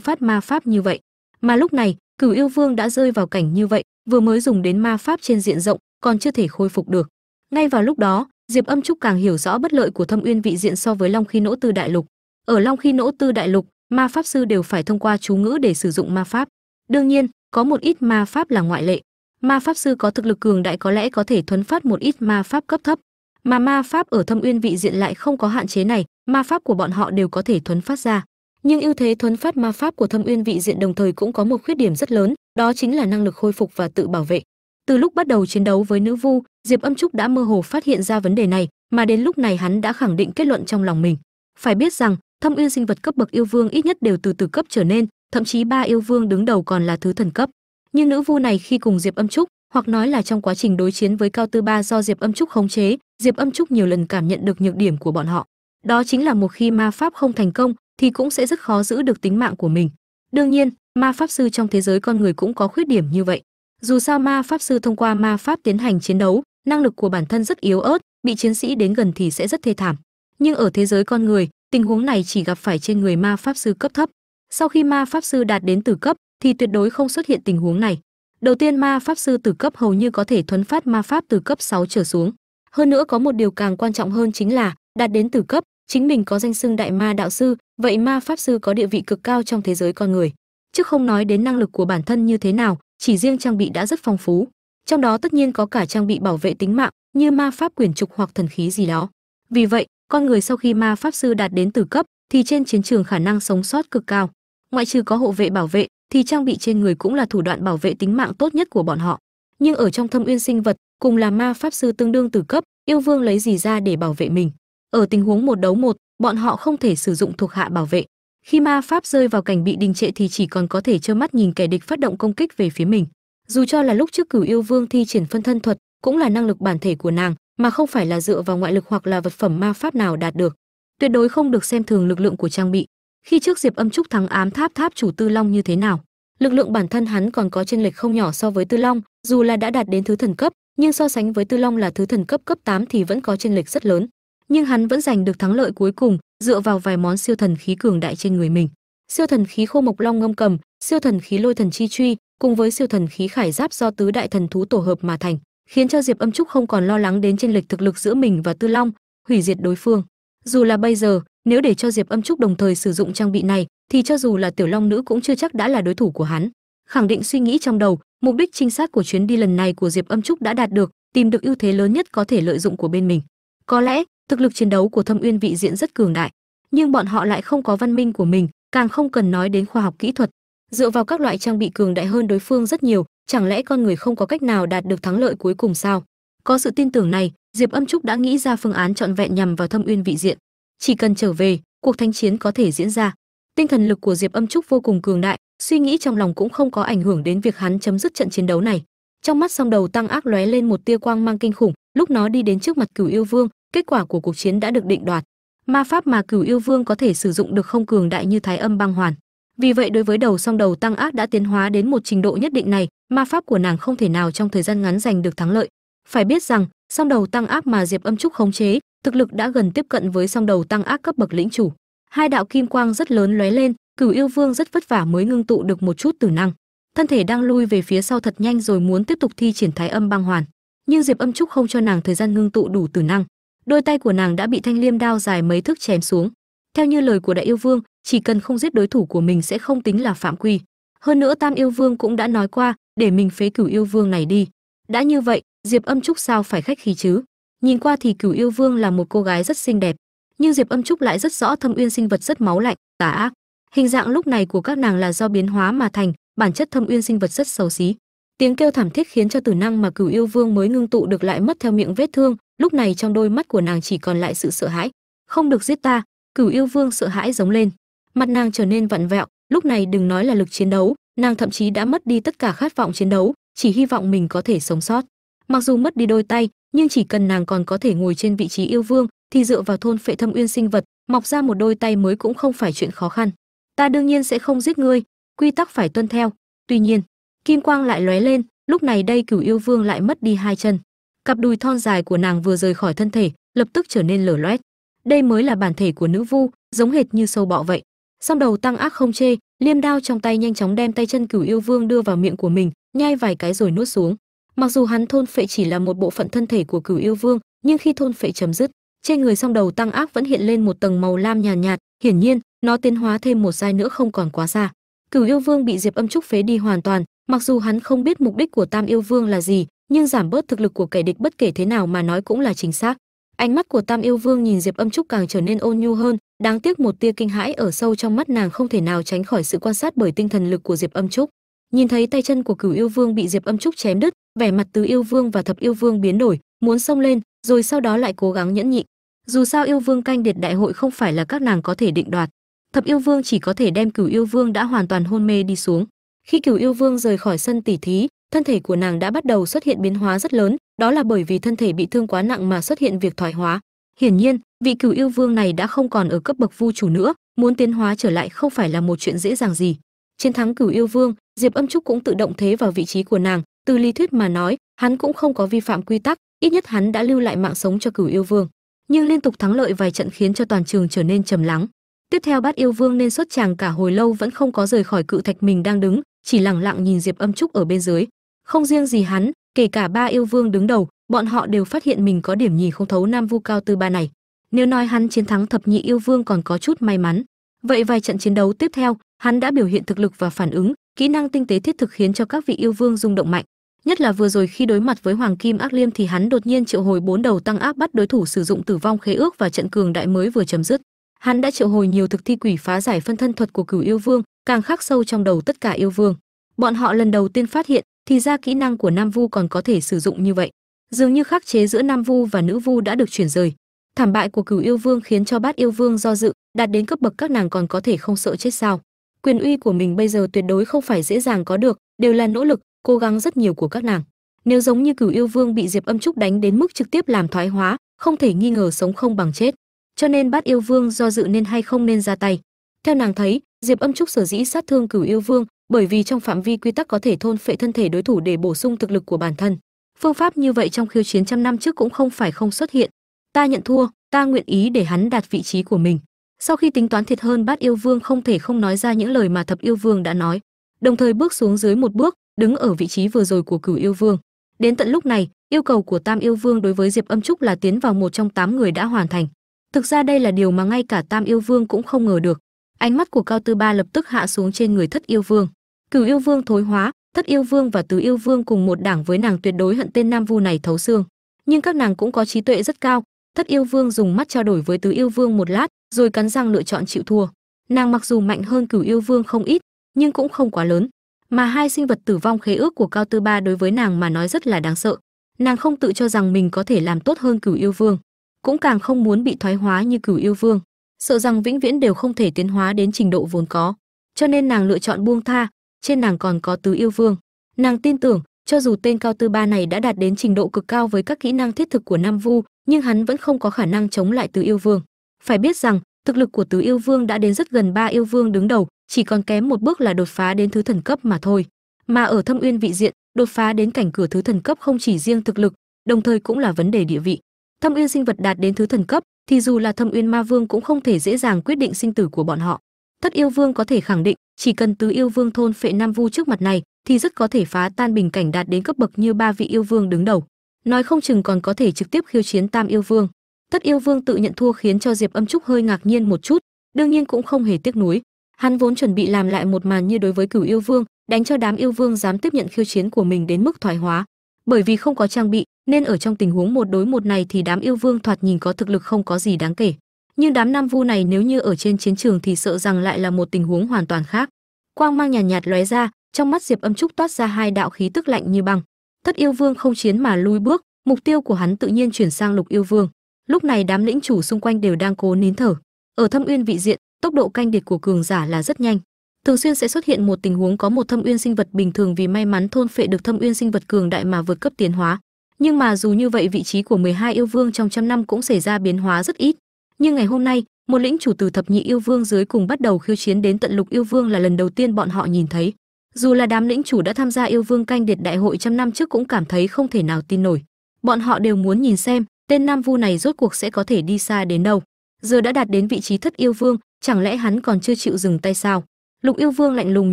phát ma pháp như vậy. Mà lúc này, cửu yêu vương đã rơi vào cảnh như vậy, vừa mới dùng đến ma pháp trên diện rộng, còn chưa thể khôi phục được. Ngay vào lúc đó, diệp âm trúc càng hiểu rõ bất lợi của thâm uyên vị diện so với long khi nỗ tư đại lục. Ở long khi nỗ tư đại lục, ma pháp sư đều phải thông qua chú ngữ để sử dụng ma pháp. Đương nhiên, có một ít ma pháp là ngoại lệ. Ma pháp sư có thực lực cường đại có lẽ có thể thuấn phát một ít ma pháp cấp thấp mà ma pháp ở thâm uyên vị diện lại không có hạn chế này, ma pháp của bọn họ đều có thể thuấn phát ra. Nhưng ưu thế thuấn phát ma pháp của thâm uyên vị diện đồng thời cũng có một khuyết điểm rất lớn, đó chính là năng lực khôi phục và tự bảo vệ. Từ lúc bắt đầu chiến đấu với nữ vu, diệp âm trúc đã mơ hồ phát hiện ra vấn đề này, mà đến lúc này hắn đã khẳng định kết luận trong lòng mình. Phải biết rằng, thâm uyên sinh vật cấp bậc yêu vương ít nhất đều từ từ cấp trở nên, thậm chí ba yêu vương đứng đầu còn là thứ thần cấp. Nhưng nữ vu này khi cùng diệp âm trúc hoặc nói là trong quá trình đối chiến với cao tư ba do diệp âm trúc khống chế, diệp âm trúc nhiều lần cảm nhận được nhược điểm của bọn họ. Đó chính là một khi ma pháp không thành công, thì cũng sẽ rất khó giữ được tính mạng của mình. Đương nhiên, ma pháp sư trong thế giới con người cũng có khuyết điểm như vậy. Dù sao ma pháp sư thông qua ma pháp tiến hành chiến đấu, năng lực của bản thân rất yếu ớt, bị chiến sĩ đến gần thì sẽ rất thê thảm. Nhưng ở thế giới con người, tình huống này chỉ gặp phải trên người ma pháp sư cấp thấp. Sau khi ma pháp sư đạt đến từ cấp, thì tuyệt đối không xuất hiện tình huống này đầu tiên ma pháp sư từ cấp hầu như có thể thuấn phát ma pháp từ cấp 6 trở xuống. Hơn nữa có một điều càng quan trọng hơn chính là, đạt đến từ cấp, chính mình có danh xưng đại ma đạo sư, vậy ma pháp sư có địa vị cực cao trong thế giới con người. Chứ không nói đến năng lực của bản thân như thế nào, chỉ riêng trang bị đã rất phong phú. Trong đó tất nhiên có cả trang bị bảo vệ tính mạng, như ma pháp quyển trục hoặc thần khí gì đó. Vì vậy, con người sau khi ma pháp sư đạt đến từ cấp, thì trên chiến trường khả năng sống sót cực cao. Ngoại trừ có hộ vệ bảo vệ thì trang bị trên người cũng là thủ đoạn bảo vệ tính mạng tốt nhất của bọn họ. Nhưng ở trong thâm uyên sinh vật, cùng là ma pháp sư tương đương từ cấp, yêu vương lấy gì ra để bảo vệ mình? Ở tình huống một đấu một, bọn họ không thể sử dụng thuộc hạ bảo vệ. Khi ma pháp rơi vào cảnh bị đình trệ thì chỉ còn có thể trơ mắt nhìn kẻ địch phát động công kích về phía mình. Dù cho là lúc trước cửu yêu vương thi triển phân thân thuật, cũng là năng lực bản thể của nàng, mà không phải là dựa vào ngoại lực hoặc là vật phẩm ma pháp nào đạt được. Tuyệt đối không được xem thường lực lượng của trang bị khi trước diệp âm trúc thắng ám tháp tháp chủ tư long như thế nào? Lực lượng bản thân hắn còn có chênh lệch không nhỏ so với tư long, dù là đã đạt đến thứ thần cấp, nhưng so sánh với tư long là thứ thần cấp cấp 8 thì vẫn có chênh lệch rất lớn. Nhưng hắn vẫn giành được thắng lợi cuối cùng, dựa vào vài món siêu thần khí cường đại trên người mình. Siêu thần khí khô mộc long ngâm cầm, siêu thần khí lôi thần chi truy, cùng với siêu thần khí khải giáp do tứ đại thần thú tổ hợp mà thành, khiến cho diệp âm trúc không còn lo lắng đến chênh lệch thực lực giữa mình và tư long, hủy diệt đối phương. Dù là bây giờ nếu để cho diệp âm trúc đồng thời sử dụng trang bị này, thì cho dù là tiểu long nữ cũng chưa chắc đã là đối thủ của hắn. Khẳng định suy nghĩ trong đầu, mục đích trinh sát của chuyến đi lần này của diệp âm trúc đã đạt được, tìm được ưu thế lớn nhất có thể lợi dụng của bên mình. Có lẽ, thực lực chiến đấu của thâm uyên vị diện rất cường đại, nhưng bọn họ lại không có văn minh của mình, càng không cần nói đến khoa học kỹ thuật. Dựa vào các loại trang bị cường đại hơn đối phương rất nhiều, chẳng lẽ con người không có cách nào đạt được thắng lợi cuối cùng sao? Có sự tin tưởng này, diệp âm trúc đã nghĩ ra phương án trọn vẹn nhằm vào thâm uyên vị diện chỉ cần trở về, cuộc thanh chiến có thể diễn ra. Tinh thần lực của diệp âm trúc vô cùng cường đại, suy nghĩ trong lòng cũng không có ảnh hưởng đến việc hắn chấm dứt trận chiến đấu này. Trong mắt song đầu tăng ác lóe lên một tia quang mang kinh khủng, lúc nó đi đến trước mặt cửu yêu vương, kết quả của cuộc chiến đã được định đoạt. Ma pháp mà cửu yêu vương có thể sử dụng được không cường đại như thái âm băng hoàn. Vì vậy đối với đầu song đầu tăng ác đã tiến hóa đến một trình độ nhất định này, ma pháp của nàng không thể nào trong thời gian ngắn giành được thắng lợi. Phải biết rằng, song đầu tăng ác mà diệp âm trúc khống chế thực lực đã gần tiếp cận với song đầu tăng ác cấp bậc lĩnh chủ. Hai đạo kim quang rất lớn lóe lên, cửu yêu vương rất vất vả mới ngưng tụ được một chút tử năng. Thân thể đang lui về phía sau thật nhanh rồi muốn tiếp tục thi triển thái âm băng hoàn. Nhưng diệp âm trúc không cho nàng thời gian ngưng tụ đủ tử năng. Đôi tay của nàng đã bị thanh liêm đao dài mấy thước chém xuống. Theo như lời của đại yêu vương, chỉ cần không giết đối thủ của mình sẽ không tính là phạm quy. Hơn nữa tam yêu vương cũng đã nói qua, để mình phế cửu yêu vương này đi. Đã như vậy, diệp âm trúc sao phải khách khí chứ? Nhìn qua thì cửu yêu vương là một cô gái rất xinh đẹp, nhưng diệp âm trúc lại rất rõ thâm uyên sinh vật rất máu lạnh, tà ác. Hình dạng lúc này của các nàng là do biến hóa mà thành, bản chất thâm uyên sinh vật rất xấu xí. Tiếng kêu thảm thiết khiến cho tử năng mà cửu yêu vương mới ngưng tụ được lại mất theo miệng vết thương, lúc này trong đôi mắt của nàng chỉ còn lại sự sợ hãi. Không được giết ta, cửu yêu vương sợ hãi giống lên. Mặt nàng trở nên vặn vẹo, lúc này đừng nói là lực chiến đấu, nàng thậm chí đã mất đi tất cả khát vọng chiến đấu, chỉ hy vọng mình có thể sống sót mặc dù mất đi đôi tay, nhưng chỉ cần nàng còn có thể ngồi trên vị trí yêu vương, thì dựa vào thôn phệ thâm uyên sinh vật, mọc ra một đôi tay mới cũng không phải chuyện khó khăn. Ta đương nhiên sẽ không giết ngươi, quy tắc phải tuân theo. Tuy nhiên, kim quang lại lóe lên, lúc này đây cửu yêu vương lại mất đi hai chân. Cặp đùi thon dài của nàng vừa rời khỏi thân thể, lập tức trở nên lở loét. Đây mới là bản thể của nữ vu, giống hệt như sâu bọ vậy. Song đầu tăng ác không chê, liêm đao trong tay nhanh chóng đem tay chân cửu yêu vương đưa vào miệng của mình, nhai vài cái rồi nuốt xuống mặc dù hắn thôn phệ chỉ là một bộ phận thân thể của cửu yêu vương nhưng khi thôn phệ chấm dứt trên người song đầu tăng ác vẫn hiện lên một tầng màu lam nhàn nhạt, nhạt hiển nhiên nó tiến hóa thêm một giai nữa không còn quá xa. Cửu yêu vương bị diệp âm trúc phế đi hoàn toàn mặc dù hắn không biết mục đích của tam yêu vương là gì nhưng giảm bớt thực lực của kẻ địch bất kể thế nào mà nói cũng là chính xác. Ánh mắt của tam yêu vương nhìn diệp âm trúc càng trở nên ôn nhu hơn đáng tiếc một tia kinh hãi ở sâu trong mắt nàng không thể nào tránh khỏi sự quan sát bởi tinh thần lực của diệp âm trúc. Nhìn thấy tay chân của cửu yêu vương bị diệp âm trúc chém đứt vẻ mặt tứ yêu vương và thập yêu vương biến đổi, muốn xông lên, rồi sau đó lại cố gắng nhẫn nhịn dù sao yêu vương canh điệt đại hội không phải là các nàng có thể định đoạt. Thập yêu vương chỉ có thể đem cửu yêu vương đã hoàn toàn hôn mê đi xuống. Khi cửu yêu vương rời khỏi sân tỉ thí, thân thể của nàng đã bắt đầu xuất hiện biến hóa rất lớn, đó là bởi vì thân thể bị thương quá nặng mà xuất hiện việc thoái hóa. Hiển nhiên, vị cửu yêu vương này đã không còn ở cấp bậc vu chủ nữa, muốn tiến hóa trở lại không phải là một chuyện dễ dàng gì. Chiến thắng cửu yêu vương, diệp âm trúc cũng tự động thế vào vị trí của nàng từ lý thuyết mà nói, hắn cũng không có vi phạm quy tắc, ít nhất hắn đã lưu lại mạng sống cho cửu yêu vương. Nhưng liên tục thắng lợi vài trận khiến cho toàn trường trở nên trầm lắng. Tiếp theo bát yêu vương nên xuất tràng cả hồi lâu vẫn không có rời khỏi cự thạch mình đang đứng, chỉ lẳng lặng nhìn diệp âm trúc ở bên dưới. Không riêng gì hắn, kể cả ba yêu vương đứng đầu, bọn họ đều phát hiện mình có điểm nhìn không thấu nam vu cao tư ba này. Nếu nói hắn chiến thắng thập nhị yêu vương còn có chút may mắn. Vậy vài trận chiến đấu tiếp theo, hắn đã biểu hiện thực lực và phản ứng, kỹ năng tinh tế thiết thực khiến cho các vị yêu vương rung động mạnh nhất là vừa rồi khi đối mặt với hoàng kim ác liêm thì hắn đột nhiên triệu hồi bốn đầu tăng áp bắt đối thủ sử dụng tử vong khế ước và trận cường đại mới vừa chấm dứt. Hắn đã triệu hồi nhiều thực thi quỷ phá giải phân thân thuật của cửu yêu vương, càng khắc sâu trong đầu tất cả yêu vương. Bọn họ lần đầu tiên phát hiện thì ra kỹ năng của nam vu còn có thể sử dụng như vậy. Dường như khắc chế giữa nam vu và nữ vu đã được chuyển rời. Thảm bại của cửu yêu vương khiến cho bát yêu vương do dự, đạt đến cấp bậc các nàng còn có thể không sợ chết sao. Quyền uy của mình bây giờ tuyệt đối không phải dễ dàng có được, đều là nỗ lực cố gắng rất nhiều của các nàng. Nếu giống như cửu yêu vương bị diệp âm trúc đánh đến mức trực tiếp làm thoái hóa, không thể nghi ngờ sống không bằng chết. Cho nên bát yêu vương do dự nên hay không nên ra tay. Theo nàng thấy, diệp âm trúc sở dĩ sát thương cửu yêu vương, bởi vì trong phạm vi quy tắc có thể thôn phệ thân thể đối thủ để bổ sung thực lực của bản thân. Phương pháp như vậy trong khiêu chiến trăm năm trước cũng không phải không xuất hiện. Ta nhận thua, ta nguyện ý để hắn đạt vị trí của mình. Sau khi tính toán thiệt hơn, bát yêu vương không thể không nói ra những lời mà thập yêu vương đã nói. Đồng thời bước xuống dưới một bước đứng ở vị trí vừa rồi của cửu yêu vương. Đến tận lúc này, yêu cầu của tam yêu vương đối với diệp âm trúc là tiến vào một trong tám người đã hoàn thành. Thực ra đây là điều mà ngay cả tam yêu vương cũng không ngờ được. Ánh mắt của cao tư ba lập tức hạ xuống trên người thất yêu vương. Cửu yêu vương thối hóa, thất yêu vương và tứ yêu vương cùng một đảng với nàng tuyệt đối hận tên nam vu này thấu xương. Nhưng các nàng cũng có trí tuệ rất cao. Thất yêu vương dùng mắt trao đổi với tứ yêu vương một lát, rồi cắn răng lựa chọn chịu thua. Nàng mặc dù mạnh hơn cửu yêu vương không ít, nhưng cũng không quá lớn mà hai sinh vật tử vong khế ước của cao tư ba đối với nàng mà nói rất là đáng sợ. Nàng không tự cho rằng mình có thể làm tốt hơn cửu yêu vương, cũng càng không muốn bị thoái hóa như cửu yêu vương. Sợ rằng vĩnh viễn đều không thể tiến hóa đến trình độ vốn có, cho nên nàng lựa chọn buông tha, trên nàng còn có tứ yêu vương. Nàng tin tưởng, cho dù tên cao tư ba này đã đạt đến trình độ cực cao với các kỹ năng thiết thực của nam vu, nhưng hắn vẫn không có khả năng chống lại tứ yêu vương. Phải biết rằng, thực lực của tứ yêu vương đã đến rất gần ba yêu vương đứng đầu chỉ còn kém một bước là đột phá đến thứ thần cấp mà thôi. Mà ở thâm uyên vị diện, đột phá đến cảnh cửa thứ thần cấp không chỉ riêng thực lực, đồng thời cũng là vấn đề địa vị. Thâm uyên sinh vật đạt đến thứ thần cấp, thì dù là thâm uyên ma vương cũng không thể dễ dàng quyết định sinh tử của bọn họ. Thất yêu vương có thể khẳng định, chỉ cần tứ yêu vương thôn phệ nam vu trước mặt này, thì rất có thể phá tan bình cảnh đạt đến cấp bậc như ba vị yêu vương đứng đầu. Nói không chừng còn có thể trực tiếp khiêu chiến tam yêu vương. Thất yêu vương tự nhận thua khiến cho diệp âm trúc hơi ngạc nhiên một chút, đương nhiên cũng không hề tiếc nuối hắn vốn chuẩn bị làm lại một màn như đối với cửu yêu vương đánh cho đám yêu vương dám tiếp nhận khiêu chiến của mình đến mức thoái hóa. Bởi vì không có trang bị nên ở trong tình huống một đối một này thì đám yêu vương thoạt nhìn có thực lực không có gì đáng kể. Nhưng đám nam vu này nếu như ở trên chiến trường thì sợ rằng lại là một tình huống hoàn toàn khác. Quang mang nhàn nhạt, nhạt lóe ra trong mắt diệp âm trúc toát ra hai đạo khí tức lạnh như băng. Thất yêu vương không chiến mà lui bước mục tiêu của hắn tự nhiên chuyển sang lục yêu vương. Lúc này đám lĩnh chủ xung quanh đều đang cố nín thở. Ở thâm uyên vị diện tốc độ canh địch của cường giả là rất nhanh. Thường xuyên sẽ xuất hiện một tình huống có một thâm uyên sinh vật bình thường vì may mắn thôn phệ được thâm uyên sinh vật cường đại mà vượt cấp tiến hóa. Nhưng mà dù như vậy, vị trí của 12 yêu vương trong trăm năm cũng xảy ra biến hóa rất ít. Nhưng ngày hôm nay, một lĩnh chủ từ thập nhị yêu vương dưới cùng bắt đầu khiêu chiến đến tận lục yêu vương là lần đầu tiên bọn họ nhìn thấy. Dù là đám lĩnh chủ đã tham gia yêu vương canh điệt đại hội trăm năm trước cũng cảm thấy không thể nào tin nổi. Bọn họ đều muốn nhìn xem, tên nam vu này rốt cuộc sẽ có thể đi xa đến đâu giờ đã đạt đến vị trí thất yêu vương, chẳng lẽ hắn còn chưa chịu dừng tay sao? Lục yêu vương lạnh lùng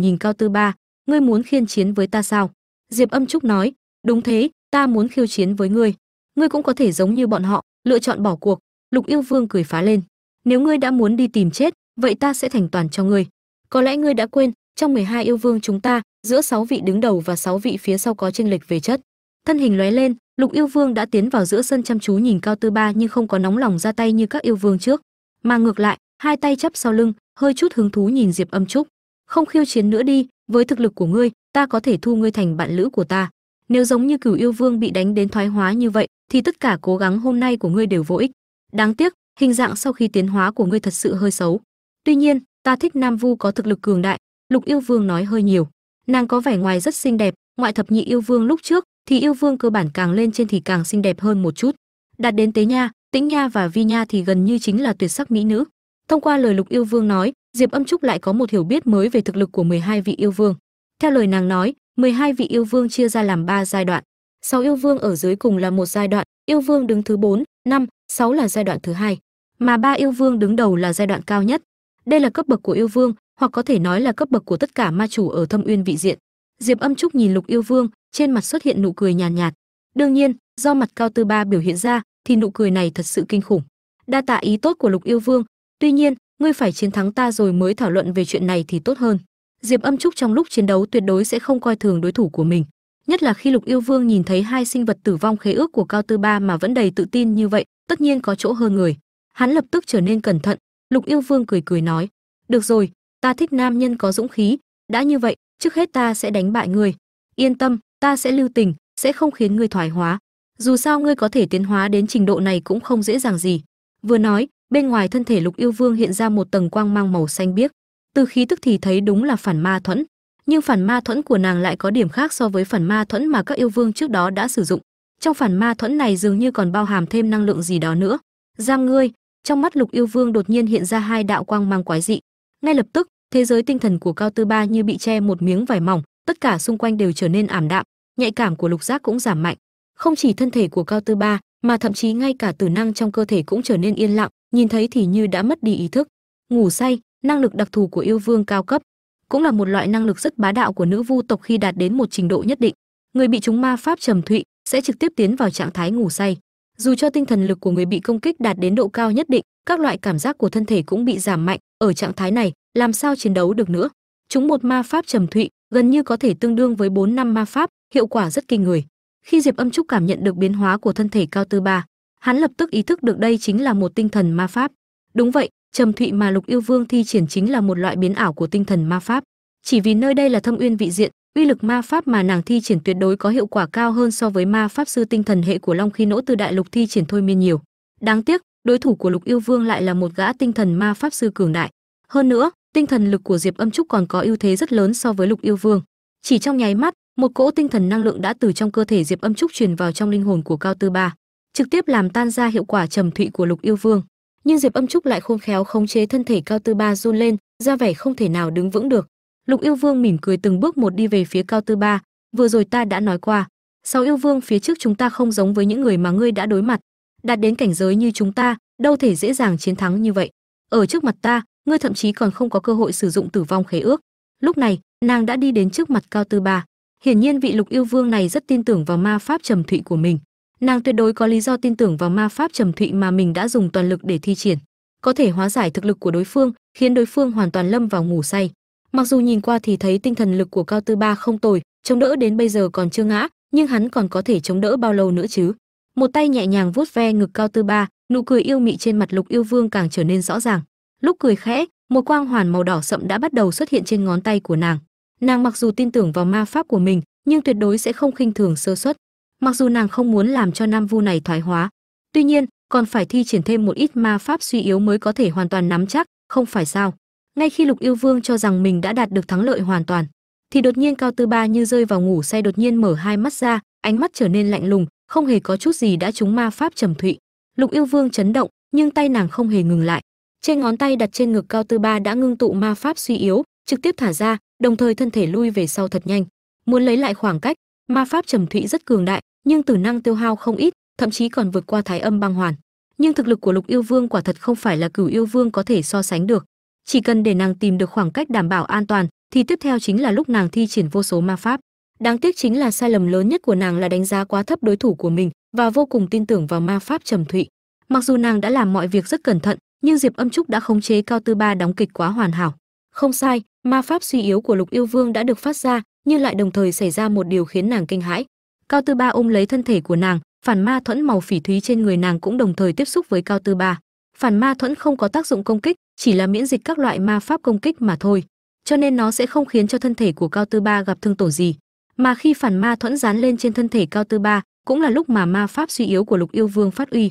nhìn cao tư ba, ngươi muốn khiên chiến với ta sao? Diệp âm trúc nói, đúng thế, ta muốn khiêu chiến với ngươi. Ngươi cũng có thể giống như bọn họ, lựa chọn bỏ cuộc. Lục yêu vương cười phá lên, nếu ngươi đã muốn đi tìm chết, vậy ta sẽ thành toàn cho ngươi. Có lẽ ngươi đã quên, trong 12 yêu vương chúng ta, giữa sáu vị đứng đầu và sáu vị phía sau có chênh lệch về chất. Thân hình lóe lên lục yêu vương đã tiến vào giữa sân chăm chú nhìn cao tư ba nhưng không có nóng lòng ra tay như các yêu vương trước. Mà ngược lại, hai tay chắp sau lưng, hơi chút hứng thú nhìn diệp âm trúc. Không khiêu chiến nữa đi, với thực lực của ngươi, ta có thể thu ngươi thành bạn lữ của ta. Nếu giống như cửu yêu vương bị đánh đến thoái hóa như vậy, thì tất cả cố gắng hôm nay của ngươi đều vô ích. Đáng tiếc, hình dạng sau khi tiến hóa của ngươi thật sự hơi xấu. Tuy nhiên, ta thích nam vu có thực lực cường đại, lục yêu vương nói hơi nhiều. Nàng có vẻ ngoài rất xinh đẹp, ngoại thập nhị yêu vương lúc trước thì yêu vương cơ bản càng lên trên thì càng xinh đẹp hơn một chút. Đạt đến tế nha tĩnh nha và vi nha thì gần như chính là tuyệt sắc mỹ nữ. Thông qua lời lục yêu vương nói diệp âm trúc lại có một hiểu biết mới về thực lực của 12 vị yêu vương. Theo lời nàng nói 12 vị yêu vương chia ra làm 3 giai đoạn. Sáu yêu vương ở dưới cùng là một giai đoạn yêu vương đứng thứ 4, 5, 6 là giai đoạn thứ hai. Mà ba yêu vương đứng đầu là giai đoạn cao nhất. Đây là cấp bậc của yêu vương hoặc có thể nói là cấp bậc của tất cả ma chủ ở thâm uyên vị diện diệp âm trúc nhìn lục yêu vương trên mặt xuất hiện nụ cười nhàn nhạt, nhạt đương nhiên do mặt cao tư ba biểu hiện ra thì nụ cười này thật sự kinh khủng. Đa tạ ý tốt của lục yêu vương tuy nhiên ngươi phải chiến thắng ta rồi mới thảo luận về chuyện này thì tốt hơn. Diệp âm trúc trong lúc chiến đấu tuyệt đối sẽ không coi thường đối thủ của mình. Nhất là khi lục yêu vương nhìn thấy hai sinh vật tử vong khế ước của cao tư ba mà vẫn đầy tự tin như vậy tất nhiên có chỗ hơn người. Hắn lập tức trở nên cẩn thận lục yêu vương cười cười nói được rồi ta thích nam nhân có dũng khí đã như vậy trước hết ta sẽ đánh bại ngươi. Yên tâm, ta sẽ lưu tình, sẽ không khiến ngươi thoái hóa. Dù sao ngươi có thể tiến hóa đến trình độ này cũng không dễ dàng gì. Vừa nói, bên ngoài thân thể lục yêu vương hiện ra một tầng quang mang màu xanh biếc. Từ khí tức thì thấy đúng là phản ma thuẫn. Nhưng phản ma thuẫn của nàng lại có điểm khác so với phản ma thuẫn mà các yêu vương trước đó đã sử dụng. Trong phản ma thuẫn này dường như còn bao hàm thêm năng lượng gì đó nữa. Giang ngươi, trong mắt lục yêu vương đột nhiên hiện ra hai đạo quang mang quái dị. Ngay lập tức thế giới tinh thần của cao tư ba như bị che một miếng vải mỏng, tất cả xung quanh đều trở nên ảm đạm, nhạy cảm của lục giác cũng giảm mạnh. Không chỉ thân thể của cao tư ba, mà thậm chí ngay cả tử năng trong cơ thể cũng trở nên yên lặng, nhìn thấy thì như đã mất đi ý thức. Ngủ say, năng lực đặc thù của yêu vương cao cấp, cũng là một loại năng lực rất bá đạo của nữ vu tộc khi đạt đến một trình độ nhất định. Người bị chúng ma pháp trầm thụy sẽ trực tiếp tiến vào trạng thái ngủ say. Dù cho tinh thần lực của người bị công kích đạt đến độ cao nhất định, các loại cảm giác của thân thể cũng bị giảm mạnh. Ở trạng thái này làm sao chiến đấu được nữa? Chúng một ma pháp trầm thụy, gần như có thể tương đương với 4 năm ma pháp, hiệu quả rất kinh người. Khi diệp âm trúc cảm nhận được biến hóa của thân thể cao tư ba, hắn lập tức ý thức được đây chính là một tinh thần ma pháp. Đúng vậy, trầm thụy mà lục yêu vương thi triển chính là một loại biến ảo của tinh thần ma pháp. Chỉ vì nơi đây là thâm uyên vị diện, uy lực ma pháp mà nàng thi triển tuyệt đối có hiệu quả cao hơn so với ma pháp sư tinh thần hệ của long khi nỗ từ đại lục thi triển thôi miên nhiều. Đáng tiếc, đối thủ của lục yêu vương lại là một gã tinh thần ma pháp sư cường đại. Hơn nữa tinh thần lực của diệp âm trúc còn có ưu thế rất lớn so với lục yêu vương. Chỉ trong nháy mắt, một cỗ tinh thần năng lượng đã từ trong cơ thể diệp âm trúc truyền vào trong linh hồn của cao tư ba, trực tiếp làm tan ra hiệu quả trầm thụy của lục yêu vương. Nhưng diệp âm trúc lại khôn khéo khống chế thân thể cao tư ba run lên, ra vẻ không thể nào đứng vững được. Lục yêu vương mỉm cười từng bước một đi về phía cao tư ba, vừa rồi ta đã nói qua, sáu yêu vương phía trước chúng ta không giống với những người mà ngươi đã đối mặt. Đạt đến cảnh giới như chúng ta, đâu thể dễ dàng chiến thắng như vậy. Ở trước mặt ta ngươi thậm chí còn không có cơ hội sử dụng tử vong khế ước. Lúc này, nàng đã đi đến trước mặt cao tư ba. Hiển nhiên vị lục yêu vương này rất tin tưởng vào ma pháp trầm thụy của mình. Nàng tuyệt đối có lý do tin tưởng vào ma pháp trầm thụy mà mình đã dùng toàn lực để thi triển. Có thể hóa giải thực lực của đối phương, khiến đối phương hoàn toàn lâm vào ngủ say. Mặc dù nhìn qua thì thấy tinh thần lực của cao tư ba không tồi, chống đỡ đến bây giờ còn chưa ngã, nhưng hắn còn có thể chống đỡ bao lâu nữa chứ? Một tay nhẹ nhàng vuốt ve ngực cao tư ba, nụ cười yêu mị trên mặt lục yêu vương càng trở nên rõ ràng lúc cười khẽ, một quang hoàn màu đỏ sậm đã bắt đầu xuất hiện trên ngón tay của nàng. Nàng mặc dù tin tưởng vào ma pháp của mình, nhưng tuyệt đối sẽ không khinh thường sơ suất. Mặc dù nàng không muốn làm cho nam vu này thoái hóa, tuy nhiên, còn phải thi triển thêm một ít ma pháp suy yếu mới có thể hoàn toàn nắm chắc, không phải sao? Ngay khi lục yêu vương cho rằng mình đã đạt được thắng lợi hoàn toàn, thì đột nhiên cao tư ba như rơi vào ngủ say đột nhiên mở hai mắt ra, ánh mắt trở nên lạnh lùng, không hề có chút gì đã trúng ma pháp trầm thụy. Lục yêu vương chấn động, nhưng tay nàng không hề ngừng lại trên ngón tay đặt trên ngực cao tư ba đã ngưng tụ ma pháp suy yếu, trực tiếp thả ra, đồng thời thân thể lui về sau thật nhanh. Muốn lấy lại khoảng cách, ma pháp trầm thụy rất cường đại, nhưng tử năng tiêu hao không ít, thậm chí còn vượt qua thái âm băng hoàn. Nhưng thực lực của lục yêu vương quả thật không phải là cửu yêu vương có thể so sánh được. Chỉ cần để nàng tìm được khoảng cách đảm bảo an toàn, thì tiếp theo chính là lúc nàng thi triển vô số ma pháp. Đáng tiếc chính là sai lầm lớn nhất của nàng là đánh giá quá thấp đối thủ của mình và vô cùng tin tưởng vào ma pháp trầm thụy. Mặc dù nàng đã làm mọi việc rất cẩn thận nhưng diệp âm trúc đã khống chế cao tư ba đóng kịch quá hoàn hảo. Không sai, ma pháp suy yếu của lục yêu vương đã được phát ra, nhưng lại đồng thời xảy ra một điều khiến nàng kinh hãi. Cao tư ba ôm lấy thân thể của nàng, phản ma thuẫn màu phỉ thúy trên người nàng cũng đồng thời tiếp xúc với cao tư ba. Phản ma thuẫn không có tác dụng công kích, chỉ là miễn dịch các loại ma pháp công kích mà thôi, cho nên nó sẽ không khiến cho thân thể của cao tư ba gặp thương tổn gì. Mà khi phản ma thuẫn dán lên trên thân thể cao tư ba, cũng là lúc mà ma pháp suy yếu của lục yêu vương phát uy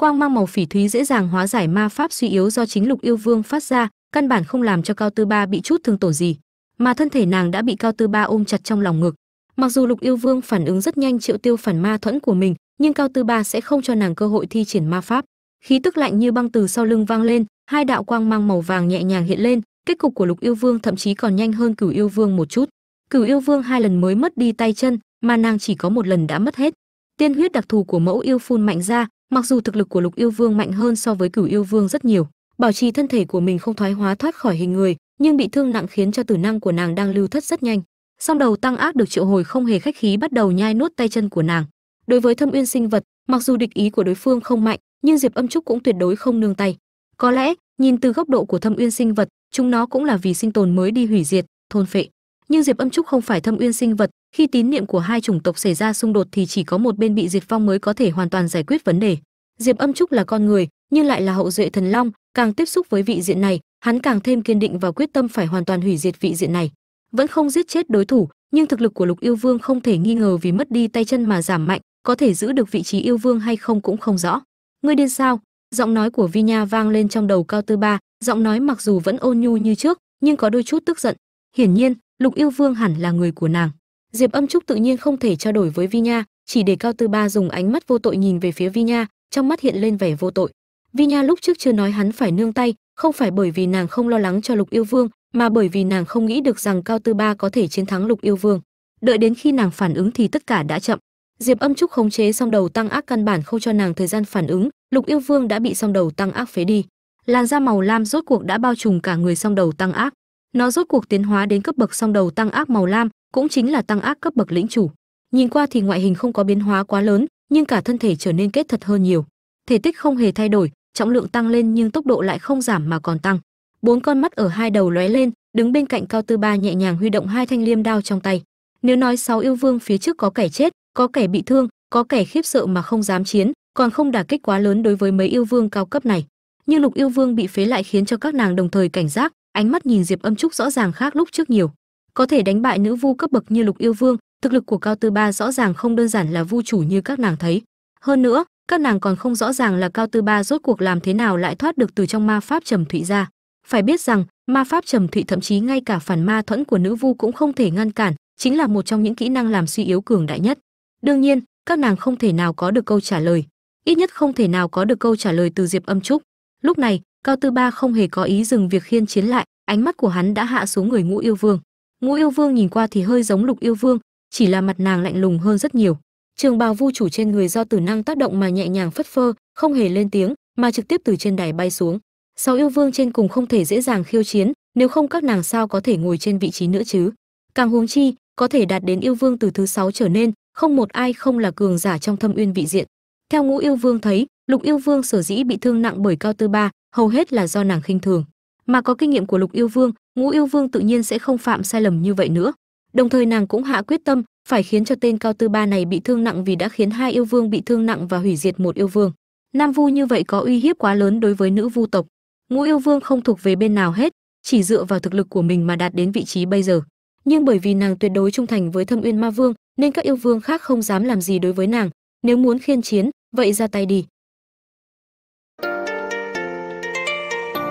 quang mang màu phỉ thúy dễ dàng hóa giải ma pháp suy yếu do chính lục yêu vương phát ra, căn bản không làm cho cao tư ba bị chút thương tổn gì. Mà thân thể nàng đã bị cao tư ba ôm chặt trong lòng ngực. Mặc dù lục yêu vương phản ứng rất nhanh triệu tiêu phản ma thuẫn của mình, nhưng cao tư ba sẽ không cho nàng cơ hội thi triển ma pháp. Khí tức lạnh như băng từ sau lưng vang lên, hai đạo quang mang màu vàng nhẹ nhàng hiện lên, kết cục của lục yêu vương thậm chí còn nhanh hơn cửu yêu vương một chút. Cửu yêu vương hai lần mới mất đi tay chân, mà nàng chỉ có một lần đã mất hết. Tiên huyết đặc thù của mẫu yêu phun mạnh ra mặc dù thực lực của lục yêu vương mạnh hơn so với cửu yêu vương rất nhiều, bảo trì thân thể của mình không thoái hóa thoát khỏi hình người, nhưng bị thương nặng khiến cho tử năng của nàng đang lưu thất rất nhanh. Song đầu tăng ác được triệu hồi không hề khách khí bắt đầu nhai nuốt tay chân của nàng. Đối với thâm uyên sinh vật, mặc dù địch ý của đối phương không mạnh, nhưng diệp âm trúc cũng tuyệt đối không nương tay. Có lẽ, nhìn từ góc độ của thâm uyên sinh vật, chúng nó cũng là vì sinh tồn mới đi hủy diệt, thôn phệ. Nhưng diệp âm trúc không phải thâm uyên sinh vật khi tín niệm của hai chủng tộc xảy ra xung đột thì chỉ có một bên bị diệt vong mới có thể hoàn toàn giải quyết vấn đề. Diệp âm trúc là con người, nhưng lại là hậu duệ thần long, càng tiếp xúc với vị diện này, hắn càng thêm kiên định và quyết tâm phải hoàn toàn hủy diệt vị diện này. Vẫn không giết chết đối thủ, nhưng thực lực của lục yêu vương không thể nghi ngờ vì mất đi tay chân mà giảm mạnh, có thể giữ được vị trí yêu vương hay không cũng không rõ. Ngươi điên sao? Giọng nói của vi nha vang lên trong đầu cao tư ba, giọng nói mặc dù vẫn ôn nhu như trước, nhưng có đôi chút tức giận. Hiển nhiên, lục yêu vương hẳn là người của nàng diệp âm trúc tự nhiên không thể trao đổi với vi nha, chỉ để cao tư ba dùng ánh mắt vô tội nhìn về phía vi nha, trong mắt hiện lên vẻ vô tội. Vi nha lúc trước chưa nói hắn phải nương tay, không phải bởi vì nàng không lo lắng cho lục yêu vương, mà bởi vì nàng không nghĩ được rằng cao tư ba có thể chiến thắng lục yêu vương. Đợi đến khi nàng phản ứng thì tất cả đã chậm. Diệp âm trúc khống chế xong đầu tăng ác căn bản không cho nàng thời gian phản ứng, lục yêu vương đã bị song đầu tăng ác phế đi. Làn da màu lam rốt cuộc đã bao trùm cả người song đầu tăng ác. Nó rốt cuộc tiến hóa đến cấp bậc song đầu tăng ác màu lam cũng chính là tăng ác cấp bậc lĩnh chủ. Nhìn qua thì ngoại hình không có biến hóa quá lớn, nhưng cả thân thể trở nên kết thật hơn nhiều. Thể tích không hề thay đổi, trọng lượng tăng lên nhưng tốc độ lại không giảm mà còn tăng. Bốn con mắt ở hai đầu lóe lên, đứng bên cạnh cao tư ba nhẹ nhàng huy động hai thanh liêm đao trong tay. Nếu nói sáu yêu vương phía trước có kẻ chết, có kẻ bị thương, có kẻ khiếp sợ mà không dám chiến, còn không đả kích quá lớn đối với mấy yêu vương cao cấp này. Nhưng lục yêu vương bị phế lại khiến cho các nàng đồng thời cảnh giác, ánh mắt nhìn diệp âm trúc rõ ràng khác lúc trước nhiều có thể đánh bại nữ vu cấp bậc như lục yêu vương, thực lực của cao tư ba rõ ràng không đơn giản là vu chủ như các nàng thấy. Hơn nữa, các nàng còn không rõ ràng là cao tư ba rốt cuộc làm thế nào lại thoát được từ trong ma pháp trầm thụy ra. Phải biết rằng, ma pháp trầm thụy thậm chí ngay cả phản ma thuẫn của nữ vu cũng không thể ngăn cản, chính là một trong những kỹ năng làm suy yếu cường đại nhất. Đương nhiên, các nàng không thể nào có được câu trả lời. Ít nhất không thể nào có được câu trả lời từ diệp âm trúc. Lúc này, cao tư ba không hề có ý dừng việc khiên chiến lại, ánh mắt của hắn đã hạ xuống người ngũ yêu vương ngũ yêu vương nhìn qua thì hơi giống lục yêu vương, chỉ là mặt nàng lạnh lùng hơn rất nhiều. Trường bào vu chủ trên người do tử năng tác động mà nhẹ nhàng phất phơ, không hề lên tiếng, mà trực tiếp từ trên đài bay xuống. Sáu yêu vương trên cùng không thể dễ dàng khiêu chiến, nếu không các nàng sao có thể ngồi trên vị trí nữa chứ? Càng huống chi, có thể đạt đến yêu vương từ thứ sáu trở nên, không một ai không là cường giả trong thâm uyên vị diện. Theo ngũ yêu vương thấy, lục yêu vương sở dĩ bị thương nặng bởi cao tư ba, hầu hết là do nàng khinh thường mà có kinh nghiệm của lục yêu vương, ngũ yêu vương tự nhiên sẽ không phạm sai lầm như vậy nữa. Đồng thời nàng cũng hạ quyết tâm, phải khiến cho tên cao tư ba này bị thương nặng vì đã khiến hai yêu vương bị thương nặng và hủy diệt một yêu vương. Nam vu như vậy có uy hiếp quá lớn đối với nữ vu tộc. Ngũ yêu vương không thuộc về bên nào hết, chỉ dựa vào thực lực của mình mà đạt đến vị trí bây giờ. Nhưng bởi vì nàng tuyệt đối trung thành với thâm uyên ma vương, nên các yêu vương khác không dám làm gì đối với nàng. Nếu muốn khiên chiến, vậy ra tay đi.